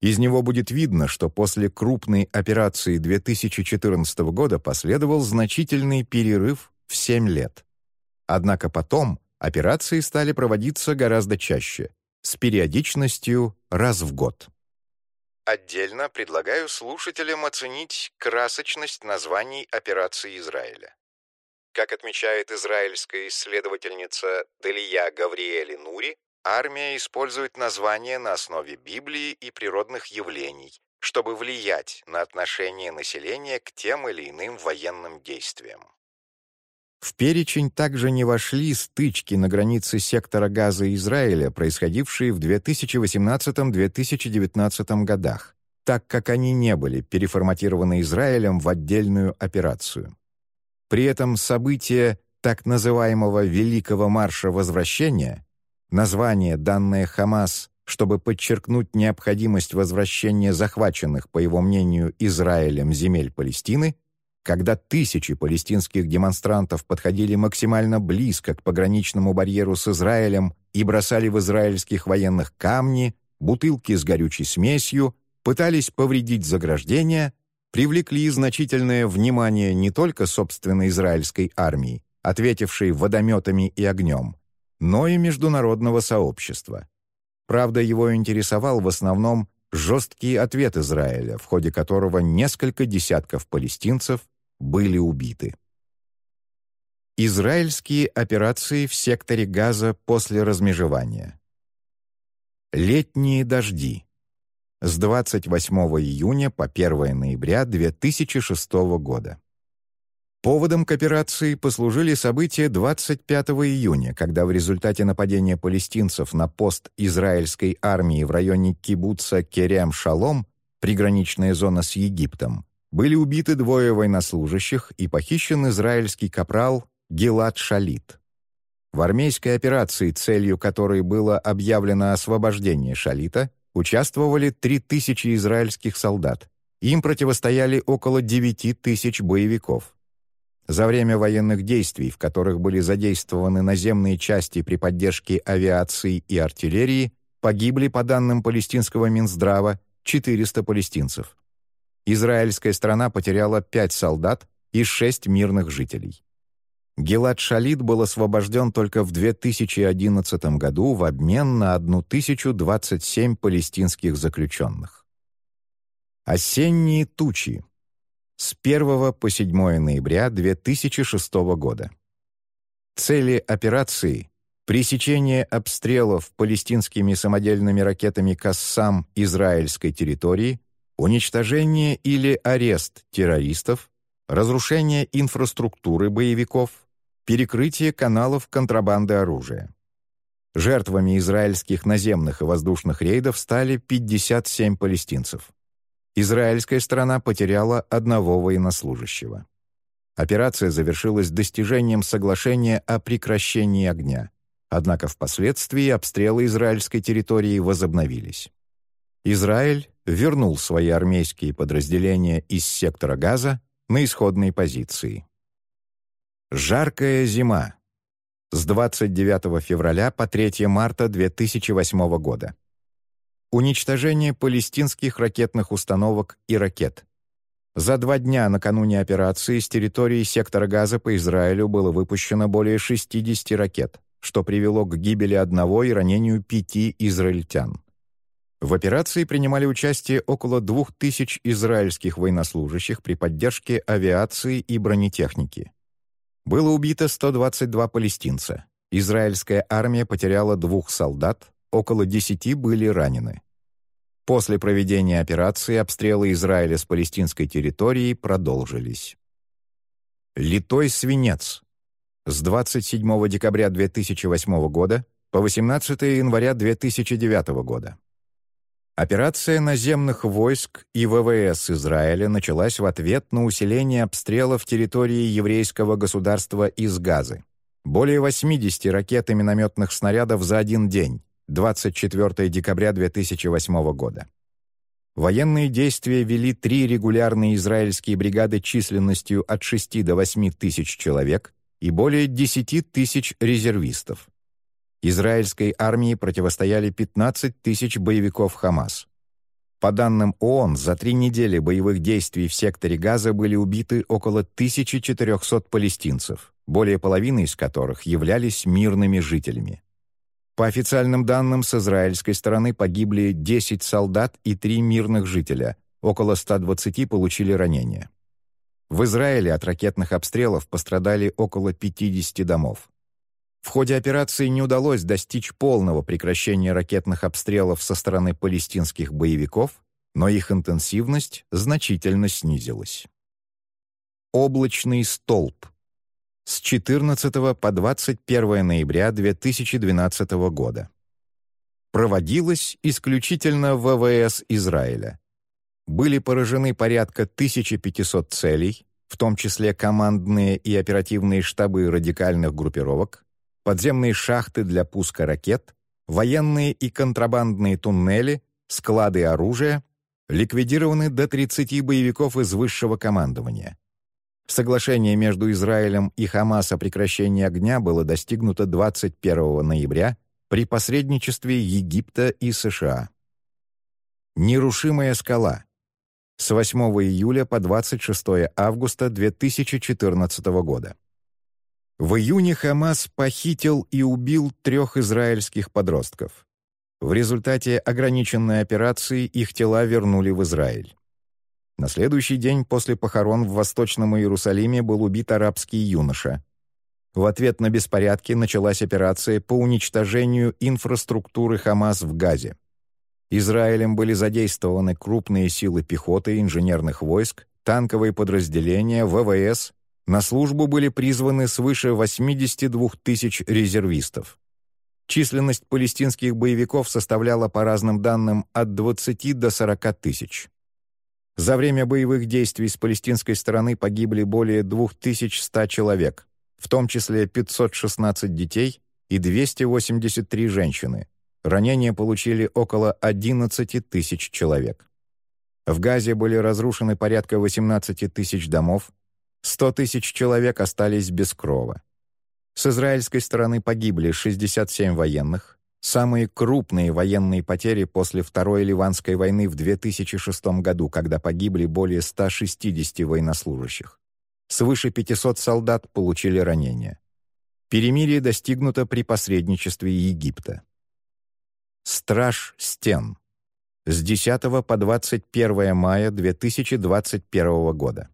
Из него будет видно, что после крупной операции 2014 года последовал значительный перерыв в 7 лет. Однако потом операции стали проводиться гораздо чаще, с периодичностью раз в год. Отдельно предлагаю слушателям оценить красочность названий операций Израиля. Как отмечает израильская исследовательница Делия Гавриэли Нури, армия использует названия на основе Библии и природных явлений, чтобы влиять на отношение населения к тем или иным военным действиям. В перечень также не вошли стычки на границе сектора Газа Израиля, происходившие в 2018-2019 годах, так как они не были переформатированы Израилем в отдельную операцию. При этом события так называемого «Великого марша возвращения», название, данное Хамас, чтобы подчеркнуть необходимость возвращения захваченных, по его мнению, Израилем земель Палестины, когда тысячи палестинских демонстрантов подходили максимально близко к пограничному барьеру с Израилем и бросали в израильских военных камни, бутылки с горючей смесью, пытались повредить заграждения, привлекли значительное внимание не только собственной израильской армии, ответившей водометами и огнем, но и международного сообщества. Правда, его интересовал в основном жесткий ответ Израиля, в ходе которого несколько десятков палестинцев были убиты. Израильские операции в секторе Газа после размежевания. Летние дожди. С 28 июня по 1 ноября 2006 года. Поводом к операции послужили события 25 июня, когда в результате нападения палестинцев на пост израильской армии в районе кибуца Керем-Шалом, приграничная зона с Египтом, были убиты двое военнослужащих и похищен израильский капрал Гилад Шалит. В армейской операции, целью которой было объявлено освобождение Шалита, участвовали 3000 израильских солдат. Им противостояли около 9 тысяч боевиков. За время военных действий, в которых были задействованы наземные части при поддержке авиации и артиллерии, погибли, по данным палестинского Минздрава, 400 палестинцев израильская страна потеряла пять солдат и шесть мирных жителей. Гилад Шалит был освобожден только в 2011 году в обмен на 1027 палестинских заключенных. Осенние тучи. С 1 по 7 ноября 2006 года. Цели операции — пресечение обстрелов палестинскими самодельными ракетами «Кассам» израильской территории, уничтожение или арест террористов, разрушение инфраструктуры боевиков, перекрытие каналов контрабанды оружия. Жертвами израильских наземных и воздушных рейдов стали 57 палестинцев. Израильская сторона потеряла одного военнослужащего. Операция завершилась достижением соглашения о прекращении огня, однако впоследствии обстрелы израильской территории возобновились. Израиль вернул свои армейские подразделения из сектора Газа на исходные позиции. Жаркая зима. С 29 февраля по 3 марта 2008 года. Уничтожение палестинских ракетных установок и ракет. За два дня накануне операции с территории сектора Газа по Израилю было выпущено более 60 ракет, что привело к гибели одного и ранению пяти израильтян. В операции принимали участие около 2000 израильских военнослужащих при поддержке авиации и бронетехники. Было убито 122 палестинца. Израильская армия потеряла двух солдат, около 10 были ранены. После проведения операции обстрелы Израиля с палестинской территории продолжились. Литой свинец. С 27 декабря 2008 года по 18 января 2009 года. Операция наземных войск и ВВС Израиля началась в ответ на усиление обстрелов территории еврейского государства из Газы. Более 80 ракет и минометных снарядов за один день, 24 декабря 2008 года. Военные действия вели три регулярные израильские бригады численностью от 6 до 8 тысяч человек и более 10 тысяч резервистов. Израильской армии противостояли 15 тысяч боевиков Хамас. По данным ООН, за три недели боевых действий в секторе Газа были убиты около 1400 палестинцев, более половины из которых являлись мирными жителями. По официальным данным, с израильской стороны погибли 10 солдат и 3 мирных жителя, около 120 получили ранения. В Израиле от ракетных обстрелов пострадали около 50 домов. В ходе операции не удалось достичь полного прекращения ракетных обстрелов со стороны палестинских боевиков, но их интенсивность значительно снизилась. Облачный столб с 14 по 21 ноября 2012 года. Проводилась исключительно ВВС Израиля. Были поражены порядка 1500 целей, в том числе командные и оперативные штабы радикальных группировок, подземные шахты для пуска ракет, военные и контрабандные туннели, склады оружия, ликвидированы до 30 боевиков из высшего командования. Соглашение между Израилем и Хамас о прекращении огня было достигнуто 21 ноября при посредничестве Египта и США. Нерушимая скала. С 8 июля по 26 августа 2014 года. В июне Хамас похитил и убил трех израильских подростков. В результате ограниченной операции их тела вернули в Израиль. На следующий день после похорон в Восточном Иерусалиме был убит арабский юноша. В ответ на беспорядки началась операция по уничтожению инфраструктуры Хамас в Газе. Израилем были задействованы крупные силы пехоты, инженерных войск, танковые подразделения, ВВС. На службу были призваны свыше 82 тысяч резервистов. Численность палестинских боевиков составляла по разным данным от 20 до 40 тысяч. За время боевых действий с палестинской стороны погибли более 2100 человек, в том числе 516 детей и 283 женщины. Ранения получили около 11 тысяч человек. В Газе были разрушены порядка 18 тысяч домов, 100 тысяч человек остались без крова. С израильской стороны погибли 67 военных, Самые крупные военные потери после Второй Ливанской войны в 2006 году, когда погибли более 160 военнослужащих. Свыше 500 солдат получили ранения. Перемирие достигнуто при посредничестве Египта. Страж стен. С 10 по 21 мая 2021 года.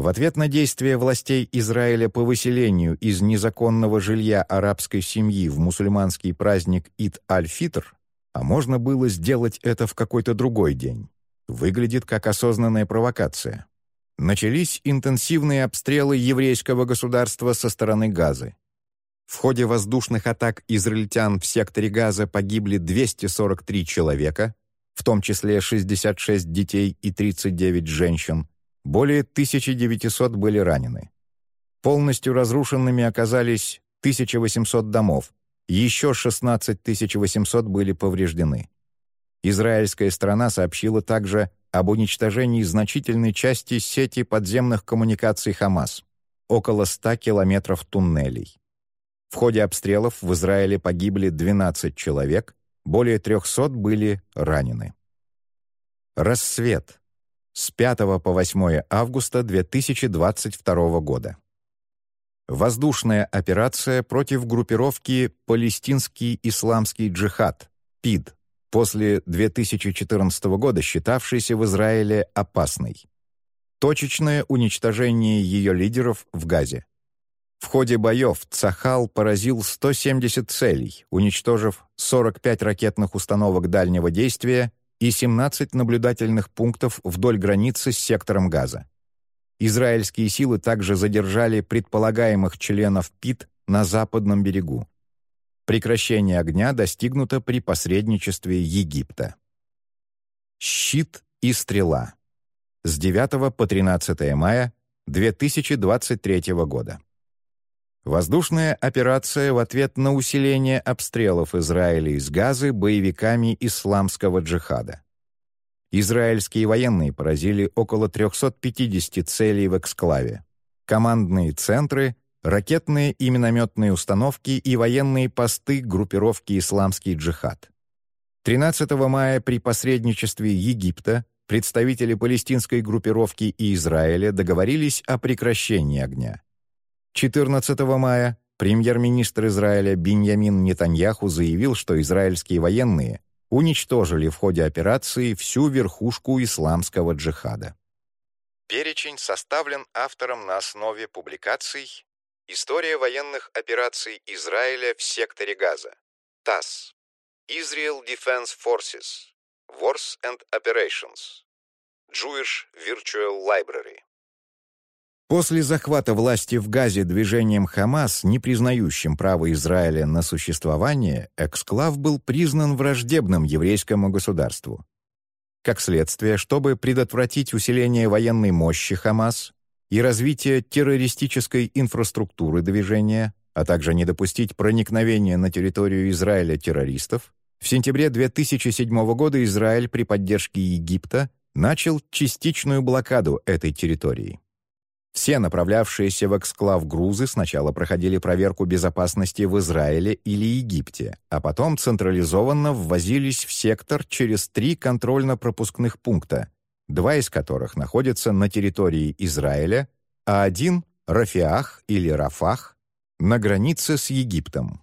В ответ на действия властей Израиля по выселению из незаконного жилья арабской семьи в мусульманский праздник Ид-аль-Фитр, а можно было сделать это в какой-то другой день, выглядит как осознанная провокация. Начались интенсивные обстрелы еврейского государства со стороны Газы. В ходе воздушных атак израильтян в секторе Газа погибли 243 человека, в том числе 66 детей и 39 женщин, более 1900 были ранены. Полностью разрушенными оказались 1800 домов, еще 16 800 были повреждены. Израильская страна сообщила также об уничтожении значительной части сети подземных коммуникаций «Хамас» — около 100 километров туннелей. В ходе обстрелов в Израиле погибли 12 человек, более 300 были ранены. Рассвет с 5 по 8 августа 2022 года. Воздушная операция против группировки «Палестинский исламский джихад» ПИД после 2014 года считавшейся в Израиле опасной. Точечное уничтожение ее лидеров в Газе. В ходе боев Цахал поразил 170 целей, уничтожив 45 ракетных установок дальнего действия и 17 наблюдательных пунктов вдоль границы с сектором Газа. Израильские силы также задержали предполагаемых членов ПИТ на западном берегу. Прекращение огня достигнуто при посредничестве Египта. Щит и стрела. С 9 по 13 мая 2023 года. Воздушная операция в ответ на усиление обстрелов Израиля из Газы боевиками исламского джихада. Израильские военные поразили около 350 целей в эксклаве. Командные центры, ракетные и минометные установки и военные посты группировки «Исламский джихад». 13 мая при посредничестве Египта представители палестинской группировки и Израиля договорились о прекращении огня. 14 мая премьер-министр Израиля Биньямин Нетаньяху заявил, что израильские военные уничтожили в ходе операции всю верхушку исламского джихада. Перечень составлен автором на основе публикаций «История военных операций Израиля в секторе Газа», ТАСС, Israel Defense Forces, Wars and Operations, Jewish Virtual Library. После захвата власти в Газе движением Хамас, не признающим право Израиля на существование, эксклав был признан враждебным еврейскому государству. Как следствие, чтобы предотвратить усиление военной мощи Хамас и развитие террористической инфраструктуры движения, а также не допустить проникновения на территорию Израиля террористов, в сентябре 2007 года Израиль при поддержке Египта начал частичную блокаду этой территории. Все направлявшиеся в эксклав грузы сначала проходили проверку безопасности в Израиле или Египте, а потом централизованно ввозились в сектор через три контрольно-пропускных пункта, два из которых находятся на территории Израиля, а один — Рафиах или Рафах — на границе с Египтом.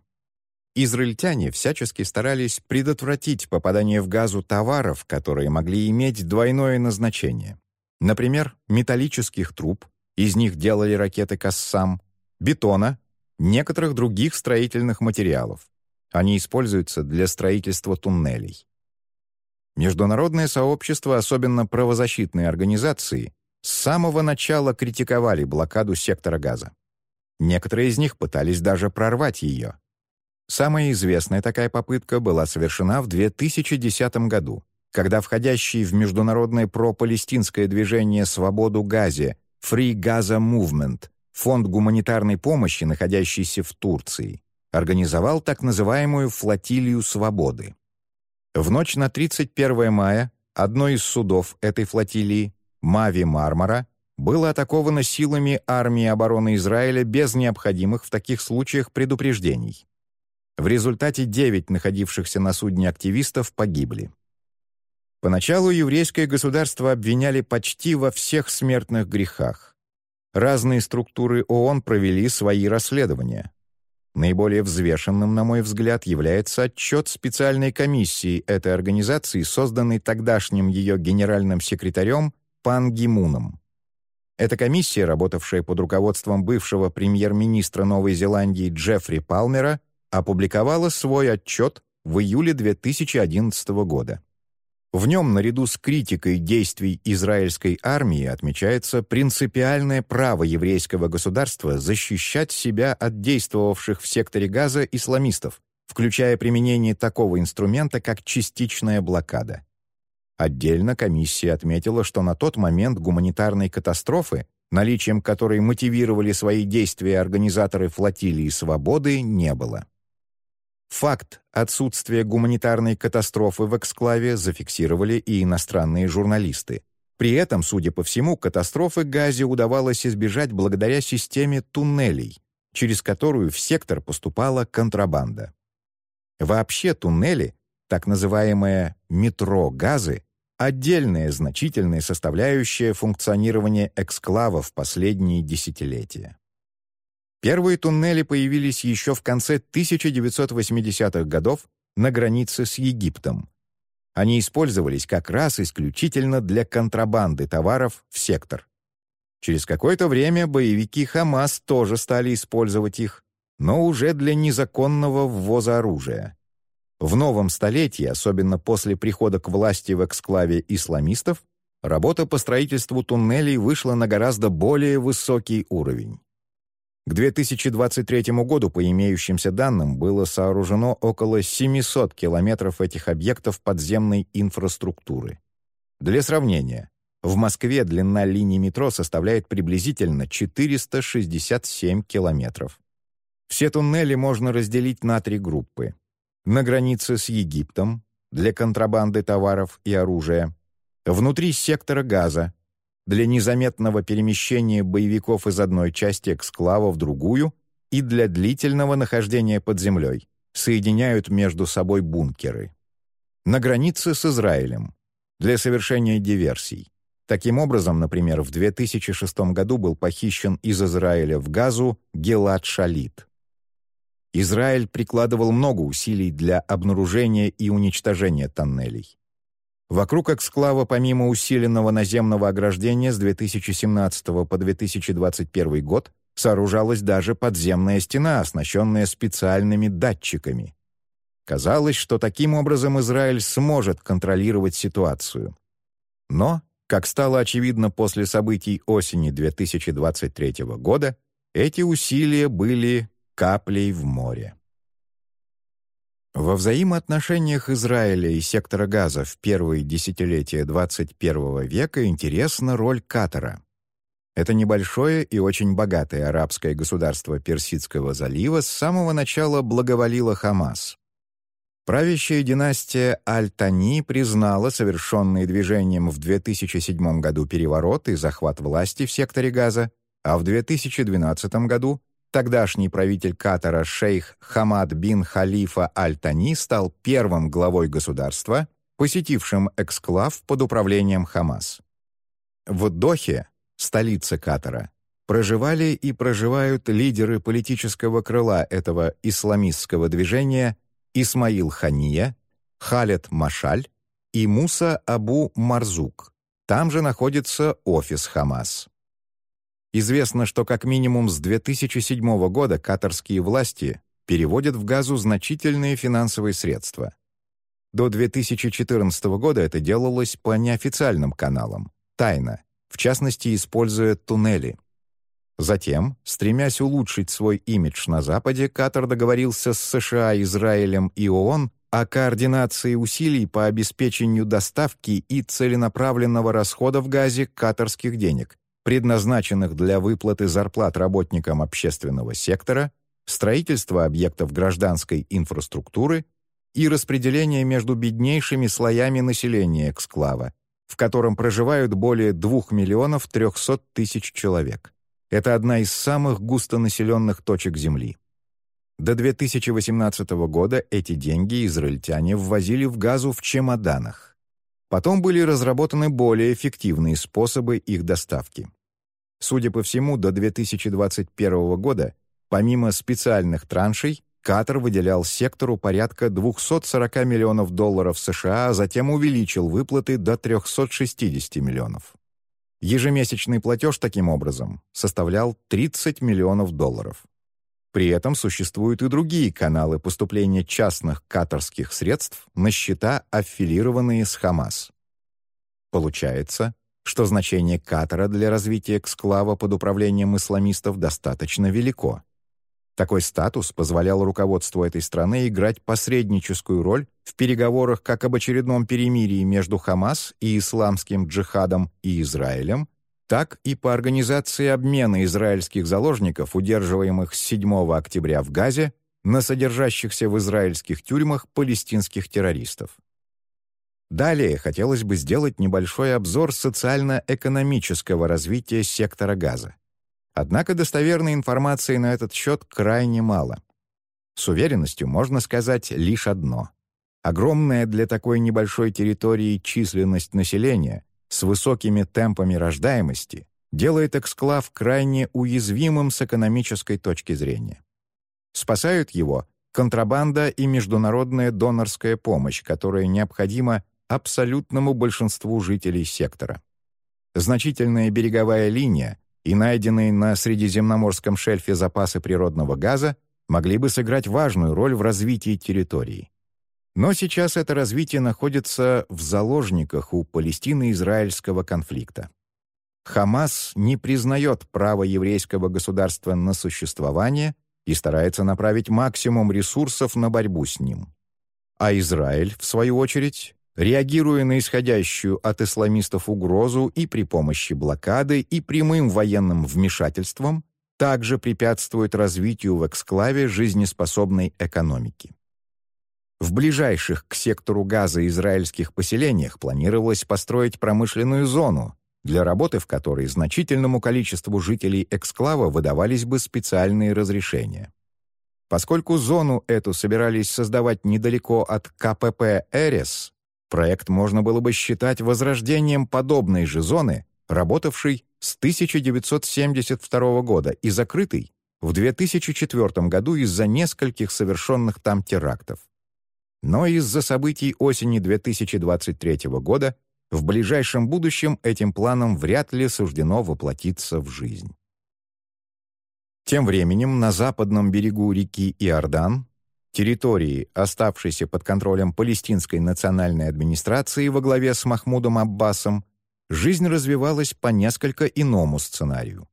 Израильтяне всячески старались предотвратить попадание в газу товаров, которые могли иметь двойное назначение. Например, металлических труб, из них делали ракеты «Кассам», бетона, некоторых других строительных материалов. Они используются для строительства туннелей. Международное сообщество, особенно правозащитные организации, с самого начала критиковали блокаду сектора газа. Некоторые из них пытались даже прорвать ее. Самая известная такая попытка была совершена в 2010 году, когда входящий в международное пропалестинское движение «Свободу Газе» Free Gaza Movement, фонд гуманитарной помощи, находящийся в Турции, организовал так называемую «флотилию свободы». В ночь на 31 мая одно из судов этой флотилии, Мави Мармара, было атаковано силами армии обороны Израиля без необходимых в таких случаях предупреждений. В результате девять находившихся на судне активистов погибли. Поначалу еврейское государство обвиняли почти во всех смертных грехах. разные структуры ООН провели свои расследования. Наиболее взвешенным, на мой взгляд, является отчет специальной комиссии этой организации, созданной тогдашним ее генеральным секретарем Пан Гимуном. Эта комиссия, работавшая под руководством бывшего премьер-министра Новой Зеландии Джеффри Палмера, опубликовала свой отчет в июле 2011 года. В нем, наряду с критикой действий израильской армии, отмечается принципиальное право еврейского государства защищать себя от действовавших в секторе Газа исламистов, включая применение такого инструмента, как частичная блокада. Отдельно комиссия отметила, что на тот момент гуманитарной катастрофы, наличием которой мотивировали свои действия организаторы флотилии «Свободы», не было. Факт отсутствия гуманитарной катастрофы в эксклаве зафиксировали и иностранные журналисты. При этом, судя по всему, катастрофы Газе удавалось избежать благодаря системе туннелей, через которую в сектор поступала контрабанда. Вообще туннели, так называемое «метро Газы», отдельная значительная составляющая функционирования эксклава в последние десятилетия. Первые туннели появились еще в конце 1980-х годов на границе с Египтом. Они использовались как раз исключительно для контрабанды товаров в сектор. Через какое-то время боевики Хамас тоже стали использовать их, но уже для незаконного ввоза оружия. В новом столетии, особенно после прихода к власти в эксклаве исламистов, работа по строительству туннелей вышла на гораздо более высокий уровень. К 2023 году, по имеющимся данным, было сооружено около 700 километров этих объектов подземной инфраструктуры. Для сравнения, в Москве длина линии метро составляет приблизительно 467 километров. Все туннели можно разделить на три группы. На границе с Египтом, для контрабанды товаров и оружия, внутри сектора газа, для незаметного перемещения боевиков из одной части эксклава в другую и для длительного нахождения под землей, соединяют между собой бункеры. На границе с Израилем, для совершения диверсий. Таким образом, например, в 2006 году был похищен из Израиля в Газу Гелат Шалит. Израиль прикладывал много усилий для обнаружения и уничтожения тоннелей. Вокруг эксклава помимо усиленного наземного ограждения с 2017 по 2021 год сооружалась даже подземная стена, оснащенная специальными датчиками. Казалось, что таким образом Израиль сможет контролировать ситуацию. Но, как стало очевидно после событий осени 2023 года, эти усилия были каплей в море. Во взаимоотношениях Израиля и сектора Газа в первые десятилетия 21 века интересна роль Катара. Это небольшое и очень богатое арабское государство Персидского залива с самого начала благоволило Хамас. Правящая династия Аль-Тани признала совершенный движением в 2007 году переворот и захват власти в секторе Газа, а в 2012 году Тогдашний правитель Катара шейх Хамад бин Халифа Аль-Тани стал первым главой государства, посетившим эксклав под управлением Хамас. В Дохе, столице Катара, проживали и проживают лидеры политического крыла этого исламистского движения Исмаил Хания, Халет Машаль и Муса Абу Марзук. Там же находится офис Хамас. Известно, что как минимум с 2007 года катарские власти переводят в Газу значительные финансовые средства. До 2014 года это делалось по неофициальным каналам, тайно, в частности, используя туннели. Затем, стремясь улучшить свой имидж на Западе, Катар договорился с США, Израилем и ООН о координации усилий по обеспечению доставки и целенаправленного расхода в Газе катарских денег, предназначенных для выплаты зарплат работникам общественного сектора, строительства объектов гражданской инфраструктуры и распределения между беднейшими слоями населения эксклава, в котором проживают более 2 миллионов 300 тысяч человек. Это одна из самых густонаселенных точек Земли. До 2018 года эти деньги израильтяне ввозили в газу в чемоданах. Потом были разработаны более эффективные способы их доставки. Судя по всему, до 2021 года, помимо специальных траншей, Катар выделял сектору порядка 240 миллионов долларов США, а затем увеличил выплаты до 360 миллионов. Ежемесячный платеж таким образом составлял 30 миллионов долларов. При этом существуют и другие каналы поступления частных катарских средств на счета, аффилированные с Хамас. Получается, что значение Катара для развития эксклава под управлением исламистов достаточно велико. Такой статус позволял руководству этой страны играть посредническую роль в переговорах как об очередном перемирии между Хамас и исламским джихадом и Израилем, так и по организации обмена израильских заложников, удерживаемых с 7 октября в Газе, на содержащихся в израильских тюрьмах палестинских террористов. Далее хотелось бы сделать небольшой обзор социально-экономического развития сектора Газа. Однако достоверной информации на этот счет крайне мало. С уверенностью можно сказать лишь одно. Огромная для такой небольшой территории численность населения с высокими темпами рождаемости делает эксклав крайне уязвимым с экономической точки зрения. Спасают его контрабанда и международная донорская помощь, которая необходима абсолютному большинству жителей сектора. Значительная береговая линия и найденные на Средиземноморском шельфе запасы природного газа могли бы сыграть важную роль в развитии территории. Но сейчас это развитие находится в заложниках у палестино-израильского конфликта. Хамас не признает право еврейского государства на существование и старается направить максимум ресурсов на борьбу с ним. А Израиль, в свою очередь, реагируя на исходящую от исламистов угрозу и при помощи блокады и прямым военным вмешательством, также препятствует развитию в эксклаве жизнеспособной экономики. В ближайших к сектору газа израильских поселениях планировалось построить промышленную зону, для работы в которой значительному количеству жителей эксклава выдавались бы специальные разрешения. Поскольку зону эту собирались создавать недалеко от КПП «Эрес», Проект можно было бы считать возрождением подобной же зоны, работавшей с 1972 года и закрытой в 2004 году из-за нескольких совершенных там терактов. Но из-за событий осени 2023 года в ближайшем будущем этим планам вряд ли суждено воплотиться в жизнь. Тем временем на западном берегу реки Иордан территории, оставшейся под контролем палестинской национальной администрации во главе с Махмудом Аббасом, жизнь развивалась по несколько иному сценарию.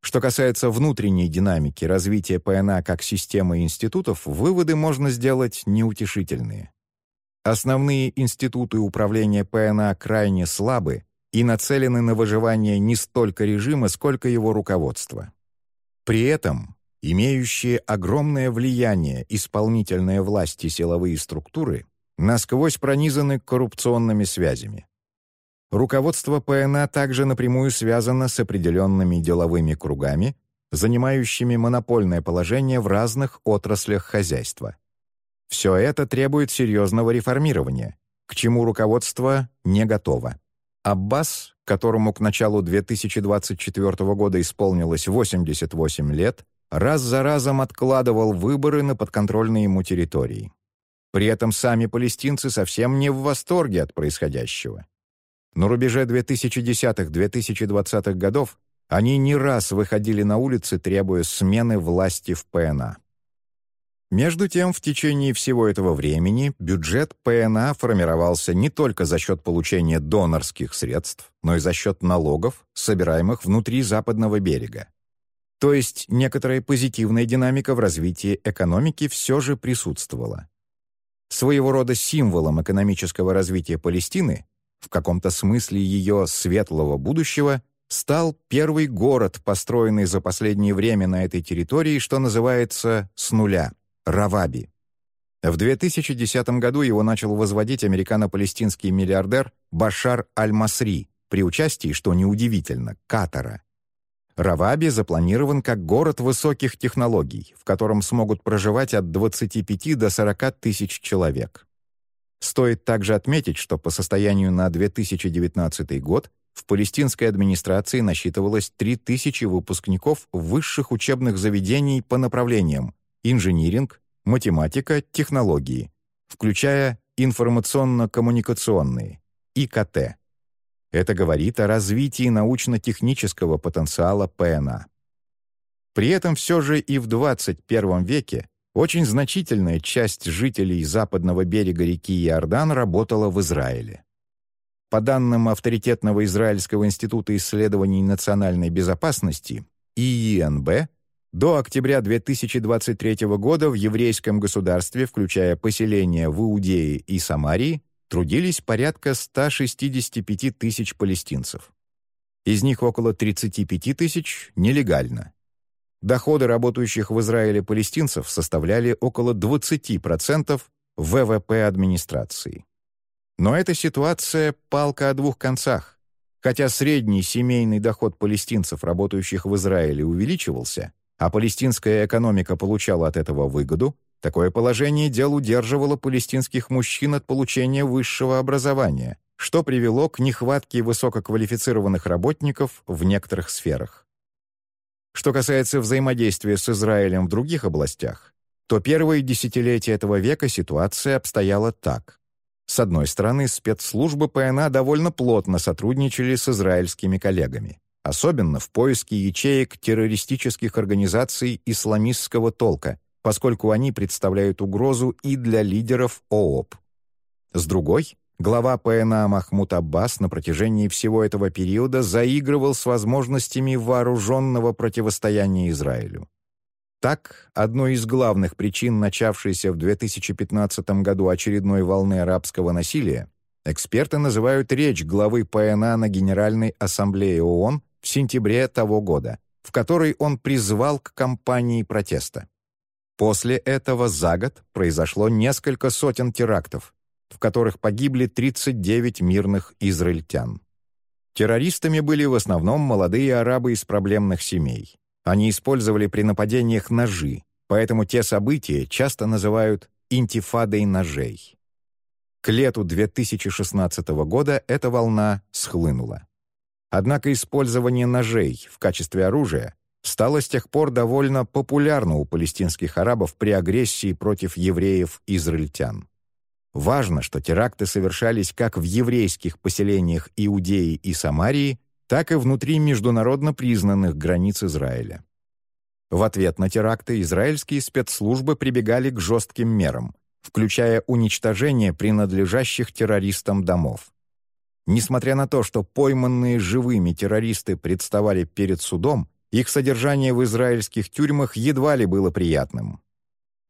Что касается внутренней динамики развития ПНА как системы институтов, выводы можно сделать неутешительные. Основные институты управления ПНА крайне слабы и нацелены на выживание не столько режима, сколько его руководства. При этом имеющие огромное влияние исполнительные власти силовые структуры, насквозь пронизаны коррупционными связями. Руководство ПНА также напрямую связано с определенными деловыми кругами, занимающими монопольное положение в разных отраслях хозяйства. Все это требует серьезного реформирования, к чему руководство не готово. Аббас, которому к началу 2024 года исполнилось 88 лет, раз за разом откладывал выборы на подконтрольные ему территории. При этом сами палестинцы совсем не в восторге от происходящего. На рубеже 2010-2020 годов они не раз выходили на улицы, требуя смены власти в ПНА. Между тем, в течение всего этого времени бюджет ПНА формировался не только за счет получения донорских средств, но и за счет налогов, собираемых внутри западного берега. То есть некоторая позитивная динамика в развитии экономики все же присутствовала. Своего рода символом экономического развития Палестины, в каком-то смысле ее светлого будущего, стал первый город, построенный за последнее время на этой территории, что называется «с нуля» — Раваби. В 2010 году его начал возводить американо-палестинский миллиардер Башар Аль-Масри при участии, что неудивительно, Катара — Раваби запланирован как город высоких технологий, в котором смогут проживать от 25 до 40 тысяч человек. Стоит также отметить, что по состоянию на 2019 год в палестинской администрации насчитывалось 3000 выпускников высших учебных заведений по направлениям инжиниринг, математика, технологии, включая информационно-коммуникационные, ИКТ. Это говорит о развитии научно-технического потенциала ПНА. При этом все же и в 21 веке очень значительная часть жителей западного берега реки Иордан работала в Израиле. По данным авторитетного Израильского института исследований национальной безопасности, ИИНБ, до октября 2023 года в еврейском государстве, включая поселения в Иудее и Самарии, трудились порядка 165 тысяч палестинцев. Из них около 35 тысяч нелегально. Доходы работающих в Израиле палестинцев составляли около 20% ВВП администрации. Но эта ситуация — палка о двух концах. Хотя средний семейный доход палестинцев, работающих в Израиле, увеличивался, а палестинская экономика получала от этого выгоду, такое положение дел удерживало палестинских мужчин от получения высшего образования, что привело к нехватке высококвалифицированных работников в некоторых сферах. Что касается взаимодействия с Израилем в других областях, то первые десятилетия этого века ситуация обстояла так. С одной стороны, спецслужбы ПНА довольно плотно сотрудничали с израильскими коллегами, особенно в поиске ячеек террористических организаций исламистского толка, поскольку они представляют угрозу и для лидеров ООП. С другой, Глава ПНА Махмуд Аббас на протяжении всего этого периода заигрывал с возможностями вооруженного противостояния Израилю. Так, одной из главных причин начавшейся в 2015 году очередной волны арабского насилия эксперты называют речь главы ПНА на Генеральной Ассамблее ООН в сентябре того года, в которой он призвал к кампании протеста. После этого за год произошло несколько сотен терактов, в которых погибли 39 мирных израильтян. Террористами были в основном молодые арабы из проблемных семей. Они использовали при нападениях ножи, поэтому те события часто называют «интифадой ножей». К лету 2016 года эта волна схлынула. Однако использование ножей в качестве оружия стало с тех пор довольно популярно у палестинских арабов при агрессии против евреев-израильтян. Важно, что теракты совершались как в еврейских поселениях Иудеи и Самарии, так и внутри международно признанных границ Израиля. В ответ на теракты израильские спецслужбы прибегали к жестким мерам, включая уничтожение принадлежащих террористам домов. Несмотря на то, что пойманные живыми террористы представали перед судом, их содержание в израильских тюрьмах едва ли было приятным.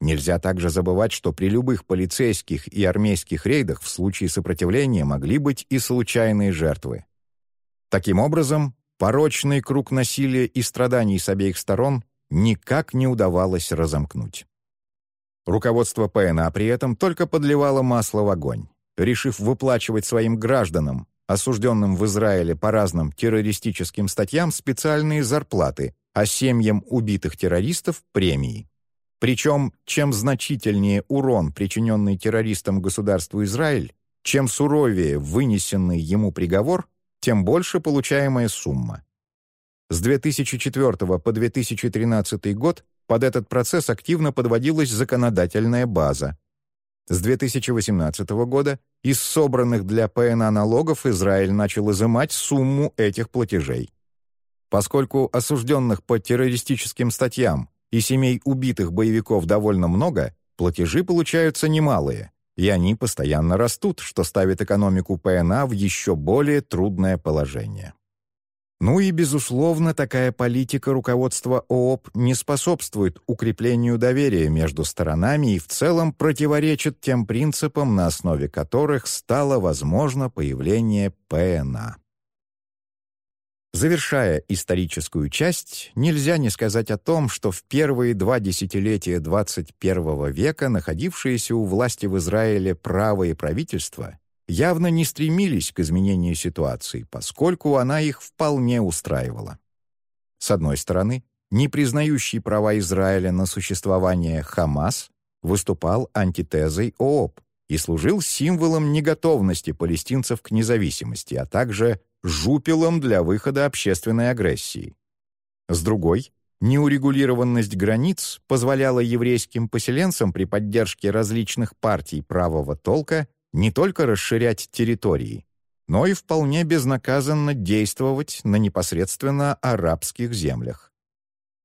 Нельзя также забывать, что при любых полицейских и армейских рейдах в случае сопротивления могли быть и случайные жертвы. Таким образом, порочный круг насилия и страданий с обеих сторон никак не удавалось разомкнуть. Руководство ПНА при этом только подливало масло в огонь, решив выплачивать своим гражданам, осужденным в Израиле по разным террористическим статьям, специальные зарплаты, а семьям убитых террористов — премии. Причем, чем значительнее урон, причиненный террористам государству Израиль, чем суровее вынесенный ему приговор, тем больше получаемая сумма. С 2004 по 2013 год под этот процесс активно подводилась законодательная база. С 2018 года из собранных для ПНА налогов Израиль начал изымать сумму этих платежей. Поскольку осужденных по террористическим статьям и семей убитых боевиков довольно много, платежи получаются немалые, и они постоянно растут, что ставит экономику ПНА в еще более трудное положение. Ну и, безусловно, такая политика руководства ООП не способствует укреплению доверия между сторонами и в целом противоречит тем принципам, на основе которых стало возможно появление ПНА. Завершая историческую часть, нельзя не сказать о том, что в первые два десятилетия XXI века находившиеся у власти в Израиле правые правительства явно не стремились к изменению ситуации, поскольку она их вполне устраивала. С одной стороны, не признающий права Израиля на существование Хамас выступал антитезой ООП, и служил символом неготовности палестинцев к независимости, а также жупелом для выхода общественной агрессии. С другой, неурегулированность границ позволяла еврейским поселенцам при поддержке различных партий правого толка не только расширять территории, но и вполне безнаказанно действовать на непосредственно арабских землях.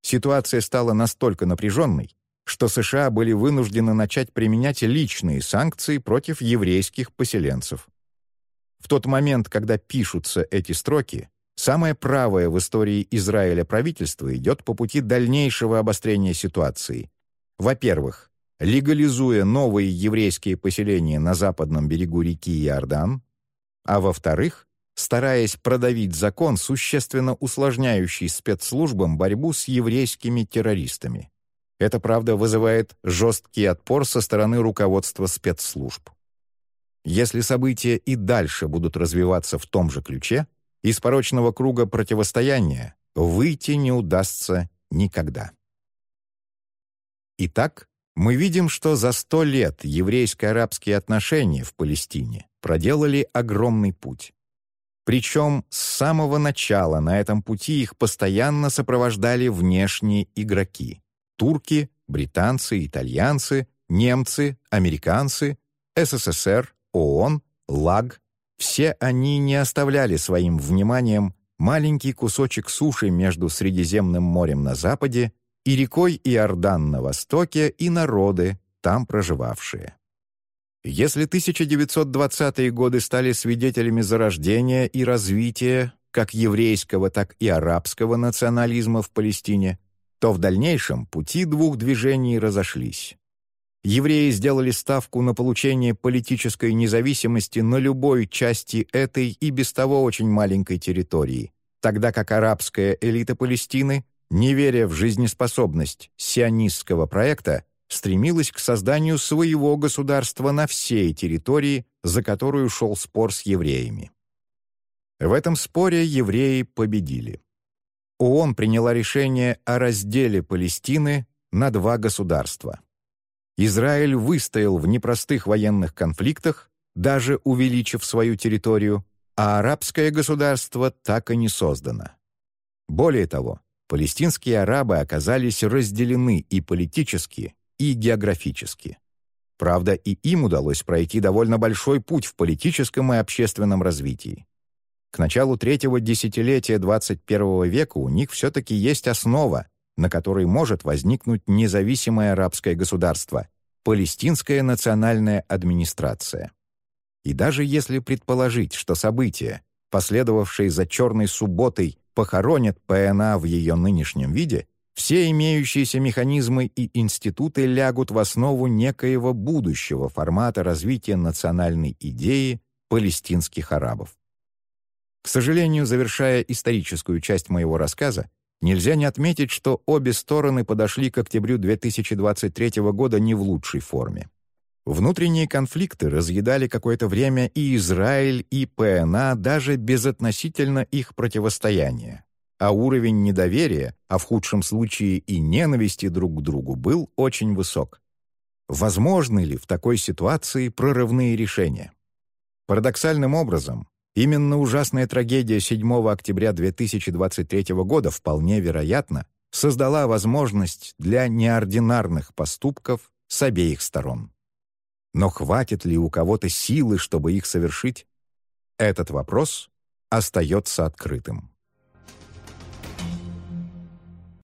Ситуация стала настолько напряженной, что США были вынуждены начать применять личные санкции против еврейских поселенцев. В тот момент, когда пишутся эти строки, самое правое в истории Израиля правительство идет по пути дальнейшего обострения ситуации. Во-первых, легализуя новые еврейские поселения на западном берегу реки Иордан, а во-вторых, стараясь продавить закон, существенно усложняющий спецслужбам борьбу с еврейскими террористами. Это, правда, вызывает жесткий отпор со стороны руководства спецслужб. Если события и дальше будут развиваться в том же ключе, из порочного круга противостояния выйти не удастся никогда. Итак, мы видим, что за сто лет еврейско-арабские отношения в Палестине проделали огромный путь. Причем с самого начала на этом пути их постоянно сопровождали внешние игроки — турки, британцы, итальянцы, немцы, американцы, СССР, ООН, ЛАГ. Все они не оставляли своим вниманием маленький кусочек суши между Средиземным морем на западе и рекой Иордан на востоке и народы, там проживавшие. Если 1920-е годы стали свидетелями зарождения и развития как еврейского, так и арабского национализма в Палестине, то в дальнейшем пути двух движений разошлись. Евреи сделали ставку на получение политической независимости на любой части этой и без того очень маленькой территории, тогда как арабская элита Палестины не веря в жизнеспособность сионистского проекта, стремилась к созданию своего государства на всей территории, за которую шел спор с евреями. В этом споре евреи победили. ООН приняла решение о разделе Палестины на два государства. Израиль выстоял в непростых военных конфликтах, даже увеличив свою территорию, а арабское государство так и не создано. Более того, палестинские арабы оказались разделены и политически, и географически. Правда, и им удалось пройти довольно большой путь в политическом и общественном развитии. К началу третьего десятилетия 21 века у них все-таки есть основа, на которой может возникнуть независимое арабское государство — Палестинская национальная администрация. И даже если предположить, что события, последовавшие за «Черной субботой», похоронят ПНА в ее нынешнем виде, все имеющиеся механизмы и институты лягут в основу некоего будущего формата развития национальной идеи палестинских арабов. К сожалению, завершая историческую часть моего рассказа, нельзя не отметить, что обе стороны подошли к октябрю 2023 года не в лучшей форме. Внутренние конфликты разъедали какое-то время и Израиль, и ПНА даже безотносительно их противостояния. А уровень недоверия, а в худшем случае и ненависти друг к другу, был очень высок. Возможны ли в такой ситуации прорывные решения? Парадоксальным образом, именно ужасная трагедия 7 октября 2023 года вполне вероятно создала возможность для неординарных поступков с обеих сторон. Но хватит ли у кого-то силы, чтобы их совершить? Этот вопрос остается открытым.